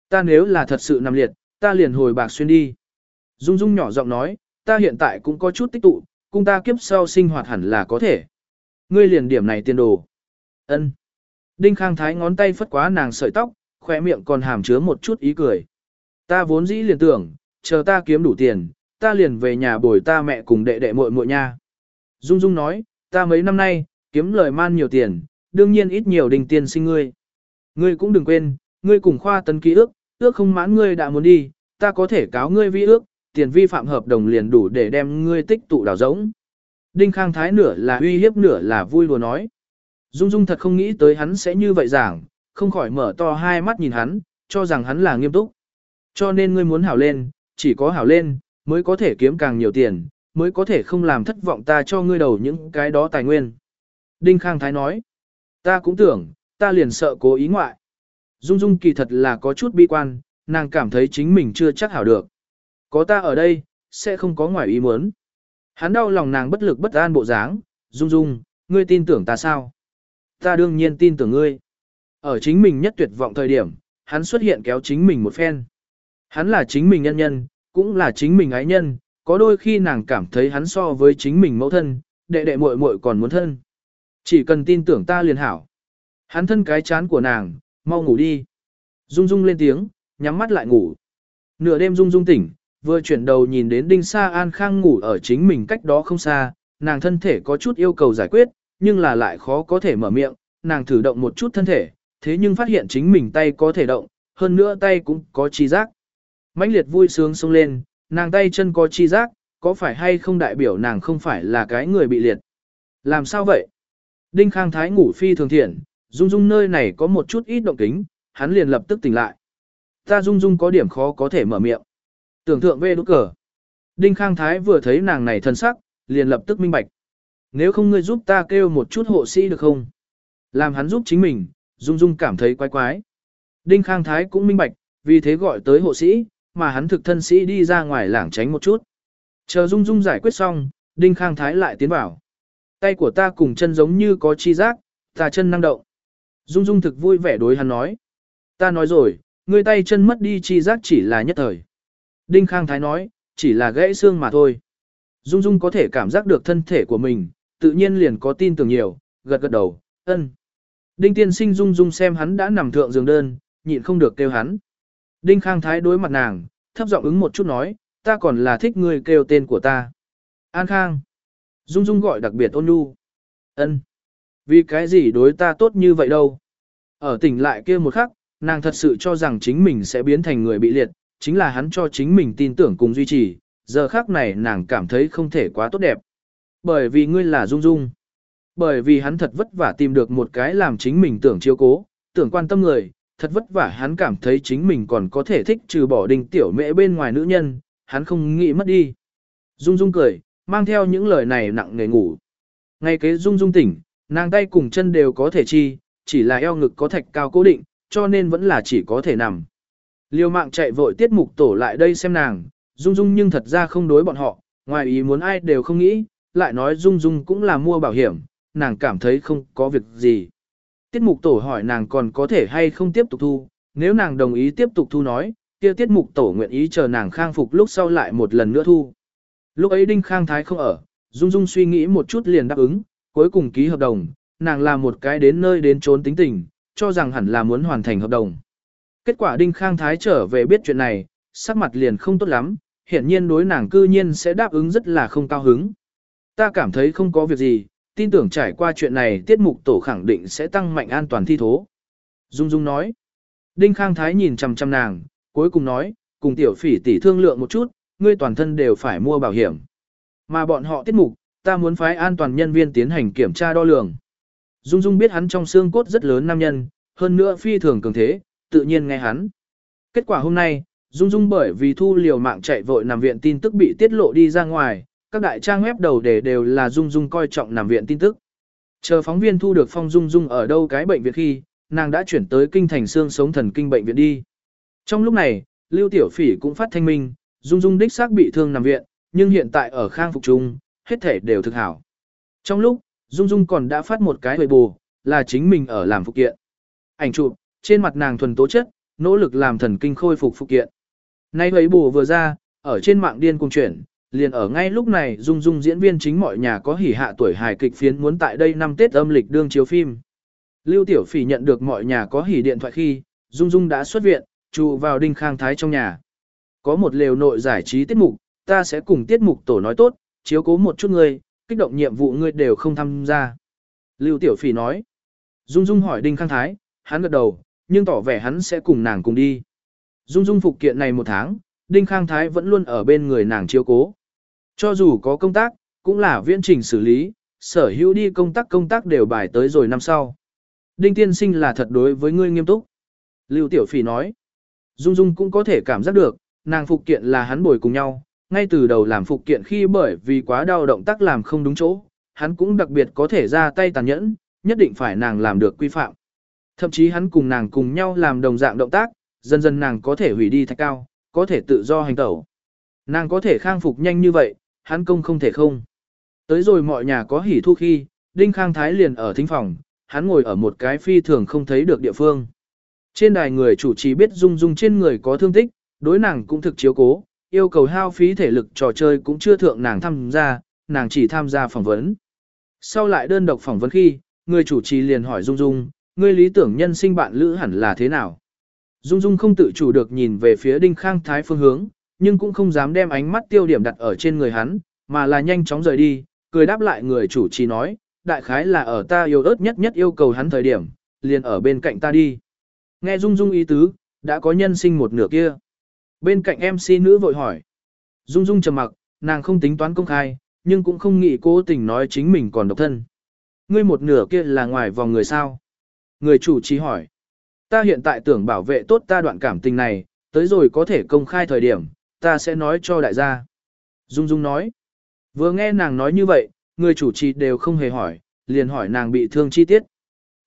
Ta nếu là thật sự nằm liệt, ta liền hồi bạc xuyên đi. Dung Dung nhỏ giọng nói, ta hiện tại cũng có chút tích tụ, cùng ta kiếp sau sinh hoạt hẳn là có thể. Ngươi liền điểm này tiền đồ. Ân. Đinh Khang Thái ngón tay phất quá nàng sợi tóc, khỏe miệng còn hàm chứa một chút ý cười. Ta vốn dĩ liền tưởng, chờ ta kiếm đủ tiền, ta liền về nhà bồi ta mẹ cùng đệ đệ muội muội nha. Dung Dung nói, ta mấy năm nay, kiếm lời man nhiều tiền, đương nhiên ít nhiều đình tiền sinh ngươi. Ngươi cũng đừng quên, ngươi cùng khoa tấn ký ước, ước không mãn ngươi đã muốn đi, ta có thể cáo ngươi vi ước, tiền vi phạm hợp đồng liền đủ để đem ngươi tích tụ đào giống. Đinh Khang Thái nửa là uy hiếp nửa là vui đùa nói. Dung Dung thật không nghĩ tới hắn sẽ như vậy giảng, không khỏi mở to hai mắt nhìn hắn, cho rằng hắn là nghiêm túc. Cho nên ngươi muốn hảo lên, chỉ có hảo lên, mới có thể kiếm càng nhiều tiền, mới có thể không làm thất vọng ta cho ngươi đầu những cái đó tài nguyên. Đinh Khang Thái nói, ta cũng tưởng, ta liền sợ cố ý ngoại. Dung Dung kỳ thật là có chút bi quan, nàng cảm thấy chính mình chưa chắc hảo được. Có ta ở đây, sẽ không có ngoài ý muốn. Hắn đau lòng nàng bất lực bất an bộ dáng, Dung Dung, ngươi tin tưởng ta sao? Ta đương nhiên tin tưởng ngươi. Ở chính mình nhất tuyệt vọng thời điểm, hắn xuất hiện kéo chính mình một phen. Hắn là chính mình nhân nhân, cũng là chính mình ái nhân, có đôi khi nàng cảm thấy hắn so với chính mình mẫu thân, đệ đệ muội muội còn muốn thân. Chỉ cần tin tưởng ta liền hảo. Hắn thân cái chán của nàng, mau ngủ đi. Dung Dung lên tiếng, nhắm mắt lại ngủ. Nửa đêm Dung Dung tỉnh, vừa chuyển đầu nhìn đến Đinh Sa An Khang ngủ ở chính mình cách đó không xa, nàng thân thể có chút yêu cầu giải quyết, nhưng là lại khó có thể mở miệng, nàng thử động một chút thân thể, thế nhưng phát hiện chính mình tay có thể động, hơn nữa tay cũng có chi giác mãnh liệt vui sướng sung lên, nàng tay chân có chi giác, có phải hay không đại biểu nàng không phải là cái người bị liệt. Làm sao vậy? Đinh Khang Thái ngủ phi thường thiện, Dung Dung nơi này có một chút ít động kính, hắn liền lập tức tỉnh lại. Ta Dung Dung có điểm khó có thể mở miệng. Tưởng thượng về đốt cờ. Đinh Khang Thái vừa thấy nàng này thân sắc, liền lập tức minh bạch. Nếu không ngươi giúp ta kêu một chút hộ sĩ được không? Làm hắn giúp chính mình, Dung Dung cảm thấy quái quái. Đinh Khang Thái cũng minh bạch, vì thế gọi tới hộ sĩ, mà hắn thực thân sĩ đi ra ngoài lảng tránh một chút. Chờ Dung Dung giải quyết xong, Đinh Khang Thái lại tiến vào. Tay của ta cùng chân giống như có chi giác, ta chân năng động. Dung Dung thực vui vẻ đối hắn nói. Ta nói rồi, người tay chân mất đi chi giác chỉ là nhất thời. Đinh Khang Thái nói, chỉ là gãy xương mà thôi. Dung Dung có thể cảm giác được thân thể của mình, tự nhiên liền có tin tưởng nhiều, gật gật đầu, ân. Đinh tiên sinh Dung Dung xem hắn đã nằm thượng giường đơn, nhịn không được kêu hắn. Đinh Khang Thái đối mặt nàng, thấp giọng ứng một chút nói, ta còn là thích ngươi kêu tên của ta. An Khang. Dung Dung gọi đặc biệt ôn nhu. Ân. Vì cái gì đối ta tốt như vậy đâu? Ở tỉnh lại kia một khắc, nàng thật sự cho rằng chính mình sẽ biến thành người bị liệt, chính là hắn cho chính mình tin tưởng cùng duy trì, giờ khắc này nàng cảm thấy không thể quá tốt đẹp. Bởi vì ngươi là Dung Dung. Bởi vì hắn thật vất vả tìm được một cái làm chính mình tưởng chiếu cố, tưởng quan tâm người, thật vất vả hắn cảm thấy chính mình còn có thể thích trừ bỏ đình tiểu mẹ bên ngoài nữ nhân, hắn không nghĩ mất đi. Dung Dung cười, mang theo những lời này nặng nề ngủ. Ngay kế Dung Dung tỉnh, nàng tay cùng chân đều có thể chi, chỉ là eo ngực có thạch cao cố định, cho nên vẫn là chỉ có thể nằm. Liêu mạng chạy vội tiết mục tổ lại đây xem nàng, Dung Dung nhưng thật ra không đối bọn họ, ngoài ý muốn ai đều không nghĩ, lại nói Dung Dung cũng là mua bảo hiểm, nàng cảm thấy không có việc gì. Tiết mục tổ hỏi nàng còn có thể hay không tiếp tục thu, Nếu nàng đồng ý tiếp tục thu nói, kia tiết mục tổ nguyện ý chờ nàng khang phục lúc sau lại một lần nữa thu. Lúc ấy Đinh Khang Thái không ở, Dung Dung suy nghĩ một chút liền đáp ứng, cuối cùng ký hợp đồng, nàng là một cái đến nơi đến trốn tính tình, cho rằng hẳn là muốn hoàn thành hợp đồng. Kết quả Đinh Khang Thái trở về biết chuyện này, sắc mặt liền không tốt lắm, hiển nhiên đối nàng cư nhiên sẽ đáp ứng rất là không cao hứng. Ta cảm thấy không có việc gì, tin tưởng trải qua chuyện này tiết mục tổ khẳng định sẽ tăng mạnh an toàn thi thố. Dung Dung nói. Đinh Khang Thái nhìn chằm chằm nàng, cuối cùng nói, cùng tiểu phỉ tỷ thương lượng một chút, ngươi toàn thân đều phải mua bảo hiểm. Mà bọn họ tiết mục, ta muốn phái an toàn nhân viên tiến hành kiểm tra đo lường. Dung Dung biết hắn trong xương cốt rất lớn nam nhân, hơn nữa phi thường cường thế, tự nhiên nghe hắn. Kết quả hôm nay, Dung Dung bởi vì thu liều mạng chạy vội nằm viện tin tức bị tiết lộ đi ra ngoài, các đại trang web đầu đề đều là Dung Dung coi trọng nằm viện tin tức. Chờ phóng viên thu được phong Dung Dung ở đâu cái bệnh viện khi, nàng đã chuyển tới kinh thành xương sống thần kinh bệnh viện đi. Trong lúc này, Lưu Tiểu Phỉ cũng phát thanh minh, Dung Dung đích xác bị thương nằm viện, nhưng hiện tại ở khang phục trung, hết thể đều thực hảo. Trong lúc, Dung Dung còn đã phát một cái hồi bù, là chính mình ở làm phục kiện. Ảnh chụp, trên mặt nàng thuần tố chất, nỗ lực làm thần kinh khôi phục phục kiện. Nay ấy bù vừa ra, ở trên mạng điên cùng chuyển, liền ở ngay lúc này Dung Dung diễn viên chính mọi nhà có hỉ hạ tuổi hài kịch phiến muốn tại đây năm Tết âm lịch đương chiếu phim. Lưu Tiểu Phỉ nhận được mọi nhà có hỉ điện thoại khi, Dung Dung đã xuất viện, trụ vào Đinh Khang Thái trong nhà. Có một lều nội giải trí tiết mục, ta sẽ cùng tiết mục tổ nói tốt, chiếu cố một chút ngươi, kích động nhiệm vụ ngươi đều không tham gia. Lưu Tiểu Phỉ nói. Dung Dung hỏi Đinh Khang Thái, hắn gật đầu, nhưng tỏ vẻ hắn sẽ cùng nàng cùng đi. Dung Dung phục kiện này một tháng, Đinh Khang Thái vẫn luôn ở bên người nàng chiếu cố. Cho dù có công tác, cũng là viễn trình xử lý, sở hữu đi công tác công tác đều bài tới rồi năm sau. Đinh Tiên Sinh là thật đối với ngươi nghiêm túc. Lưu Tiểu Phỉ nói. Dung Dung cũng có thể cảm giác được, nàng phục kiện là hắn bồi cùng nhau, ngay từ đầu làm phục kiện khi bởi vì quá đau động tác làm không đúng chỗ, hắn cũng đặc biệt có thể ra tay tàn nhẫn, nhất định phải nàng làm được quy phạm. Thậm chí hắn cùng nàng cùng nhau làm đồng dạng động tác, dần dần nàng có thể hủy đi thạch cao, có thể tự do hành tẩu. Nàng có thể khang phục nhanh như vậy, hắn công không thể không. Tới rồi mọi nhà có hỉ thu khi, Đinh Khang Thái liền ở thính phòng, hắn ngồi ở một cái phi thường không thấy được địa phương. Trên đài người chủ trì biết Dung Dung trên người có thương tích, đối nàng cũng thực chiếu cố, yêu cầu hao phí thể lực trò chơi cũng chưa thượng nàng tham gia, nàng chỉ tham gia phỏng vấn. Sau lại đơn độc phỏng vấn khi, người chủ trì liền hỏi Dung Dung, ngươi lý tưởng nhân sinh bạn lữ hẳn là thế nào? Dung Dung không tự chủ được nhìn về phía Đinh Khang Thái phương hướng, nhưng cũng không dám đem ánh mắt tiêu điểm đặt ở trên người hắn, mà là nhanh chóng rời đi, cười đáp lại người chủ trì nói, đại khái là ở ta yêu ớt nhất nhất yêu cầu hắn thời điểm, liền ở bên cạnh ta đi. Nghe Dung Dung ý tứ, đã có nhân sinh một nửa kia. Bên cạnh MC nữ vội hỏi. Dung Dung trầm mặc, nàng không tính toán công khai, nhưng cũng không nghĩ cố tình nói chính mình còn độc thân. Ngươi một nửa kia là ngoài vòng người sao? Người chủ trì hỏi. Ta hiện tại tưởng bảo vệ tốt ta đoạn cảm tình này, tới rồi có thể công khai thời điểm, ta sẽ nói cho đại gia. Dung Dung nói. Vừa nghe nàng nói như vậy, người chủ trì đều không hề hỏi, liền hỏi nàng bị thương chi tiết.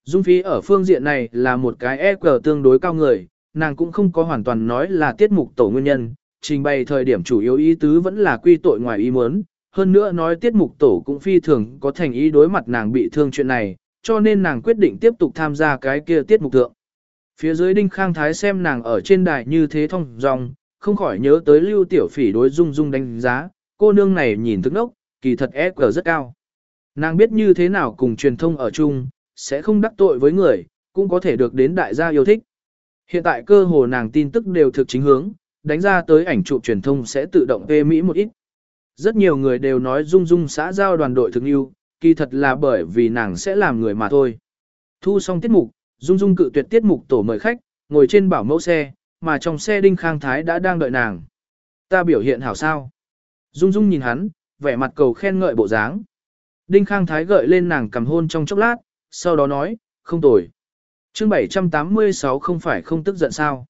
Dung Phi ở phương diện này là một cái EQ tương đối cao người, nàng cũng không có hoàn toàn nói là tiết mục tổ nguyên nhân, trình bày thời điểm chủ yếu ý tứ vẫn là quy tội ngoài ý muốn. Hơn nữa nói tiết mục tổ cũng phi thường có thành ý đối mặt nàng bị thương chuyện này, cho nên nàng quyết định tiếp tục tham gia cái kia tiết mục tượng. Phía dưới Đinh Khang Thái xem nàng ở trên đài như thế thông dòng, không khỏi nhớ tới lưu tiểu phỉ đối dung dung đánh giá, cô nương này nhìn thức nốc, kỳ thật EQ rất cao. Nàng biết như thế nào cùng truyền thông ở chung, sẽ không đắc tội với người, cũng có thể được đến đại gia yêu thích. Hiện tại cơ hồ nàng tin tức đều thực chính hướng, đánh ra tới ảnh chụp truyền thông sẽ tự động phê Mỹ một ít. Rất nhiều người đều nói Dung Dung xã giao đoàn đội thực yêu, kỳ thật là bởi vì nàng sẽ làm người mà thôi. Thu xong tiết mục, Dung Dung cự tuyệt tiết mục tổ mời khách, ngồi trên bảo mẫu xe, mà trong xe Đinh Khang Thái đã đang đợi nàng. Ta biểu hiện hảo sao? Dung Dung nhìn hắn, vẻ mặt cầu khen ngợi bộ dáng. Đinh Khang Thái gợi lên nàng cầm hôn trong chốc lát, sau đó nói, không tồi. chương 786 không phải không tức giận sao.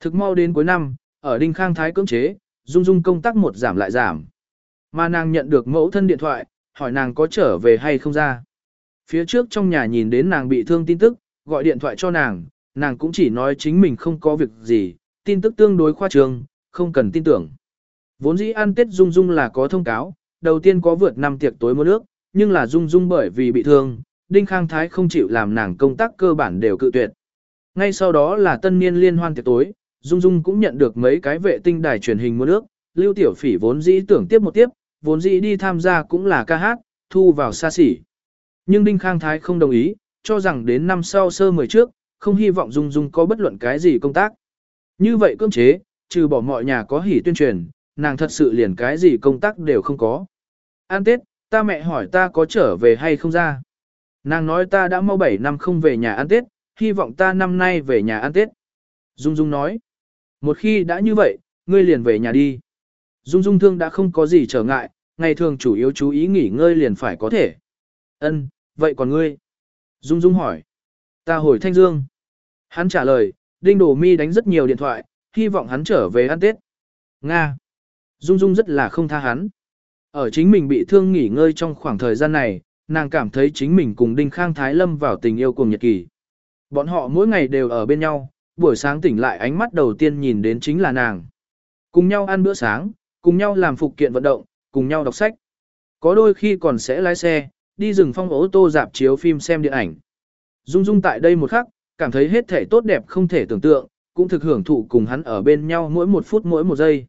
Thực mau đến cuối năm, ở Đinh Khang Thái cưỡng chế, Dung Dung công tác một giảm lại giảm. Mà nàng nhận được mẫu thân điện thoại, hỏi nàng có trở về hay không ra. Phía trước trong nhà nhìn đến nàng bị thương tin tức, gọi điện thoại cho nàng, nàng cũng chỉ nói chính mình không có việc gì, tin tức tương đối khoa trương, không cần tin tưởng. Vốn dĩ ăn Tết Dung Dung là có thông cáo, đầu tiên có vượt năm tiệc tối mua nước, nhưng là Dung Dung bởi vì bị thương, Đinh Khang Thái không chịu làm nàng công tác cơ bản đều cự tuyệt. Ngay sau đó là tân niên liên hoan tiệc tối, Dung Dung cũng nhận được mấy cái vệ tinh đài truyền hình mua nước, Lưu Tiểu Phỉ vốn dĩ tưởng tiếp một tiếp, vốn dĩ đi tham gia cũng là ca hát, thu vào xa xỉ. Nhưng Đinh Khang Thái không đồng ý, cho rằng đến năm sau sơ mười trước, không hy vọng Dung Dung có bất luận cái gì công tác. Như vậy cưỡng chế, trừ bỏ mọi nhà có hỉ tuyên truyền, nàng thật sự liền cái gì công tác đều không có. An Tết, ta mẹ hỏi ta có trở về hay không ra. Nàng nói ta đã mau 7 năm không về nhà ăn Tết, hy vọng ta năm nay về nhà ăn Tết. Dung Dung nói, một khi đã như vậy, ngươi liền về nhà đi. Dung Dung thương đã không có gì trở ngại, ngày thường chủ yếu chú ý nghỉ ngơi liền phải có thể. Ân, vậy còn ngươi? Dung Dung hỏi. Ta hồi Thanh Dương. Hắn trả lời, Đinh Đồ Mi đánh rất nhiều điện thoại, hy vọng hắn trở về ăn Tết. Nga. Dung Dung rất là không tha hắn. Ở chính mình bị thương nghỉ ngơi trong khoảng thời gian này, nàng cảm thấy chính mình cùng Đinh Khang Thái Lâm vào tình yêu cùng nhật kỳ. Bọn họ mỗi ngày đều ở bên nhau, buổi sáng tỉnh lại ánh mắt đầu tiên nhìn đến chính là nàng. Cùng nhau ăn bữa sáng, cùng nhau làm phục kiện vận động, cùng nhau đọc sách. Có đôi khi còn sẽ lái xe, đi rừng phong ô tô dạp chiếu phim xem điện ảnh. Dung Dung tại đây một khắc, cảm thấy hết thể tốt đẹp không thể tưởng tượng, cũng thực hưởng thụ cùng hắn ở bên nhau mỗi một phút mỗi một giây.